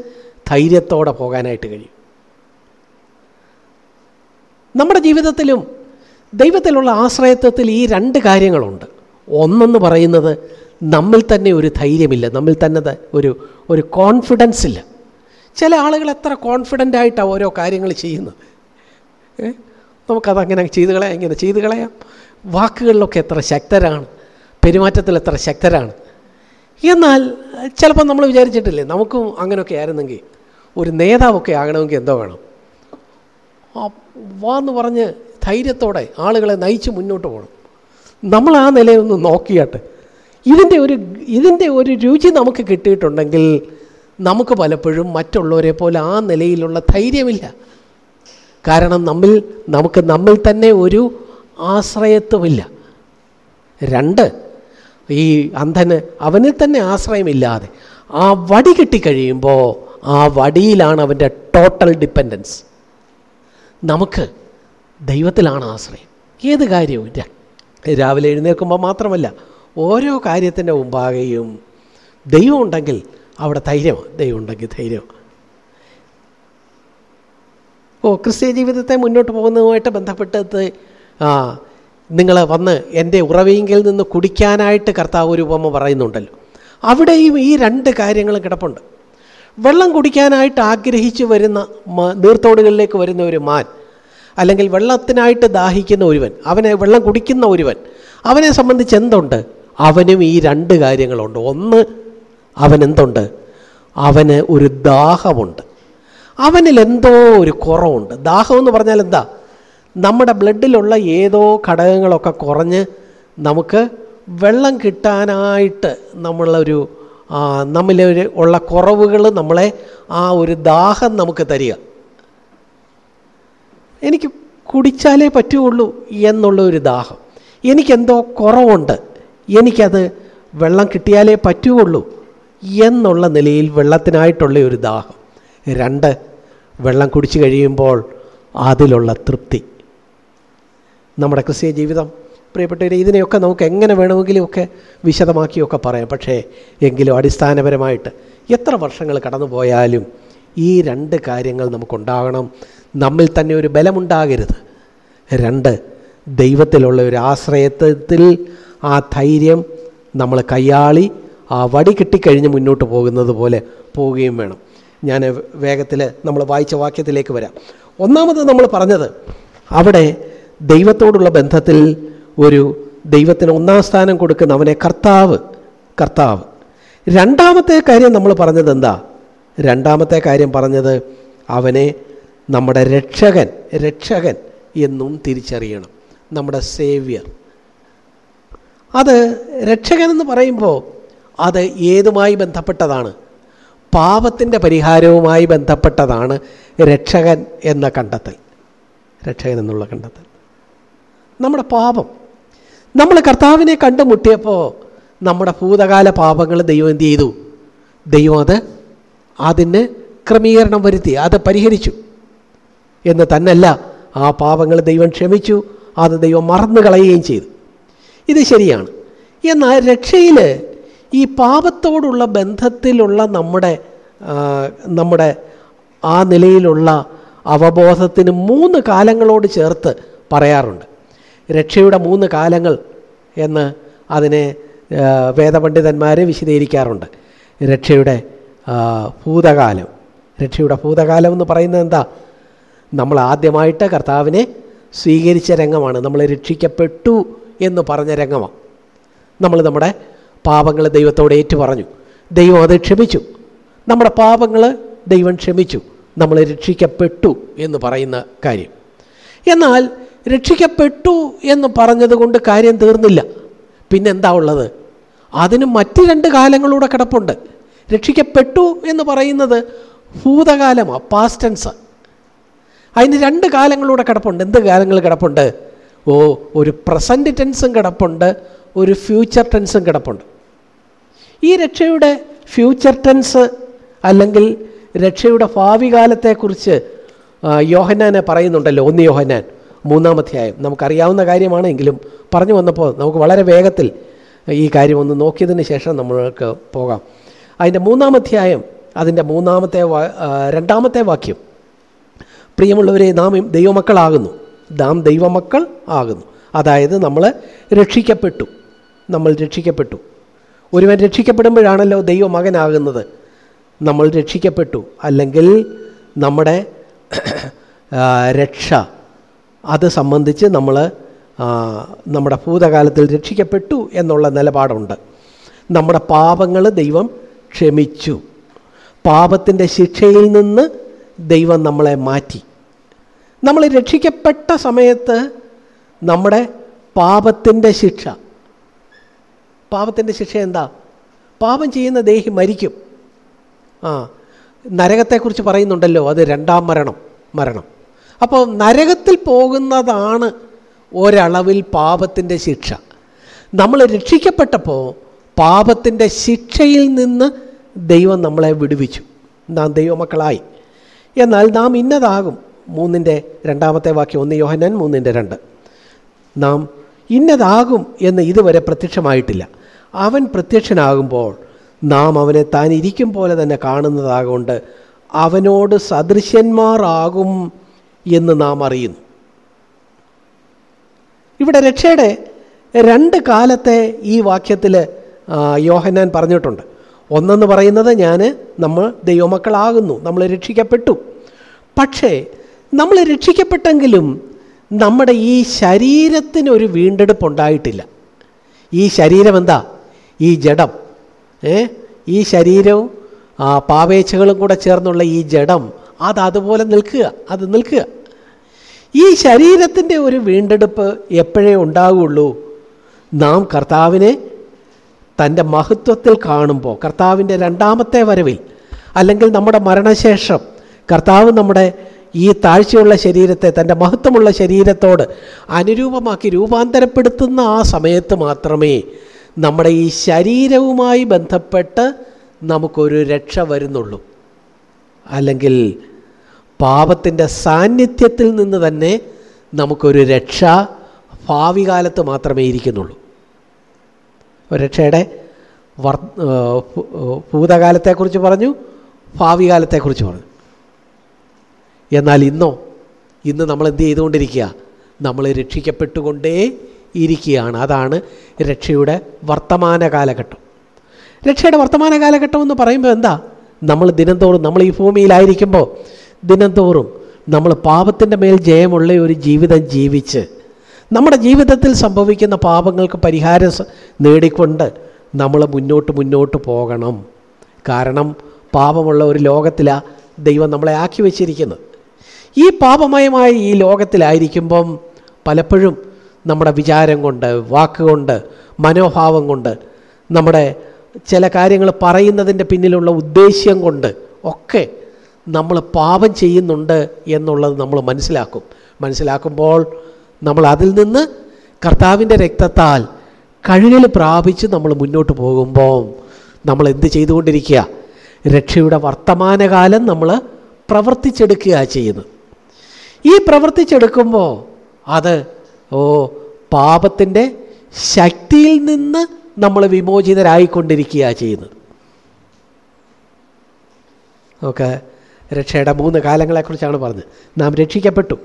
ധൈര്യത്തോടെ പോകാനായിട്ട് കഴിയും. നമ്മുടെ ജീവിതത്തിലും ദൈവത്തിലുള്ള ആശ്രയത്വത്തിൽ ഈ രണ്ട് കാര്യങ്ങളുണ്ട്. ഒന്നെന്ന് പറയുന്നത് നമ്മിൽ തന്നെ ഒരു ധൈര്യമില്ല നമ്മിൽ തന്നെ ഒരു ഒരു കോൺഫിഡൻസ് ഇല്ല. ചില ആളുകൾ എത്ര കോൺഫിഡന്റ് ആയിട്ടാണ് ഓരോ കാര്യങ്ങൾ ചെയ്യുന്നത്? നമുക്കതങ്ങനെ ചെയ്ത് കളയാം ഇങ്ങനെ ചെയ്ത് കളയാം. വാക്കുകളിലൊക്കെ എത്ര ശക്തരാണ് പെരുമാറ്റത്തിൽ എത്ര ശക്തരാണ്. എന്നാൽ ചിലപ്പോൾ നമ്മൾ വിചാരിച്ചിട്ടില്ലേ നമുക്കും അങ്ങനെയൊക്കെ ആയിരുന്നെങ്കിൽ ഒരു നേതാവൊക്കെ ആകണമെങ്കിൽ എന്തോ വേണം? ആ വാന്ന് പറഞ്ഞ് ധൈര്യത്തോടെ ആളുകളെ നയിച്ച് മുന്നോട്ട് പോകണം. നമ്മൾ ആ നിലയൊന്ന് നോക്കിയാട്ട്. ഇതിന്റെ ഒരു ഇതിന്റെ ഒരു രുചി നമുക്ക് കിട്ടിയിട്ടുണ്ടെങ്കിൽ നമുക്ക് പലപ്പോഴും മറ്റുള്ളവരെ പോലെ ആ നിലയിലുള്ള ധൈര്യമില്ല. കാരണം നമ്മിൽ നമുക്ക് നമ്മിൽ തന്നെ ഒരു ആശ്രയത്വമില്ല. രണ്ട് ഈ അന്ധന് അവനിൽ തന്നെ ആശ്രയമില്ലാതെ ആ വടി കിട്ടിക്കഴിയുമ്പോൾ ആ വടിയിലാണ് അവന്റെ ടോട്ടൽ ഡിപ്പെൻഡൻസ് നമുക്ക് ദൈവത്തിലാണ് ആശ്രയം. ഏത് കാര്യവും രാവിലെ എഴുന്നേൽക്കുമ്പോൾ മാത്രമല്ല ഓരോ കാര്യത്തിന്റെ മുമ്പാകെയും ദൈവം ഉണ്ടെങ്കിൽ അവിടെ ധൈര്യമാണ്. ദൈവം ഉണ്ടെങ്കിൽ ധൈര്യമാണ്. ഓ ക്രിസ്ത്യ ജീവിതത്തെ മുന്നോട്ട് പോകുന്നതുമായിട്ട് ബന്ധപ്പെട്ടത് ആ നിങ്ങൾ വന്ന് എന്റെ ഉറവയെങ്കിൽ നിന്ന് കുടിക്കാനായിട്ട് കർത്താവ് ഒരു ഉപമ പറയുന്നുണ്ടല്ലോ. അവിടെയും ഈ രണ്ട് കാര്യങ്ങൾ കിടപ്പുണ്ട്. വെള്ളം കുടിക്കാനായിട്ട് ആഗ്രഹിച്ചു വരുന്ന നീർത്തോടുകളിലേക്ക് വരുന്ന ഒരു മാൻ അല്ലെങ്കിൽ വെള്ളത്തിനായിട്ട് ദാഹിക്കുന്ന ഒരുവൻ അവനെ വെള്ളം കുടിക്കുന്ന ഒരുവൻ അവനെ സംബന്ധിച്ച് എന്തുണ്ട്? അവനും ഈ രണ്ട് കാര്യങ്ങളുണ്ട്. ഒന്ന് അവൻ എന്തുണ്ട് അവന് ഒരു ദാഹമുണ്ട്. അവനിൽ എന്തോ ഒരു കുറവുണ്ട്. ദാഹം എന്ന് പറഞ്ഞാൽ എന്താ? നമ്മുടെ ബ്ലഡിലുള്ള ഏതോ ഘടകങ്ങളൊക്കെ കുറഞ്ഞ് നമുക്ക് വെള്ളം കിട്ടാനായിട്ട് നമ്മളൊരു ആ, നമ്മളിൽ ഉള്ള കുറവുകൾ നമ്മളെ ആ ഒരു ദാഹം നമുക്ക് തരിക. എനിക്ക് കുടിച്ചാലേ പറ്റുള്ളൂ എന്നുള്ള ഒരു ദാഹം. എനിക്കെന്തോ കുറവുണ്ട്. എനിക്കത് വെള്ളം കിട്ടിയാലേ പറ്റുകയുള്ളൂ എന്നുള്ള നിലയിൽ വെള്ളത്തിനായിട്ടുള്ള ഒരു ദാഹം. രണ്ട് വെള്ളം കുടിച്ചു കഴിയുമ്പോൾ അതിലുള്ള തൃപ്തി. നമ്മുടെ ക്രിസ്തീയ ജീവിതം പ്രിയപ്പെട്ടവരെ ഇതിനെയൊക്കെ നമുക്ക് എങ്ങനെ വേണമെങ്കിലും ഒക്കെ വിശദമാക്കിയൊക്കെ പറയാം. പക്ഷേ എങ്കിലും അടിസ്ഥാനപരമായിട്ട് എത്ര വർഷങ്ങൾ കടന്നു പോയാലും ഈ രണ്ട് കാര്യങ്ങൾ നമുക്കുണ്ടാകണം. നമ്മിൽ തന്നെ ഒരു ബലമുണ്ടാകരുത്. രണ്ട് ദൈവത്തിലുള്ള ഒരു ആശ്രയത്വത്തിൽ ആ ധൈര്യം നമ്മൾ കയ്യാളി ആ വടി കിട്ടിക്കഴിഞ്ഞ് മുന്നോട്ട് പോകുന്നത് പോലെ പോവുകയും വേണം. ഞാൻ വേഗത്തിൽ നമ്മൾ വായിച്ച വാക്യത്തിലേക്ക് വരാം. ഒന്നാമത് നമ്മൾ പറഞ്ഞത് അവിടെ ദൈവത്തോടുള്ള ബന്ധത്തിൽ ഒരു ദൈവത്തിന് ഒന്നാം സ്ഥാനം കൊടുക്കുന്ന അവനെ കർത്താവ് കർത്താവ്. രണ്ടാമത്തെ കാര്യം നമ്മൾ പറഞ്ഞത് എന്താ? രണ്ടാമത്തെ കാര്യം പറഞ്ഞത് അവനെ നമ്മുടെ രക്ഷകൻ രക്ഷകൻ എന്നും തിരിച്ചറിയണം. നമ്മുടെ സേവ്യർ. അത് രക്ഷകൻ എന്ന് പറയുമ്പോൾ അത് ഏതുമായി ബന്ധപ്പെട്ടതാണ്? പാപത്തിന്റെ പരിഹാരവുമായി ബന്ധപ്പെട്ടതാണ് രക്ഷകൻ എന്ന കണ്ടെത്തൽ. രക്ഷകൻ എന്നുള്ള കണ്ടെത്തൽ. നമ്മുടെ പാപം. നമ്മൾ കർത്താവിനെ കണ്ടുമുട്ടിയപ്പോൾ നമ്മുടെ ഭൂതകാല പാപങ്ങൾ ദൈവം എന്ത് ചെയ്തു? ദൈവം അത് അതിന് ക്രമീകരണം വരുത്തി അത് പരിഹരിച്ചു. എന്ന് തന്നല്ല ആ പാപങ്ങൾ ദൈവം ക്ഷമിച്ചു അത് ദൈവം മറന്നു കളയുകയും ചെയ്തു. ഇത് ശരിയാണ്. എന്നാൽ രക്ഷയിൽ ഈ പാപത്തോടുള്ള ബന്ധത്തിലുള്ള നമ്മുടെ നമ്മുടെ ആ നിലയിലുള്ള അവബോധത്തിന് മൂന്ന് കാലങ്ങളോട് ചേർത്ത് പറയാറുണ്ട്. രക്ഷയുടെ മൂന്ന് കാലങ്ങൾ എന്ന് അതിനെ വേദപണ്ഡിതന്മാർ വിശദീകരിക്കാറുണ്ട്. രക്ഷയുടെ ഭൂതകാലം. രക്ഷയുടെ ഭൂതകാലം എന്ന് പറയുന്നത് എന്താ? നമ്മൾ ആദ്യമായിട്ട് കർത്താവിനെ സ്വീകരിച്ച രംഗമാണ്. നമ്മൾ രക്ഷിക്കപ്പെട്ടു എന്ന് പറഞ്ഞ രംഗമാണ്. നമ്മൾ നമ്മുടെ പാപങ്ങൾ ദൈവത്തോട് ഏറ്റു പറഞ്ഞു ദൈവം അത് ക്ഷമിച്ചു. നമ്മുടെ പാപങ്ങൾ ദൈവം ക്ഷമിച്ചു. നമ്മൾ രക്ഷിക്കപ്പെട്ടു എന്ന് പറയുന്ന കാര്യം. എന്നാൽ രക്ഷിക്കപ്പെട്ടു എന്ന് പറഞ്ഞതുകൊണ്ട് കാര്യം തീർന്നില്ല. പിന്നെന്താ ഉള്ളത്? അതിന് മറ്റ് രണ്ട് കാലങ്ങളൂടെ കിടപ്പുണ്ട്. രക്ഷിക്കപ്പെട്ടു എന്ന് പറയുന്നത് ഭൂതകാലമാണ് പാസ്റ്റൻസ് അതിന് രണ്ട് കാലങ്ങളൂടെ കിടപ്പുണ്ട്. എന്ത് കാലങ്ങൾ കിടപ്പുണ്ട്? ഓ ഒരു പ്രസന്റ് ടെൻസും കിടപ്പുണ്ട് ഒരു ഫ്യൂച്ചർ ടെൻസും കിടപ്പുണ്ട്. ഈ രക്ഷയുടെ ഫ്യൂച്ചർ ടെൻസ് അല്ലെങ്കിൽ രക്ഷയുടെ ഭാവി കാലത്തെക്കുറിച്ച് യോഹനാനെ യോഹന്നാനെ പറയുന്നുണ്ടല്ലോ ഒന്ന് യോഹന്നാൻ. മൂന്നാമധ്യായം. നമുക്കറിയാവുന്ന കാര്യമാണ് എങ്കിലും പറഞ്ഞു വന്നപ്പോൾ നമുക്ക് വളരെ വേഗത്തിൽ ഈ കാര്യം ഒന്ന് നോക്കിയതിന് ശേഷം നമ്മൾക്ക് പോകാം. അതിന്റെ മൂന്നാമധ്യായം അതിന്റെ മൂന്നാമത്തെ രണ്ടാമത്തെ വാക്യം. പ്രിയമുള്ളവരെ നാം ദൈവമക്കളാകുന്നു. നാം ദൈവമക്കൾ ആകുന്നു. അതായത് നമ്മൾ രക്ഷിക്കപ്പെട്ടു. നമ്മൾ രക്ഷിക്കപ്പെട്ടു. ഒരുവൻ രക്ഷിക്കപ്പെടുമ്പോഴാണല്ലോ ദൈവമകനാകുന്നത്. നമ്മൾ രക്ഷിക്കപ്പെട്ടു. അല്ലെങ്കിൽ നമ്മുടെ രക്ഷ അത് സംബന്ധിച്ച് നമ്മൾ നമ്മുടെ ഭൂതകാലത്തിൽ രക്ഷിക്കപ്പെട്ടു എന്നുള്ള നിലപാടുണ്ട്. നമ്മുടെ പാപങ്ങൾ ദൈവം ക്ഷമിച്ചു. പാപത്തിന്റെ ശിക്ഷയിൽ നിന്ന് ദൈവം നമ്മളെ മാറ്റി. നമ്മൾ രക്ഷിക്കപ്പെട്ട സമയത്ത് നമ്മുടെ പാപത്തിന്റെ ശിക്ഷ. പാപത്തിന്റെ ശിക്ഷ എന്താ? പാപം ചെയ്യുന്ന ദേഹി മരിക്കും. ആ നരകത്തെക്കുറിച്ച് പറയുന്നുണ്ടല്ലോ അത് രണ്ടാം മരണം മരണം. അപ്പോൾ നരകത്തിൽ പോകുന്നതാണ് ഒരളവിൽ പാപത്തിന്റെ ശിക്ഷ. നമ്മൾ രക്ഷിക്കപ്പെട്ടപ്പോൾ പാപത്തിന്റെ ശിക്ഷയിൽ നിന്ന് ദൈവം നമ്മളെ വിടുവിച്ചു. നാം ദൈവമക്കളായി. എന്നാൽ നാം ഇന്നതാകും. മൂന്നിന്റെ രണ്ടാമത്തെ വാക്യം ഒന്ന് യോഹന്നാൻ മൂന്നിന്റെ രണ്ട്. നാം ഇന്നതാകും എന്ന് ഇതുവരെ പ്രത്യക്ഷമായിട്ടില്ല. അവൻ പ്രത്യക്ഷനാകുമ്പോൾ നാം അവനെ താൻ ഇരിക്കും പോലെ തന്നെ കാണുന്നതാകൊണ്ട് അവനോട് സദൃശ്യന്മാരാകും എന്ന് നാം അറിയുന്നു. ഇവിടെ രക്ഷയുടെ രണ്ട് കാലത്തെ ഈ വാക്യത്തിൽ യോഹന്നാൻ പറഞ്ഞിട്ടുണ്ട്. ഒന്നെന്ന് പറയുന്നത് ഞാൻ നമ്മൾ ദൈവമക്കളാകുന്നു നമ്മൾ രക്ഷിക്കപ്പെട്ടു. പക്ഷേ നമ്മൾ രക്ഷിക്കപ്പെട്ടെങ്കിലും നമ്മുടെ ഈ ശരീരത്തിനൊരു വീണ്ടെടുപ്പ് ഉണ്ടായിട്ടില്ല. ഈ ശരീരം എന്താ? ഈ ജഡം. ഏ? ഈ ശരീരവും ആ പാവേച്ഛകളും കൂടെ ചേർന്നുള്ള ഈ ജഡം അത് അതുപോലെ നിൽക്കുക അത് നിൽക്കുക. ഈ ശരീരത്തിന്റെ ഒരു വീണ്ടെടുപ്പ് എപ്പോഴേ ഉണ്ടാവുള്ളൂ? നാം കർത്താവിനെ തന്റെ മഹത്വത്തിൽ കാണുമ്പോൾ കർത്താവിന്റെ രണ്ടാമത്തെ വരവിൽ അല്ലെങ്കിൽ നമ്മുടെ മരണശേഷം കർത്താവ് നമ്മുടെ ഈ താഴ്ചയുള്ള ശരീരത്തെ തന്റെ മഹത്വമുള്ള ശരീരത്തോട് അനുരൂപമാക്കി രൂപാന്തരപ്പെടുത്തുന്ന ആ സമയത്ത് മാത്രമേ നമ്മുടെ ഈ ശരീരവുമായി ബന്ധപ്പെട്ട് നമുക്കൊരു രക്ഷ വരുന്നുള്ളൂ. അല്ലെങ്കിൽ പാപത്തിന്റെ സാന്നിധ്യത്തിൽ നിന്ന് തന്നെ നമുക്കൊരു രക്ഷ ഭാവി കാലത്ത് മാത്രമേ ഇരിക്കുന്നുള്ളൂ. രക്ഷയുടെ വർ ഭൂതകാലത്തെക്കുറിച്ച് പറഞ്ഞു ഭാവി കാലത്തെക്കുറിച്ച് പറഞ്ഞു. എന്നാൽ ഇന്നോ ഇന്ന് നമ്മൾ എന്ത് ചെയ്തുകൊണ്ടിരിക്കുക? നമ്മൾ രക്ഷിക്കപ്പെട്ടുകൊണ്ടേ ഇരിക്കുകയാണ്. അതാണ് രക്ഷയുടെ വർത്തമാന കാലഘട്ടം. രക്ഷയുടെ വർത്തമാന കാലഘട്ടം എന്ന് പറയുമ്പോൾ എന്താ? നമ്മൾ ദിനംതോറും നമ്മൾ ഈ ഭൂമിയിലായിരിക്കുമ്പോൾ ദിനംതോറും നമ്മൾ പാപത്തിന്റെ മേൽ ജയമുള്ള ഒരു ജീവിതം ജീവിച്ച് നമ്മുടെ ജീവിതത്തിൽ സംഭവിക്കുന്ന പാപങ്ങൾക്ക് പരിഹാരം നേടിക്കൊണ്ട് നമ്മൾ മുന്നോട്ട് മുന്നോട്ട് പോകണം. കാരണം പാപമുള്ള ഒരു ലോകത്തിലാണ് ദൈവം നമ്മളെ ആക്കി വച്ചിരിക്കുന്നത്. ഈ പാപമയമായ ഈ ലോകത്തിലായിരിക്കുമ്പം പലപ്പോഴും നമ്മുടെ വിചാരം കൊണ്ട് വാക്കുകൊണ്ട് മനോഭാവം കൊണ്ട് നമ്മുടെ ചില കാര്യങ്ങൾ പറയുന്നതിന്റെ പിന്നിലുള്ള ഉദ്ദേശ്യം കൊണ്ട് ഒക്കെ നമ്മൾ പാപം ചെയ്യുന്നുണ്ട് എന്നുള്ളത് നമ്മൾ മനസ്സിലാക്കും. മനസ്സിലാക്കുമ്പോൾ നമ്മൾ അതിൽ നിന്ന് കർത്താവിന്റെ രക്തത്താൽ കഴുകൽ പ്രാപിച്ച് നമ്മൾ മുന്നോട്ട് പോകുമ്പോൾ നമ്മൾ എന്ത് ചെയ്തുകൊണ്ടിരിക്കുക? രക്ഷയുടെ വർത്തമാനകാലം നമ്മൾ പ്രവർത്തിച്ചെടുക്കുക ചെയ്യുന്നത് ഈ പ്രവർത്തിച്ചെടുക്കുമ്പോൾ അത് ഓ പാപത്തിന്റെ ശക്തിയിൽ നിന്ന് നമ്മൾ വിമോചിതരായിക്കൊണ്ടിരിക്കുക ചെയ്യുന്നത് ഓക്കെ? രക്ഷയുടെ മൂന്ന് കാലങ്ങളെക്കുറിച്ചാണ് പറഞ്ഞത്. നാം രക്ഷിക്കപ്പെട്ടു.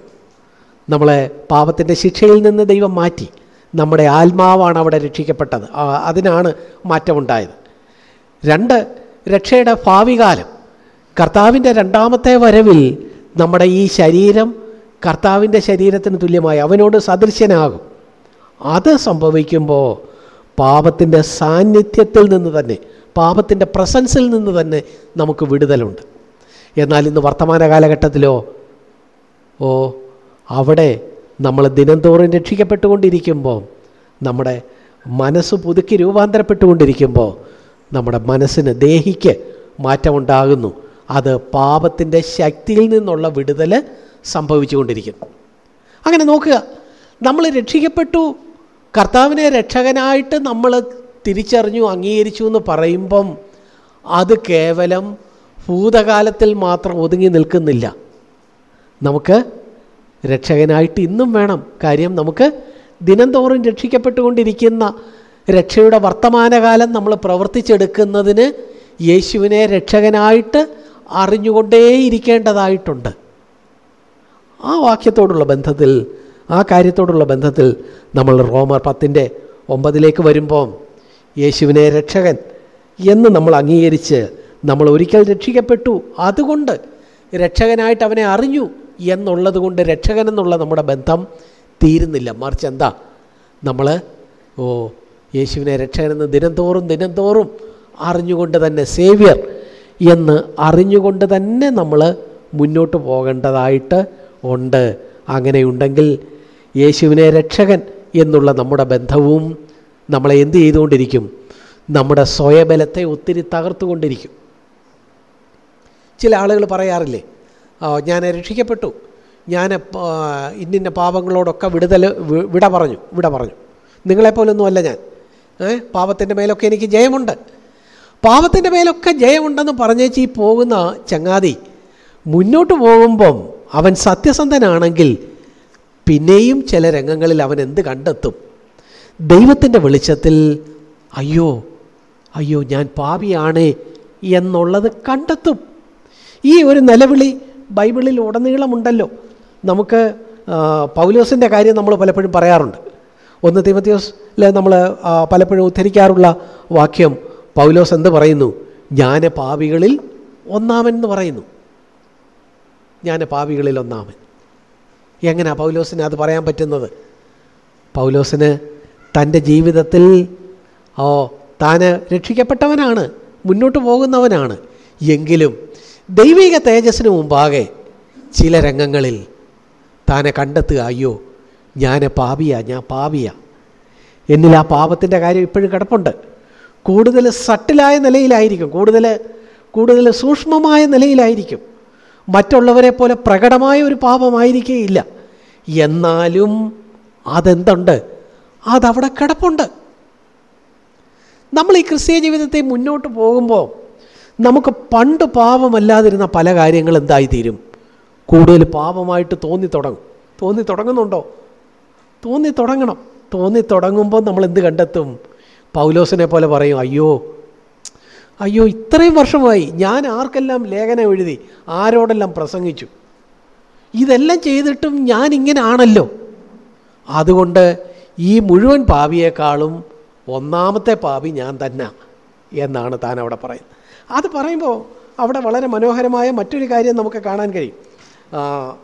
നമ്മളെ പാപത്തിന്റെ ശിക്ഷയിൽ നിന്ന് ദൈവം മാറ്റി. നമ്മുടെ ആത്മാവാണ് അവിടെ രക്ഷിക്കപ്പെട്ടത്. അതിനാണ് മാറ്റമുണ്ടായത്. രണ്ട് രക്ഷയുടെ ഭാവി കാലം കർത്താവിന്റെ രണ്ടാമത്തെ വരവിൽ നമ്മുടെ ഈ ശരീരം കർത്താവിന്റെ ശരീരത്തിന് തുല്യമായി അവനോട് സദൃശ്യനാകും. അത് സംഭവിക്കുമ്പോൾ പാപത്തിന്റെ സാന്നിധ്യത്തിൽ നിന്ന് തന്നെ പാപത്തിന്റെ പ്രസൻസിൽ നിന്ന് തന്നെ നമുക്ക് വിടുതലുണ്ട്. എന്നാൽ ഇന്ന് വർത്തമാന കാലഘട്ടത്തിലോ ഓ അവിടെ നമ്മൾ ദിനംതോറും രക്ഷിക്കപ്പെട്ടുകൊണ്ടിരിക്കുമ്പോൾ നമ്മുടെ മനസ്സ് പുതുക്കി രൂപാന്തരപ്പെട്ടുകൊണ്ടിരിക്കുമ്പോൾ നമ്മുടെ മനസ്സിന് ദേഹിക്ക് മാറ്റമുണ്ടാകുന്നു. അത് പാപത്തിന്റെ ശക്തിയിൽ നിന്നുള്ള വിടുതൽ സംഭവിച്ചുകൊണ്ടിരിക്കുന്നു അങ്ങനെ നോക്കുക നമ്മൾ രക്ഷിക്കപ്പെട്ടു. കർത്താവിനെ രക്ഷകനായിട്ട് നമ്മൾ തിരിച്ചറിഞ്ഞു അംഗീകരിച്ചു എന്ന് പറയുമ്പം അത് കേവലം ഭൂതകാലത്തിൽ മാത്രം ഒതുങ്ങി നിൽക്കുന്നില്ല. നമുക്ക് രക്ഷകനായിട്ട് ഇന്നും വേണം. കാര്യം നമുക്ക് ദിനംതോറും രക്ഷിക്കപ്പെട്ടുകൊണ്ടിരിക്കുന്ന രക്ഷയുടെ വർത്തമാനകാലം നമ്മൾ പ്രവർത്തിച്ചെടുക്കുന്നതിന് യേശുവിനെ രക്ഷകനായിട്ട് അറിഞ്ഞുകൊണ്ടേയിരിക്കേണ്ടതായിട്ടുണ്ട്. ആ വാക്യത്തോടുള്ള ബന്ധത്തിൽ ആ കാര്യത്തോടുള്ള ബന്ധത്തിൽ നമ്മൾ റോമർ പത്തിന്റെ ഒമ്പതിലേക്ക് വരുമ്പോൾ യേശുവിനെ രക്ഷകൻ എന്ന് നമ്മൾ അംഗീകരിച്ച് നമ്മൾ ഒരിക്കൽ രക്ഷിക്കപ്പെട്ടു. അതുകൊണ്ട് രക്ഷകനായിട്ട് അവനെ അറിഞ്ഞു എന്നുള്ളത് കൊണ്ട് രക്ഷകൻ എന്നുള്ള നമ്മുടെ ബന്ധം തീരുന്നില്ല. മറിച്ച് എന്താ? നമ്മൾ ഓ യേശുവിനെ രക്ഷകനെന്ന് ദിനംതോറും ദിനംതോറും അറിഞ്ഞുകൊണ്ട് തന്നെ സേവ്യർ എന്ന് അറിഞ്ഞുകൊണ്ട് തന്നെ നമ്മൾ മുന്നോട്ട് പോകേണ്ടതായിട്ട് ഉണ്ട്. അങ്ങനെയുണ്ടെങ്കിൽ യേശുവിനെ രക്ഷകൻ എന്നുള്ള നമ്മുടെ ബന്ധവും നമ്മളെ എന്ത് ചെയ്തുകൊണ്ടിരിക്കും? നമ്മുടെ സ്വയബലത്തെ ഒത്തിരി തകർത്തുകൊണ്ടിരിക്കും. ചില ആളുകൾ പറയാറില്ലേ ഞാൻ രക്ഷിക്കപ്പെട്ടു ഞാൻ ഇന്നിന്റെ പാപങ്ങളോടൊക്കെ വിടുതൽ വിട പറഞ്ഞു വിട പറഞ്ഞു. നിങ്ങളെപ്പോലൊന്നും അല്ല ഞാൻ. ഏ പാപത്തിന്റെ മേലൊക്കെ എനിക്ക് ജയമുണ്ട്. പാപത്തിന്റെ മേലൊക്കെ ജയമുണ്ടെന്ന് പറഞ്ഞേച്ച് ഈ പോകുന്ന ചങ്ങാതി മുന്നോട്ട് പോകുമ്പം അവൻ സത്യസന്ധനാണെങ്കിൽ പിന്നെയും ചില രംഗങ്ങളിൽ അവൻ എന്ത് കണ്ടെത്തും? ദൈവത്തിന്റെ വെളിച്ചത്തിൽ അയ്യോ അയ്യോ ഞാൻ പാപിയാണ് എന്നുള്ളത് കണ്ടെത്തും. ഈ ഒരു നിലവിളി ബൈബിളിൽ ഉടനീളമുണ്ടല്ലോ. നമുക്ക് പൗലോസിന്റെ കാര്യം നമ്മൾ പലപ്പോഴും പറയാറുണ്ട്. ഒന്ന് തിമത്യോസിൽ നമ്മൾ പലപ്പോഴും ഉദ്ധരിക്കാറുള്ള വാക്യം പൗലോസ് എന്ത് പറയുന്നു? ഞാൻ പാവികളിൽ ഒന്നാമൻ എന്ന് പറയുന്നു. ഞാൻ പാവികളിൽ ഒന്നാമൻ. എങ്ങനെയാണ് പൗലോസിന് അത് പറയാൻ പറ്റുന്നത്? പൗലോസിന് തന്റെ ജീവിതത്തിൽ ഓ താന് രക്ഷിക്കപ്പെട്ടവനാണ് മുന്നോട്ട് പോകുന്നവനാണ്. എങ്കിലും ദൈവിക തേജസ്സിന് മുമ്പാകെ ചില രംഗങ്ങളിൽ താനെ കണ്ടെത്തുക അയ്യോ ഞാൻ പാപിയാ ഞാൻ പാപിയാ. എന്നിൽ ആ പാപത്തിന്റെ കാര്യം ഇപ്പോഴും കിടപ്പുണ്ട്. കൂടുതൽ സട്ടിലായ നിലയിലായിരിക്കും കൂടുതൽ കൂടുതൽ സൂക്ഷ്മമായ നിലയിലായിരിക്കും. മറ്റുള്ളവരെ പോലെ പ്രകടമായ ഒരു പാപമായിരിക്കുകയില്ല എന്നാലും അതെന്തുണ്ട്? അതവിടെ കിടപ്പുണ്ട്. നമ്മൾ ഈ ക്രിസ്തീയ ജീവിതത്തെ മുന്നോട്ട് പോകുമ്പോൾ നമുക്ക് പണ്ട് പാപമല്ലാതിരുന്ന പല കാര്യങ്ങൾ എന്തായിത്തീരും കൂടുതൽ പാപമായിട്ട് തോന്നി തുടങ്ങും. തോന്നി തുടങ്ങുന്നുണ്ടോ? തോന്നി തുടങ്ങണം. തോന്നി തുടങ്ങുമ്പോൾ നമ്മൾ എന്ത് കണ്ടെത്തും? പൗലോസിനെ പോലെ പറയും അയ്യോ അയ്യോ ഇത്രയും വർഷമായി ഞാൻ ആർക്കെല്ലാം ലേഖനം എഴുതി ആരോടെല്ലാം പ്രസംഗിച്ചു? ഇതെല്ലാം ചെയ്തിട്ടും ഞാൻ ഇങ്ങനെ ആണല്ലോ അതുകൊണ്ട് ഈ മുഴുവൻ പാവിയേക്കാളും ഒന്നാമത്തെ പാപി ഞാൻ തന്നെ എന്നാണ് താൻ അവിടെ പറയുന്നത്. അത് പറയുമ്പോൾ അവിടെ വളരെ മനോഹരമായ മറ്റൊരു കാര്യം നമുക്ക് കാണാൻ കഴിയും.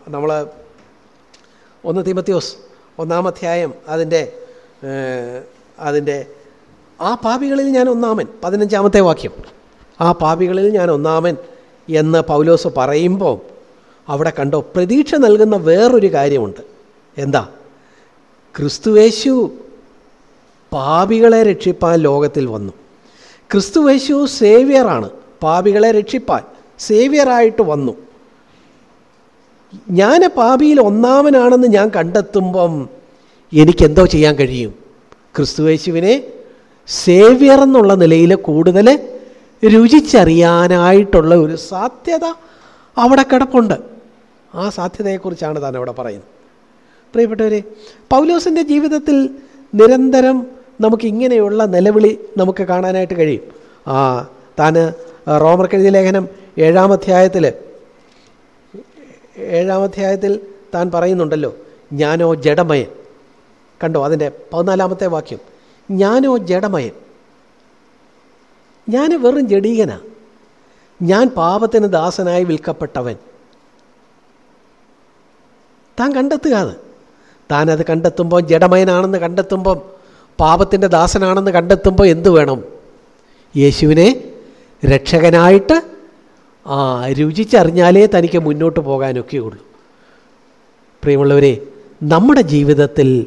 നമ്മൾ ഒന്ന് തിമത്യോസ് ഒന്നാമധ്യായം അതിന്റെ അതിന്റെ ആ പാപികളിൽ ഞാൻ ഒന്നാമൻ. പതിനഞ്ചാമത്തെ വാക്യം. ആ പാപികളിൽ ഞാൻ ഒന്നാമൻ എന്ന് പൗലോസ് പറയുമ്പോൾ അവിടെ കണ്ടോ പ്രതീക്ഷ നൽകുന്ന വേറൊരു കാര്യമുണ്ട്. എന്താ? ക്രിസ്തുവേശു പാപികളെ രക്ഷിപ്പാൻ ലോകത്തിൽ വന്നു. ക്രിസ്തുവേശു സേവിയറാണ്. പാപികളെ രക്ഷിപ്പാൻ സേവിയറായിട്ട് വന്നു. ഞാൻ പാപിയിൽ ഒന്നാമനാണെന്ന് ഞാൻ കണ്ടെത്തുമ്പം എനിക്കെന്തോ ചെയ്യാൻ കഴിയും. ക്രിസ്തു യേശുവിനെ സേവിയർ എന്നുള്ള നിലയിൽ കൂടുതൽ രുചിച്ചറിയാനായിട്ടുള്ള ഒരു സാധ്യത അവിടെ കിടപ്പുണ്ട്. ആ സാധ്യതയെക്കുറിച്ചാണ് താൻ അവിടെ പറയുന്നത്. പ്രിയപ്പെട്ടവരെ പൗലോസിന്റെ ജീവിതത്തിൽ നിരന്തരം നമുക്ക് ഇങ്ങനെയുള്ള നിലവിളി നമുക്ക് കാണാനായിട്ട് കഴിയും. ആ താൻ റോമർക്കെഴുതിയ ലേഖനം ഏഴാമധ്യായത്തിൽ ഏഴാമധ്യായത്തിൽ താൻ പറയുന്നുണ്ടല്ലോ ഞാനോ ജഡമയൻ. കണ്ടോ അതിന്റെ പതിനാലാമത്തെ വാക്യം ഞാനോ ജഡമയൻ. ഞാൻ വെറും ജഡീകനാ. ഞാൻ പാപത്തിന് ദാസനായി വിൽക്കപ്പെട്ടവൻ. താൻ കണ്ടെത്തുക അത്. താനത് കണ്ടെത്തുമ്പോൾ ജഡമയനാണെന്ന് കണ്ടെത്തുമ്പം പാപത്തിന്റെ ദാസനാണെന്ന് കണ്ടെത്തുമ്പോൾ എന്ത് വേണം? യേശുവിനെ രക്ഷകനായിട്ട് ആ രുചിച്ചറിഞ്ഞാലേ തനിക്ക് മുന്നോട്ട് പോകാനൊക്കെയുള്ളൂ പ്രിയമുള്ളവരെ നമ്മുടെ ജീവിതത്തിൽ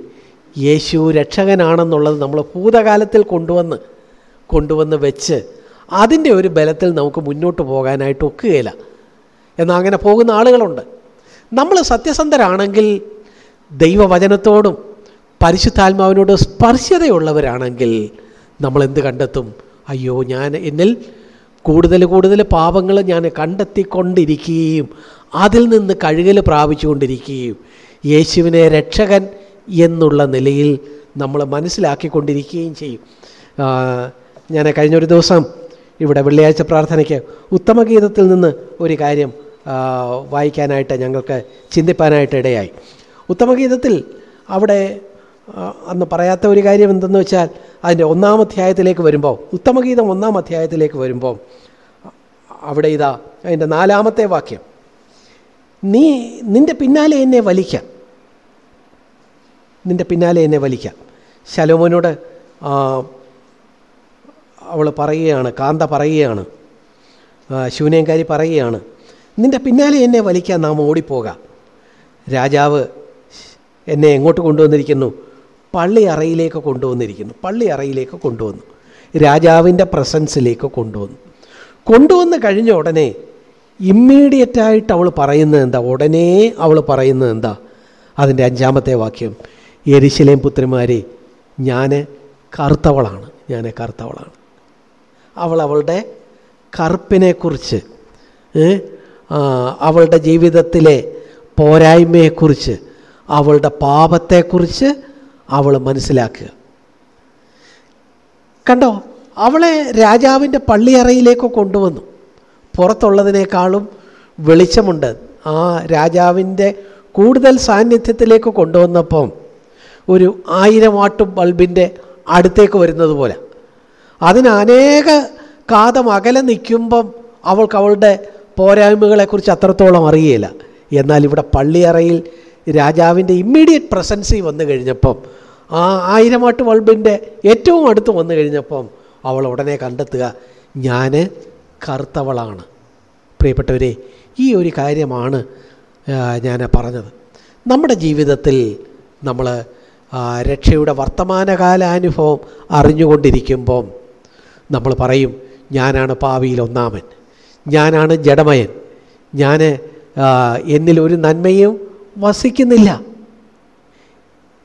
യേശു രക്ഷകനാണെന്നുള്ളത് നമ്മൾ ഭൂതകാലത്തിൽ കൊണ്ടുവന്ന് കൊണ്ടുവന്ന് വെച്ച് അതിന്റെ ഒരു ബലത്തിൽ നമുക്ക് മുന്നോട്ട് പോകാനായിട്ട് ഒക്കുകയില്ല. എന്നാൽ അങ്ങനെ പോകുന്ന ആളുകളുണ്ട്. നമ്മൾ സത്യസന്ധരാണെങ്കിൽ ദൈവവചനത്തോടും പരിശുദ്ധാത്മാവിനോട് സ്പർശതയുള്ളവരാണെങ്കിൽ നമ്മൾ എന്ത് കണ്ടെത്തും? അയ്യോ ഞാൻ എന്നിൽ കൂടുതൽ കൂടുതൽ പാപങ്ങൾ ഞാൻ കണ്ടെത്തിക്കൊണ്ടിരിക്കുകയും അതിൽ നിന്ന് കഴുകൽ പ്രാപിച്ചുകൊണ്ടിരിക്കുകയും യേശുവിനെ രക്ഷകൻ എന്നുള്ള നിലയിൽ നമ്മൾ മനസ്സിലാക്കിക്കൊണ്ടിരിക്കുകയും ചെയ്യും. ഞാൻ കഴിഞ്ഞൊരു ദിവസം ഇവിടെ വെള്ളിയാഴ്ച പ്രാർത്ഥനയ്ക്ക് ഉത്തമഗീതത്തിൽ നിന്ന് ഒരു കാര്യം വായിക്കാനായിട്ട് ഞങ്ങൾക്ക് ചിന്തിപ്പാനായിട്ട് ഇടയായി. ഉത്തമഗീതത്തിൽ അവിടെ അന്ന് പറയാത്ത ഒരു കാര്യം എന്തെന്ന് വെച്ചാൽ അതിന്റെ ഒന്നാം അധ്യായത്തിലേക്ക് വരുമ്പോൾ ഉത്തമഗീതം ഒന്നാം അധ്യായത്തിലേക്ക് വരുമ്പോൾ അവിടെ ഇതാ അതിന്റെ നാലാമത്തെ വാക്യം. നീ നിന്റെ പിന്നാലെ എന്നെ വലിക്കാം. നിന്റെ പിന്നാലെ എന്നെ വലിക്കാം. ശലോമോനോട് അവൾ പറയുകയാണ് കാന്ത പറയുകയാണ് ശൂനേങ്കാരി പറയുകയാണ് നിന്റെ പിന്നാലെ എന്നെ വലിക്കാൻ നാം ഓടിപ്പോകാം. രാജാവ് എന്നെ എങ്ങോട്ട് കൊണ്ടുവന്നിരിക്കുന്നു? പള്ളി അറയിലേക്ക് കൊണ്ടുവന്നിരിക്കുന്നു. പള്ളി അറയിലേക്ക് കൊണ്ടുവന്നു. രാജാവിന്റെ പ്രസൻസിലേക്ക് കൊണ്ടുവന്നു. കൊണ്ടുവന്ന് കഴിഞ്ഞ ഉടനെ ഇമ്മീഡിയറ്റായിട്ട് അവൾ പറയുന്നത് എന്താ? ഉടനെ അവൾ പറയുന്നത് എന്താ? അതിന്റെ അഞ്ചാമത്തെ വാക്യം എരിശിലേം പുത്രിമാരെ ഞാൻ കറുത്തവളാണ്. ഞാൻ കറുത്തവളാണ്. അവൾ അവളുടെ കറുപ്പിനെക്കുറിച്ച് അവളുടെ ജീവിതത്തിലെ പോരായ്മയെക്കുറിച്ച് അവളുടെ പാപത്തെക്കുറിച്ച് അവൾ മനസ്സിലാക്കുക. കണ്ടോ? അവളെ രാജാവിന്റെ പള്ളിയറയിലേക്ക് കൊണ്ടുവന്നു. പുറത്തുള്ളതിനേക്കാളും വെളിച്ചമുണ്ട്. ആ രാജാവിന്റെ കൂടുതൽ സാന്നിധ്യത്തിലേക്ക് കൊണ്ടുവന്നപ്പം ഒരു ആയിരം വാട്ടും ബൾബിന്റെ അടുത്തേക്ക് വരുന്നത് പോലെ. അതിന് അനേക കാതം അകലെ നിൽക്കുമ്പം അവൾക്ക് അവളുടെ പോരായ്മകളെക്കുറിച്ച് അത്രത്തോളം അറിയില്ല എന്നാൽ ഇവിടെ പള്ളിയറയിൽ രാജാവിന്റെ ഇമ്മീഡിയറ്റ് പ്രസൻസി വന്നു കഴിഞ്ഞപ്പം ആ ആയിരം വാട്ട് ബൾബിന്റെ ഏറ്റവും അടുത്ത് വന്നു കഴിഞ്ഞപ്പം അവൾ ഉടനെ കണ്ടെത്തുക ഞാൻ കറുത്തവളാണ്. പ്രിയപ്പെട്ടവരെ ഈ ഒരു കാര്യമാണ് ഞാൻ പറഞ്ഞത്. നമ്മുടെ ജീവിതത്തിൽ നമ്മൾ രക്ഷയുടെ വർത്തമാനകാല അനുഭവം അറിഞ്ഞുകൊണ്ടിരിക്കുമ്പം നമ്മൾ പറയും ഞാനാണ് പാവിയിൽ ഒന്നാമൻ. ഞാനാണ് ജഡമയൻ. ഞാൻ എന്നിൽ ഒരു നന്മയും വസിക്കുന്നില്ല.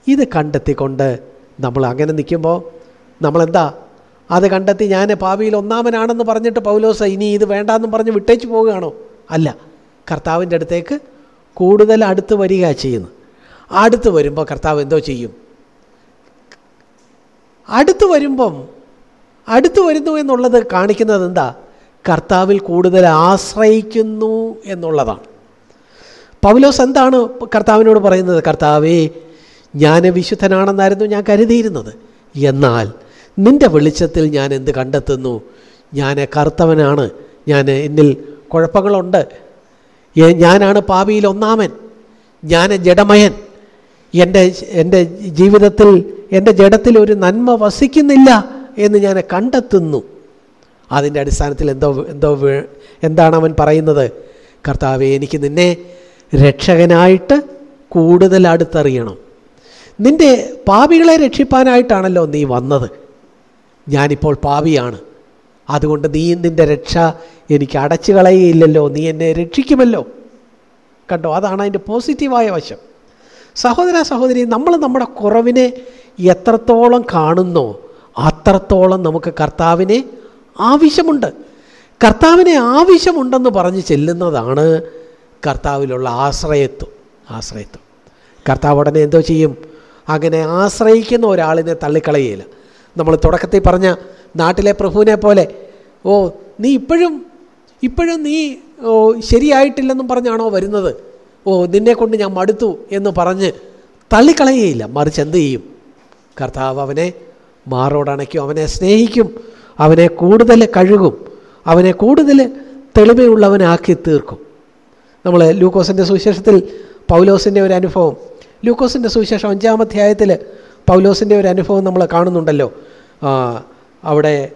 ഇത് കണ്ടെത്തിക്കൊണ്ട് നമ്മൾ അങ്ങനെ നിൽക്കുമ്പോൾ നമ്മളെന്താ? അത് കണ്ടെത്തി ഞാൻ ഭാവിയിൽ ഒന്നാമനാണെന്ന് പറഞ്ഞിട്ട് പൗലോസ ഇനി ഇത് വേണ്ടാന്നും പറഞ്ഞ് വിട്ടേച്ച് പോവുകയാണോ? അല്ല. കർത്താവിന്റെ അടുത്തേക്ക് കൂടുതൽ അടുത്ത് വരിക ചെയ്യുന്നു. അടുത്ത് വരുമ്പോൾ കർത്താവ് എന്തോ ചെയ്യും? അടുത്ത് വരുമ്പം അടുത്ത് വരുന്നു എന്നുള്ളത് കാണിക്കുന്നത് എന്താ? കർത്താവിൽ കൂടുതൽ ആശ്രയിക്കുന്നു എന്നുള്ളതാണ്. പൗലോസ് എന്താണ് കർത്താവിനോട് പറയുന്നത്? കർത്താവേ ഞാൻ വിശുദ്ധനാണെന്നായിരുന്നു ഞാൻ കരുതിയിരുന്നത്. എന്നാൽ നിന്റെ വെളിച്ചത്തിൽ ഞാൻ എന്ത് കണ്ടെത്തുന്നു? ഞാൻ കറുത്തവനാണ്. ഞാൻ എന്നിൽ കുഴപ്പങ്ങളുണ്ട്. ഞാനാണ് പാപിയിൽ ഒന്നാമൻ. ഞാൻ ജഡമയൻ. എന്റെ എന്റെ ജീവിതത്തിൽ എന്റെ ജഡത്തിൽ ഒരു നന്മ വസിക്കുന്നില്ല എന്ന് ഞാൻ കണ്ടെത്തുന്നു. അതിന്റെ അടിസ്ഥാനത്തിൽ എന്തോ എന്തോ എന്താണ് അവൻ പറയുന്നത്? കർത്താവെ എനിക്ക് നിന്നെ രക്ഷകനായിട്ട് കൂടുതൽ അടുത്തറിയണം. നിന്റെ പാപികളെ രക്ഷിപ്പാനായിട്ടാണല്ലോ നീ വന്നത്. ഞാനിപ്പോൾ പാപിയാണ്. അതുകൊണ്ട് നീ നിന്റെ രക്ഷ എനിക്ക് അടച്ചു കളയുകയില്ലല്ലോ. നീ എന്നെ രക്ഷിക്കുമല്ലോ. കണ്ടോ? അതാണ് അതിന്റെ പോസിറ്റീവായ വശം. സഹോദര സഹോദരി നമ്മൾ നമ്മുടെ കുറവിനെ എത്രത്തോളം കാണുന്നോ അത്രത്തോളം നമുക്ക് കർത്താവിനെ ആവശ്യമുണ്ട്. കർത്താവിനെ ആവശ്യമുണ്ടെന്ന് പറഞ്ഞ് ചെല്ലുന്നതാണ് കർത്താവിലുള്ള ആശ്രയത്വം. ആശ്രയത്വം. കർത്താവ് ഉടനെ എന്തോ ചെയ്യും? അങ്ങനെ ആശ്രയിക്കുന്ന ഒരാളിനെ തള്ളിക്കളയില്ല നമ്മൾ തുടക്കത്തിൽ പറഞ്ഞ നാട്ടിലെ പ്രഭുവിനെ പോലെ ഓ നീ ഇപ്പോഴും ഇപ്പോഴും നീ ഓ ശരിയായിട്ടില്ലെന്നും പറഞ്ഞാണോ വരുന്നത്? ഓ നിന്നെ കൊണ്ട് ഞാൻ മടുത്തു എന്ന് പറഞ്ഞ് തള്ളിക്കളയുകയില്ല മറിച്ച് എന്ത് ചെയ്യും? കർത്താവ് അവനെ മാറോടണയ്ക്കും അവനെ സ്നേഹിക്കും അവനെ കൂടുതൽ കഴുകും അവനെ കൂടുതൽ തെളിമയുള്ളവനാക്കി തീർക്കും. നമ്മൾ ലൂക്കോസിന്റെ സുവിശേഷത്തിൽ പൗലോസിന്റെ ഒരു അനുഭവം ലൂക്കോസിന്റെ സുവിശേഷം അഞ്ചാം അധ്യായത്തിൽ പൗലോസിന്റെ ഒരു അനുഭവം നമ്മൾ കാണുന്നുണ്ടല്ലോ. അവിടെ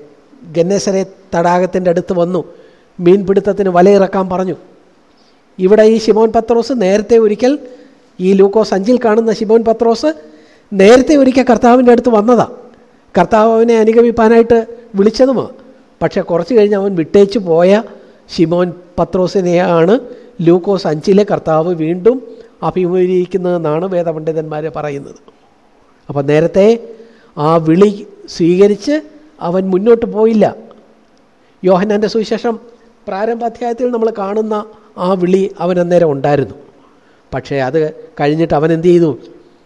ഗന്നേശ്വര തടാകത്തിന്റെ അടുത്ത് വന്നു. മീൻപിടുത്തത്തിന് വലയിറക്കാൻ പറഞ്ഞു. ഇവിടെ ഈ ശിമോൻ പത്രോസ് നേരത്തെ ഒരിക്കൽ ഈ ലൂക്കോസ് അഞ്ചിൽ കാണുന്ന ശിമോൻ പത്രോസ് നേരത്തെ ഒരിക്കൽ കർത്താവിന്റെ അടുത്ത് വന്നതാണ് കർത്താവ് അവനെ അനുഗമിപ്പാനായിട്ട് വിളിച്ചതുമാണ് പക്ഷേ കുറച്ച് കഴിഞ്ഞ് അവൻ വിട്ടേച്ച് പോയ ശിമോൻ പത്രോസിനെയാണ് ലൂക്കോസ് അഞ്ചിലെ കർത്താവ് വീണ്ടും അഭിമുഖീകരിക്കുന്നതെന്നാണ് വേദപണ്ഡിതന്മാർ പറയുന്നത്. അപ്പം നേരത്തെ ആ വിളി സ്വീകരിച്ച് അവൻ മുന്നോട്ട് പോയില്ല. യോഹനാന്റെ സുവിശേഷം പ്രാരംഭ അധ്യായത്തിൽ നമ്മൾ കാണുന്ന ആ വിളി അവൻ അന്നേരം ഉണ്ടായിരുന്നു. പക്ഷേ അത് കഴിഞ്ഞിട്ട് അവൻ എന്ത് ചെയ്തു?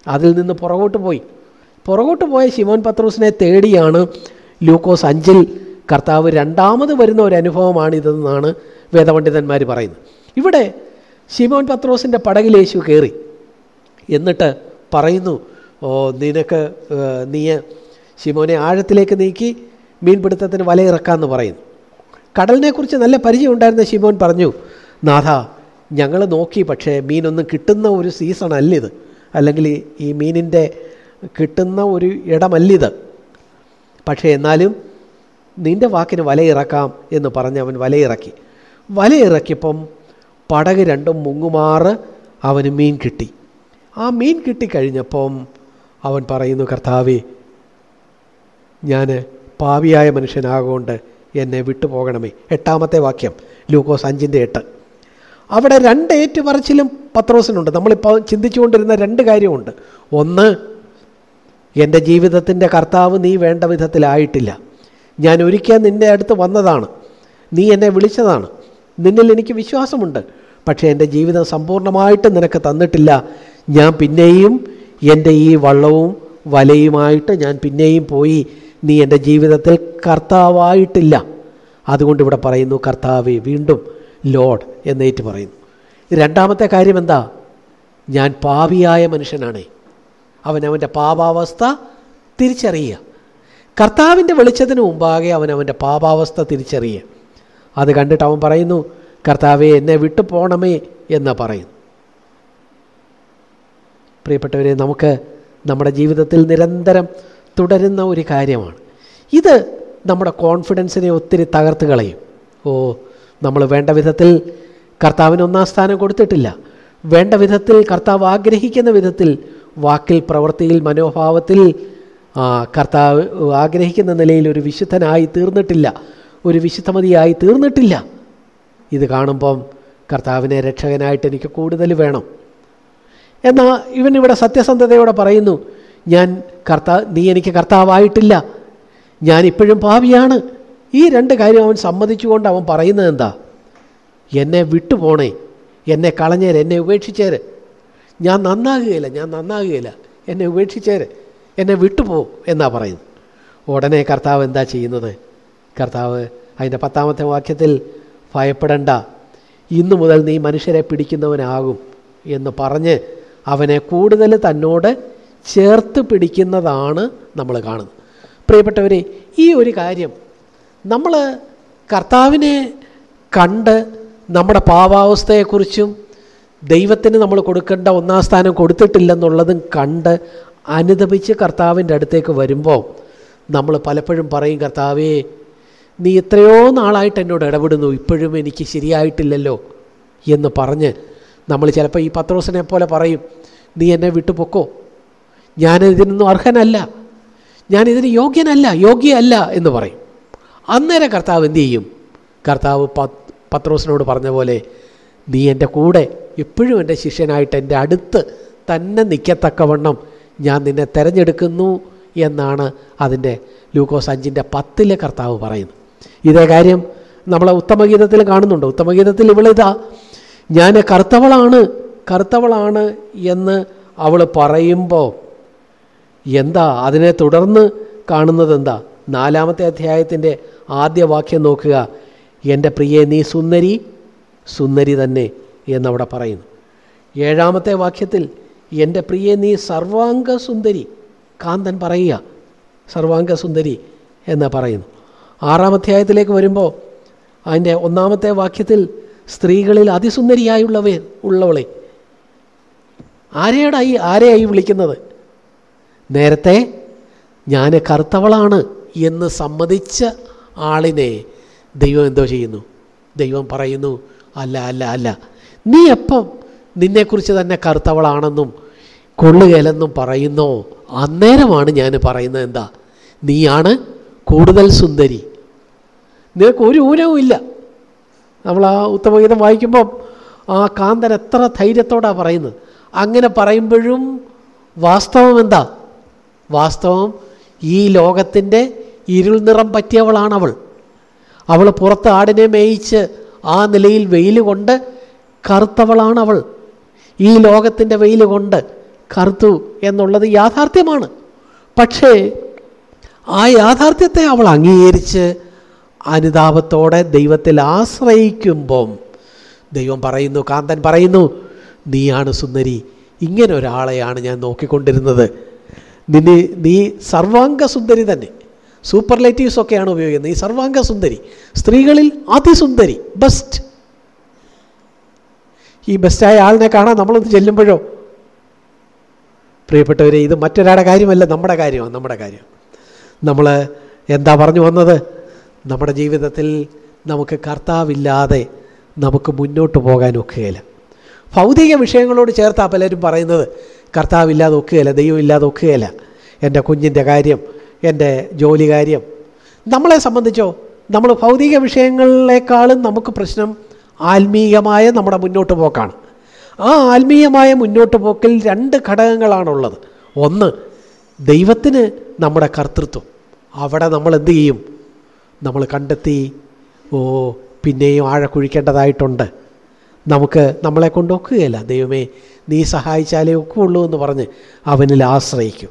അതിൽ നിന്ന് പുറകോട്ട് പോയി. പുറകോട്ട് പോയ ശിമോൻ പത്രോസിനെ തേടിയാണ് ലൂക്കോസ് അഞ്ചിൽ കർത്താവ് രണ്ടാമത് വരുന്ന ഒരു അനുഭവമാണിതെന്നാണ് വേദപണ്ഡിതന്മാർ പറയുന്നത്. ഇവിടെ ശിമോൻ പത്രോസിന്റെ പടകിൽ യേശു കയറി എന്നിട്ട് പറയുന്നു ഓ നിനക്ക് നീ ശിമോനെ ആഴത്തിലേക്ക് നീക്കി മീൻപിടുത്തത്തിന് വലയിറക്കാമെന്ന് പറയുന്നു. കടലിനെക്കുറിച്ച് നല്ല പരിചയം ഉണ്ടായിരുന്ന ശിമോൻ പറഞ്ഞു നാഥ ഞങ്ങൾ നോക്കി പക്ഷേ മീനൊന്നും കിട്ടുന്ന ഒരു സീസൺ അല്ലിത്. അല്ലെങ്കിൽ ഈ മീനിന്റെ കിട്ടുന്ന ഒരു ഇടമല്ലിത്. പക്ഷേ എന്നാലും നിന്റെ വാക്കിന് വലയിറക്കാം എന്ന് പറഞ്ഞ് അവൻ വലയിറക്കി. വലയിറക്കിയപ്പം പടക് രണ്ടും മുങ്ങുമാറ് അവന് മീൻ കിട്ടി. ആ മീൻ കിട്ടിക്കഴിഞ്ഞപ്പം അവൻ പറയുന്നു കർത്താവേ ഞാൻ പാവിയായ മനുഷ്യനാകൊണ്ട് എന്നെ വിട്ടുപോകണമേ. എട്ടാമത്തെ വാക്യം ലൂക്കോസ് അഞ്ചിന്റെ എട്ട്. അവിടെ രണ്ട് ഏറ്റുപറച്ചിലും പത്രോസിനുണ്ട്. നമ്മളിപ്പോൾ ചിന്തിച്ചുകൊണ്ടിരുന്ന രണ്ട് കാര്യമുണ്ട്. ഒന്ന് എന്റെ ജീവിതത്തിന്റെ കർത്താവ് നീ വേണ്ട വിധത്തിലായിട്ടില്ല. ഞാൻ ഒരിക്കൽ നിന്റെ അടുത്ത് വന്നതാണ്. നീ എന്നെ വിളിച്ചതാണ്. നിന്നിൽ എനിക്ക് വിശ്വാസമുണ്ട്. പക്ഷേ എന്റെ ജീവിതം സമ്പൂർണമായിട്ട് നിനക്ക് തന്നിട്ടില്ല. ഞാൻ പിന്നെയും എന്റെ ഈ വള്ളവും വലയുമായിട്ട് ഞാൻ പിന്നെയും പോയി. നീ എന്റെ ജീവിതത്തിൽ കർത്താവായിട്ടില്ല. അതുകൊണ്ട് ഇവിടെ പറയുന്നു കർത്താവെ വീണ്ടും ലോഡ് എന്നേറ്റ് പറയുന്നു. രണ്ടാമത്തെ കാര്യം എന്താ? ഞാൻ പാപിയായ മനുഷ്യനാണേ. അവൻ അവന്റെ പാപാവസ്ഥ തിരിച്ചറിയുക. കർത്താവിന്റെ വെളിച്ചത്തിന് മുമ്പാകെ അവൻ അവന്റെ പാപാവസ്ഥ തിരിച്ചറിയുക. അത് കണ്ടിട്ട് അവൻ പറയുന്നു കർത്താവെ എന്നെ വിട്ടു പോകണമേ എന്ന് പറയുന്നു. പ്രിയപ്പെട്ടവരെ നമുക്ക് നമ്മുടെ ജീവിതത്തിൽ നിരന്തരം തുടരുന്ന ഒരു കാര്യമാണ്. ഇത് നമ്മുടെ കോൺഫിഡൻസിനെ ഒത്തിരി തകർത്ത് കളയും. ഓ നമ്മൾ വേണ്ട വിധത്തിൽ കർത്താവിന് ഒന്നാം സ്ഥാനം കൊടുത്തിട്ടില്ല. വേണ്ട വിധത്തിൽ കർത്താവ് ആഗ്രഹിക്കുന്ന വിധത്തിൽ വാക്കിൽ പ്രവൃത്തിയിൽ മനോഭാവത്തിൽ കർത്താവ് ആഗ്രഹിക്കുന്ന നിലയിൽ ഒരു വിശുദ്ധനായി തീർന്നിട്ടില്ല. ഒരു വിശുദ്ധമതിയായി തീർന്നിട്ടില്ല. ഇത് കാണുമ്പം കർത്താവിനെ രക്ഷകനായിട്ട് എനിക്ക് കൂടുതൽ വേണം. എന്നാൽ ഇവൻ ഇവിടെ സത്യസന്ധതയോടെ പറയുന്നു ഞാൻ കർത്താ നീ എനിക്ക് കർത്താവായിട്ടില്ല. ഞാൻ ഇപ്പോഴും പാവിയാണ് ഈ രണ്ട് കാര്യം അവൻ സമ്മതിച്ചുകൊണ്ട് അവൻ പറയുന്നത് എന്താ? എന്നെ വിട്ടുപോണേ എന്നെ കളഞ്ഞേര് എന്നെ ഉപേക്ഷിച്ചേര്. ഞാൻ നന്നാകുകയില്ല ഞാൻ നന്നാകുകയില്ല. എന്നെ ഉപേക്ഷിച്ചേര് എന്നെ വിട്ടുപോ എന്നാ പറയുന്നത് ഉടനെ കർത്താവ് എന്താ ചെയ്യുന്നത്? കർത്താവ് അതിന്റെ പത്താമത്തെ വാക്യത്തിൽ ഭയപ്പെടണ്ട. ഇന്നു മുതൽ നീ മനുഷ്യരെ പിടിക്കുന്നവനാകും എന്ന് പറഞ്ഞ് അവനെ കൂടുതൽ തന്നോട് ചേർത്ത് പിടിക്കുന്നതാണ് നമ്മൾ കാണുന്നത്. പ്രിയപ്പെട്ടവരെ ഈ ഒരു കാര്യം നമ്മൾ കർത്താവിനെ കണ്ട് നമ്മുടെ പാവാവസ്ഥയെക്കുറിച്ചും ദൈവത്തിന് നമ്മൾ കൊടുക്കേണ്ട ഒന്നാം സ്ഥാനം കൊടുത്തിട്ടില്ലെന്നുള്ളതും കണ്ട് അനുദപിച്ച് കർത്താവിന്റെ അടുത്തേക്ക് വരുമ്പോൾ നമ്മൾ പലപ്പോഴും പറയും കർത്താവേ നീ എത്രയോ നാളായിട്ട് എന്നോട് ഇടപെടുന്നു. ഇപ്പോഴും എനിക്ക് ശരിയായിട്ടില്ലല്ലോ എന്ന് പറഞ്ഞ് നമ്മൾ ചിലപ്പോൾ ഈ പത്രോസിനെ പോലെ പറയും നീ എന്നെ വിട്ടുപൊക്കോ? ഞാൻ ഇതിനൊന്നും അർഹനല്ല. ഞാൻ ഇതിന് യോഗ്യനല്ല യോഗ്യയല്ല എന്ന് പറയും. അന്നേരം കർത്താവ് എന്തു ചെയ്യും? കർത്താവ് പത് പത്രോസിനോട് പറഞ്ഞ പോലെ നീ എന്റെ കൂടെ എപ്പോഴും എന്റെ ശിഷ്യനായിട്ട് എന്റെ അടുത്ത് തന്നെ നിൽക്കത്തക്കവണ്ണം ഞാൻ നിന്നെ തിരഞ്ഞെടുക്കുന്നു എന്നാണ് അതിന്റെ ലൂക്കോസ് അഞ്ചിന്റെ പത്തിലെ കർത്താവ് പറയുന്നത്. ഇതേ കാര്യം നമ്മളെ ഉത്തമഗീതത്തിൽ കാണുന്നുണ്ട്. ഉത്തമഗീതത്തിൽ ഇവളിതാ ഞാൻ കറുത്തവളാണ് കറുത്തവളാണ് എന്ന് അവൾ പറയുമ്പോൾ എന്താ? അതിനെ തുടർന്ന് കാണുന്നത് എന്താ? നാലാമത്തെ അധ്യായത്തിന്റെ ആദ്യ വാക്യം നോക്കുക. എന്റെ പ്രിയെ നീ സുന്ദരി സുന്ദരി തന്നെ എന്നവിടെ പറയുന്നു. ഏഴാമത്തെ വാക്യത്തിൽ എന്റെ പ്രിയെ നീ സർവാംഗസുന്ദരി കാന്തൻ പറയുക. സർവാംഗസുന്ദരി എന്ന് പറയുന്നു. ആറാം അധ്യായത്തിലേക്ക് വരുമ്പോൾ അതിന്റെ ഒന്നാമത്തെ വാക്യത്തിൽ സ്ത്രീകളിൽ അതിസുന്ദരിയായുള്ളവേ ഉള്ളവളെ. ആരെയാടായി ആരെയായി വിളിക്കുന്നത്? നേരത്തെ ഞാൻ കറുത്തവളാണ് എന്ന് സമ്മതിച്ച ആളിനെ ദൈവം എന്തോ ചെയ്യുന്നു. ദൈവം പറയുന്നു അല്ല അല്ല അല്ല. നീ എപ്പം നിന്നെക്കുറിച്ച് തന്നെ കറുത്തവളാണെന്നും കൊള്ളുകയില്ലെന്നും പറയുന്നോ? അന്നേരമാണ് ഞാൻ പറയുന്നത് എന്താ? നീയാണ് കൂടുതൽ സുന്ദരി. നിനക്ക് ഒരു ഊനവും ഇല്ല. നമ്മൾ ആ ഉത്തമഗീതം വായിക്കുമ്പം ആ കാന്തൻ എത്ര ധൈര്യത്തോടാണ് പറയുന്നത്. അങ്ങനെ പറയുമ്പോഴും വാസ്തവം എന്താ? വാസ്തവം ഈ ലോകത്തിന്റെ ഇരുൾ നിറം പറ്റിയവളാണവൾ അവൾ പുറത്ത് ആടിനെ മേയിച്ച് ആ നിലയിൽ വെയിൽ കൊണ്ട് കറുത്തവളാണ് അവൾ. ഈ ലോകത്തിന്റെ വെയിൽ കൊണ്ട് കറുത്തു എന്നുള്ളത് യാഥാർത്ഥ്യമാണ്. പക്ഷേ ആ യാഥാർത്ഥ്യത്തെ അവൾ അംഗീകരിച്ച് അനുതാപത്തോടെ ദൈവത്തിൽ ആശ്രയിക്കുമ്പം ദൈവം പറയുന്നു കാന്തൻ പറയുന്നു നീയാണ് സുന്ദരി ഇങ്ങനെ ഒരാളെയാണ് ഞാൻ നോക്കിക്കൊണ്ടിരുന്നത്. നിന്നെ നീ സർവാംഗ സുന്ദരി തന്നെ. സൂപ്പർലേറ്റീവ്സ് ഒക്കെയാണ് ഉപയോഗിക്കുന്നത്. ഈ സർവാംഗ സുന്ദരി സ്ത്രീകളിൽ അതിസുന്ദരി ബെസ്റ്റ്. ഈ ബെസ്റ്റായ ആളിനെ കാണാൻ നമ്മളൊന്ന് ചെല്ലുമ്പോഴോ? പ്രിയപ്പെട്ടവരെ ഇത് മറ്റൊരാളുടെ കാര്യമല്ല നമ്മുടെ കാര്യമാണ് നമ്മുടെ കാര്യം നമ്മൾ എന്താ പറഞ്ഞു വന്നത്? നമ്മുടെ ജീവിതത്തിൽ നമുക്ക് കർത്താവില്ലാതെ നമുക്ക് മുന്നോട്ട് പോകാൻ ഒക്കുകയില്ല ഭൗതിക വിഷയങ്ങളോട് ചേർത്താ പലരും പറയുന്നത് കർത്താവില്ലാതെ ഒക്കുകയില്ല ദൈവമില്ലാതെ ഒക്കുകയില്ല. എന്റെ കുഞ്ഞിന്റെ കാര്യം എന്റെ ജോലി കാര്യം. നമ്മളെ സംബന്ധിച്ചോ നമ്മൾ ഭൗതിക വിഷയങ്ങളിലേക്കാളും നമുക്ക് പ്രശ്നം ആത്മീയമായ നമ്മുടെ മുന്നോട്ട് പോക്കാണ്. ആ ആത്മീയമായ മുന്നോട്ട് പോക്കിൽ രണ്ട് ഘടകങ്ങളാണുള്ളത്. ഒന്ന് ദൈവത്തിന് നമ്മുടെ കർത്തൃത്വം. അവിടെ നമ്മൾ എന്തു ചെയ്യും? നമ്മൾ കണ്ടെത്തി ഓ പിന്നെയും ആഴ കുഴിക്കേണ്ടതായിട്ടുണ്ട്. നമുക്ക് നമ്മളെ കൊണ്ട് ഒക്കുകയില്ല. ദൈവമേ നീ സഹായിച്ചാലേ ഒക്കുള്ളൂ എന്ന് പറഞ്ഞ് അവനിൽ ആശ്രയിക്കും.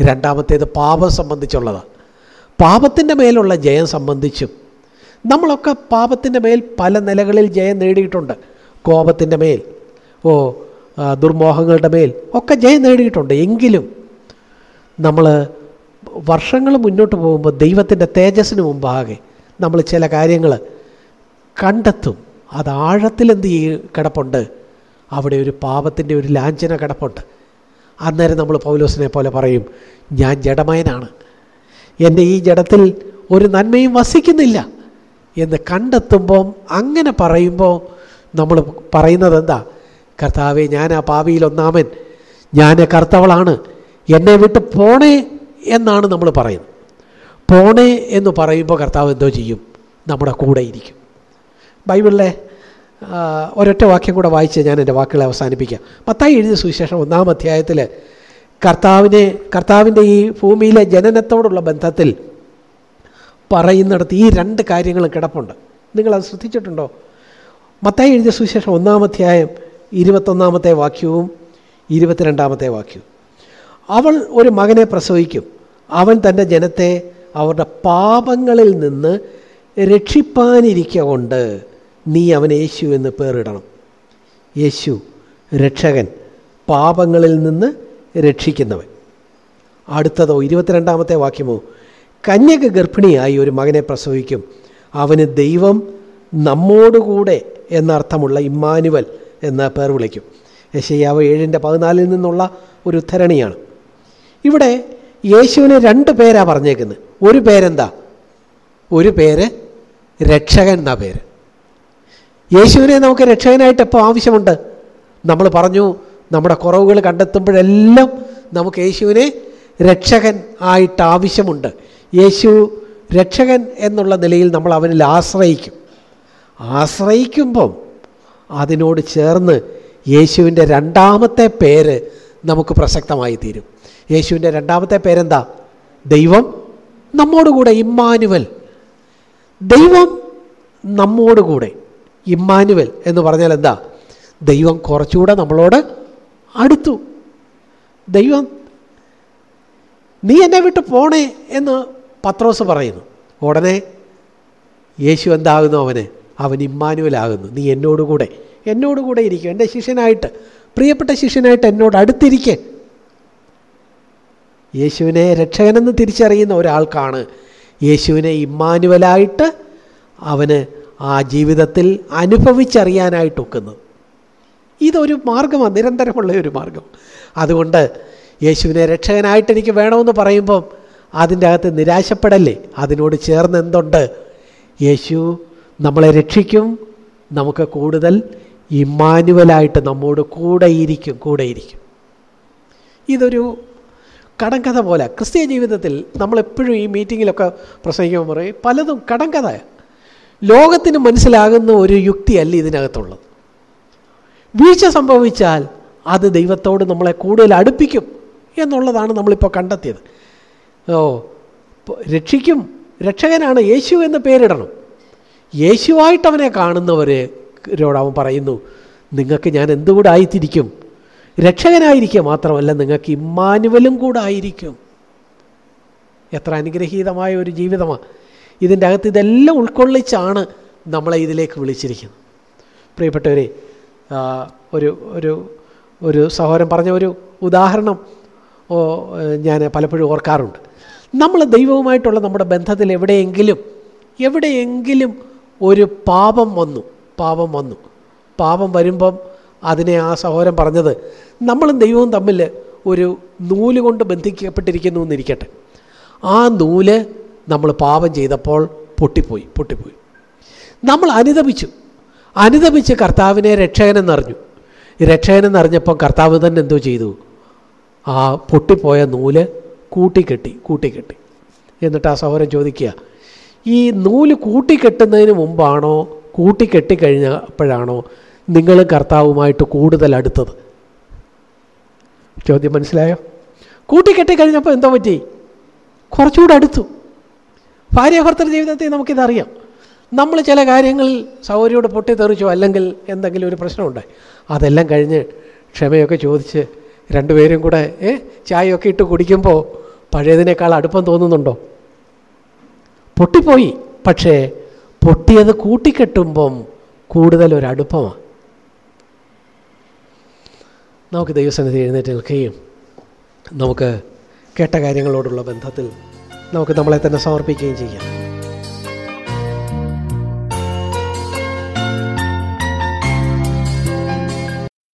രണ്ടാമത്തേത് പാപം സംബന്ധിച്ചുള്ളതാണ് പാപത്തിന്റെ മേലുള്ള ജയം സംബന്ധിച്ചും നമ്മളൊക്കെ പാപത്തിന്റെ മേൽ പല നിലകളിൽ ജയം നേടിയിട്ടുണ്ട്. കോപത്തിന്റെ മേൽ ഓ ദുർമോഹങ്ങളുടെ മേൽ ഒക്കെ ജയം നേടിയിട്ടുണ്ട്. എങ്കിലും നമ്മൾ വർഷങ്ങൾ മുന്നോട്ട് പോകുമ്പോൾ ദൈവത്തിന്റെ തേജസ്സിന് മുമ്പാകെ നമ്മൾ ചില കാര്യങ്ങൾ കണ്ടെത്തും. അത് ആഴത്തിൽ എന്ത് കിടപ്പുണ്ട്. അവിടെ ഒരു പാപത്തിന്റെ ഒരു ലാഞ്ചന കിടപ്പുണ്ട്. അന്നേരം നമ്മൾ പൗലോസിനെ പോലെ പറയും ഞാൻ ജഡമയനാണ്. എന്റെ ഈ ജഡത്തിൽ ഒരു നന്മയും വസിക്കുന്നില്ല. എന്ന് കണ്ടെത്തുമ്പം അങ്ങനെ പറയുമ്പോൾ നമ്മൾ പറയുന്നത് എന്താ? കർത്താവെ ഞാൻ ആ പാവിയിൽ ഒന്നാമൻ. ഞാൻ കർത്തവളാണ് എന്നെ വിട്ട് പോണേ എന്നാണ് നമ്മൾ പറയുന്നത്. പോണേ എന്ന് പറയുമ്പോൾ കർത്താവ് എന്തോ ചെയ്യും? നമ്മുടെ കൂടെ ഇരിക്കും. ബൈബിളിലെ ഒരൊറ്റ വാക്യം കൂടെ വായിച്ച് ഞാൻ എന്റെ വാക്കുകളെ അവസാനിപ്പിക്കാം. മത്തായി എഴുതിയ സുവിശേഷം ഒന്നാം അധ്യായത്തിൽ കർത്താവിനെ കർത്താവിന്റെ ഈ ഭൂമിയിലെ ജനനത്തോടുള്ള ബന്ധത്തിൽ പറയുന്നിടത്ത് ഈ രണ്ട് കാര്യങ്ങൾ കിടപ്പുണ്ട്. നിങ്ങളത് ശ്രദ്ധിച്ചിട്ടുണ്ടോ? മത്തായി എഴുതിയ സുവിശേഷം ഒന്നാം അധ്യായം ഇരുപത്തൊന്നാമത്തെ വാക്യവും ഇരുപത്തിരണ്ടാമത്തെ വാക്യവും. അവൾ ഒരു മകനെ പ്രസവിക്കും. അവൻ തന്റെ ജനത്തെ അവരുടെ പാപങ്ങളിൽ നിന്ന് രക്ഷിപ്പാനിരിക്കൊണ്ട് നീ അവൻ യേശു എന്ന് പേരിടണം. യേശു രക്ഷകൻ പാപങ്ങളിൽ നിന്ന് രക്ഷിക്കുന്നവൻ. അടുത്തതോ ഇരുപത്തിരണ്ടാമത്തെ വാക്യമോ കന്യക ഗർഭിണിയായി ഒരു മകനെ പ്രസവിക്കും. അവന് ദൈവം നമ്മോടുകൂടെ എന്നർത്ഥമുള്ള ഇമ്മാനുവൽ എന്ന പേർ വിളിക്കും. യശയ്യാവ് ഏഴിന്റെ പതിനാലിൽ നിന്നുള്ള ഒരു ഉദ്ധരണിയാണ്. ഇവിടെ യേശുവിനെ രണ്ട് പേരാണ് പറഞ്ഞേക്കുന്നത് ഒരു പേരെന്താ? ഒരു പേര് രക്ഷകൻ എന്നാ പേര്. യേശുവിനെ നമുക്ക് രക്ഷകനായിട്ട് എപ്പോൾ ആവശ്യമുണ്ട്? നമ്മൾ പറഞ്ഞു നമ്മുടെ കുറവുകൾ കണ്ടെത്തുമ്പോഴെല്ലാം നമുക്ക് യേശുവിനെ രക്ഷകൻ ആയിട്ട് ആവശ്യമുണ്ട്. യേശു രക്ഷകൻ എന്നുള്ള നിലയിൽ നമ്മൾ അവനിൽ ആശ്രയിക്കും. ആശ്രയിക്കുമ്പം അതിനോട് ചേർന്ന് യേശുവിന്റെ രണ്ടാമത്തെ പേര് നമുക്ക് പ്രസക്തമായി തീരും. യേശുവിന്റെ രണ്ടാമത്തെ പേരെന്താ? ദൈവം നമ്മോടുകൂടെ ഇമ്മാനുവൽ. ദൈവം നമ്മോടുകൂടെ ഇമ്മാനുവൽ എന്ന് പറഞ്ഞാൽ എന്താ? ദൈവം കുറച്ചുകൂടെ നമ്മളോട് അടുത്തു. ദൈവം നീ എന്നെ വിട്ട് പോണേ എന്ന് പത്രോസ് പറയുന്നു. ഉടനെ യേശു എന്താകുന്നു അവന്? അവൻ ഇമ്മാനുവലാകുന്നു. നീ എന്നോടുകൂടെ എന്നോടുകൂടെ ഇരിക്കും. എന്റെ ശിഷ്യനായിട്ട് പ്രിയപ്പെട്ട ശിഷ്യനായിട്ട് എന്നോട് അടുത്തിരിക്കെ. യേശുവിനെ രക്ഷകനെന്ന് തിരിച്ചറിയുന്ന ഒരാൾക്കാണ് യേശുവിനെ ഇമ്മാനുവലായിട്ട് അവന് ആ ജീവിതത്തിൽ അനുഭവിച്ചറിയാനായിട്ട് ഒക്കുന്നത്. ഇതൊരു മാർഗമാണ് നിരന്തരമുള്ള ഒരു മാർഗം. അതുകൊണ്ട് യേശുവിനെ രക്ഷകനായിട്ട് എനിക്ക് വേണമെന്ന് പറയുമ്പം അതിന്റെ അകത്ത് നിരാശപ്പെടല്ലേ? അതിനോട് ചേർന്ന് എന്തുണ്ട്? യേശു നമ്മളെ രക്ഷിക്കും നമുക്ക് കൂടുതൽ ഇമ്മാനുവലായിട്ട് നമ്മോട് കൂടെയിരിക്കും കൂടെയിരിക്കും. ഇതൊരു കടങ്കഥ പോലെ. ക്രിസ്തീയ ജീവിതത്തിൽ നമ്മളെപ്പോഴും ഈ മീറ്റിങ്ങിലൊക്കെ പ്രസംഗിക്കുമ്പോൾ പറയും പലതും കടങ്കഥ ലോകത്തിന് മനസ്സിലാകുന്ന ഒരു യുക്തിയല്ല ഇതിനകത്തുള്ളത്. വീഴ്ച സംഭവിച്ചാൽ അത് ദൈവത്തോട് നമ്മളെ കൂടുതൽ അടുപ്പിക്കും എന്നുള്ളതാണ് നമ്മളിപ്പോൾ കണ്ടെത്തിയത്. ഓ രക്ഷിക്കും രക്ഷകനാണ് യേശു എന്ന് പേരിടണം. യേശുവായിട്ടവനെ കാണുന്നവർ അവൻ പറയുന്നു നിങ്ങൾക്ക് ഞാൻ എന്തുകൂടെ ആയിത്തിരിക്കും? രക്ഷകനായിരിക്കുക മാത്രമല്ല നിങ്ങൾക്ക് ഇമ്മാനുവലും കൂടെ ആയിരിക്കും. എത്ര അനുഗ്രഹീതമായ ഒരു ജീവിതമാണ് ഇതിന്റെ അകത്ത് ഇതെല്ലാം ഉൾക്കൊള്ളിച്ചാണ് നമ്മളെ ഇതിലേക്ക് വിളിച്ചിരിക്കുന്നത്. പ്രിയപ്പെട്ടവരെ ഒരു ഒരു ഒരു സഹോദരൻ പറഞ്ഞ ഒരു ഉദാഹരണം ഞാൻ പലപ്പോഴും ഓർക്കാറുണ്ട്. നമ്മൾ ദൈവവുമായിട്ടുള്ള നമ്മുടെ ബന്ധത്തിൽ എവിടെയെങ്കിലും എവിടെയെങ്കിലും ഒരു പാപം വന്നു. പാപം വന്നു. പാപം വരുമ്പം അതിനെ ആ സഹോദരൻ പറഞ്ഞത് നമ്മളും ദൈവവും തമ്മിൽ ഒരു നൂൽ കൊണ്ട് ബന്ധിക്കപ്പെട്ടിരിക്കുന്നു എന്നിരിക്കട്ടെ. ആ നൂൽ നമ്മൾ പാപം ചെയ്തപ്പോൾ പൊട്ടിപ്പോയി പൊട്ടിപ്പോയി. നമ്മൾ അനുദപിച്ചു. അനുദപിച്ച് കർത്താവിനെ രക്ഷകനെന്നറിഞ്ഞു. രക്ഷകനെന്നറിഞ്ഞപ്പോൾ കർത്താവ് തന്നെ എന്തോ ചെയ്തു? ആ പൊട്ടിപ്പോയ നൂൽ കൂട്ടിക്കെട്ടി കൂട്ടിക്കെട്ടി. എന്നിട്ട് ആ സഹോദരൻ ചോദിക്കുക ഈ നൂൽ കൂട്ടിക്കെട്ടുന്നതിന് മുമ്പാണോ കൂട്ടിക്കെട്ടി കഴിഞ്ഞപ്പോഴാണോ നിങ്ങൾ കർത്താവുമായിട്ട് കൂടുതൽ അടുത്തത്? ചോദ്യം മനസ്സിലായോ? കൂട്ടിക്കെട്ടിക്കഴിഞ്ഞപ്പോൾ എന്തോ പറ്റി? കുറച്ചുകൂടെ അടുത്തു. ഭാര്യ ഭർത്തൃ ജീവിതത്തിൽ നമുക്കിതറിയാം. നമ്മൾ ചില കാര്യങ്ങളിൽ സൗകര്യോട് പൊട്ടിത്തെറിച്ചോ അല്ലെങ്കിൽ എന്തെങ്കിലും ഒരു പ്രശ്നമുണ്ടായി. അതെല്ലാം കഴിഞ്ഞ് ക്ഷമയൊക്കെ ചോദിച്ച് രണ്ടുപേരും കൂടെ ഏ ചായയൊക്കെ ഇട്ട് കുടിക്കുമ്പോൾ പഴയതിനേക്കാൾ അടുപ്പം തോന്നുന്നുണ്ടോ? പൊട്ടിപ്പോയി. പക്ഷേ പൊട്ടിയത് കൂട്ടിക്കെട്ടുമ്പം കൂടുതൽ ഒരു അടുപ്പമാണ് നമുക്ക് ദൈവസന്നിധി എഴുന്നേറ്റ് നിൽക്കുകയും നമുക്ക് കേട്ട കാര്യങ്ങളോടുള്ള ബന്ധത്തിൽ നമുക്ക് നമ്മളെ തന്നെ സമർപ്പിക്കുകയും ചെയ്യാം.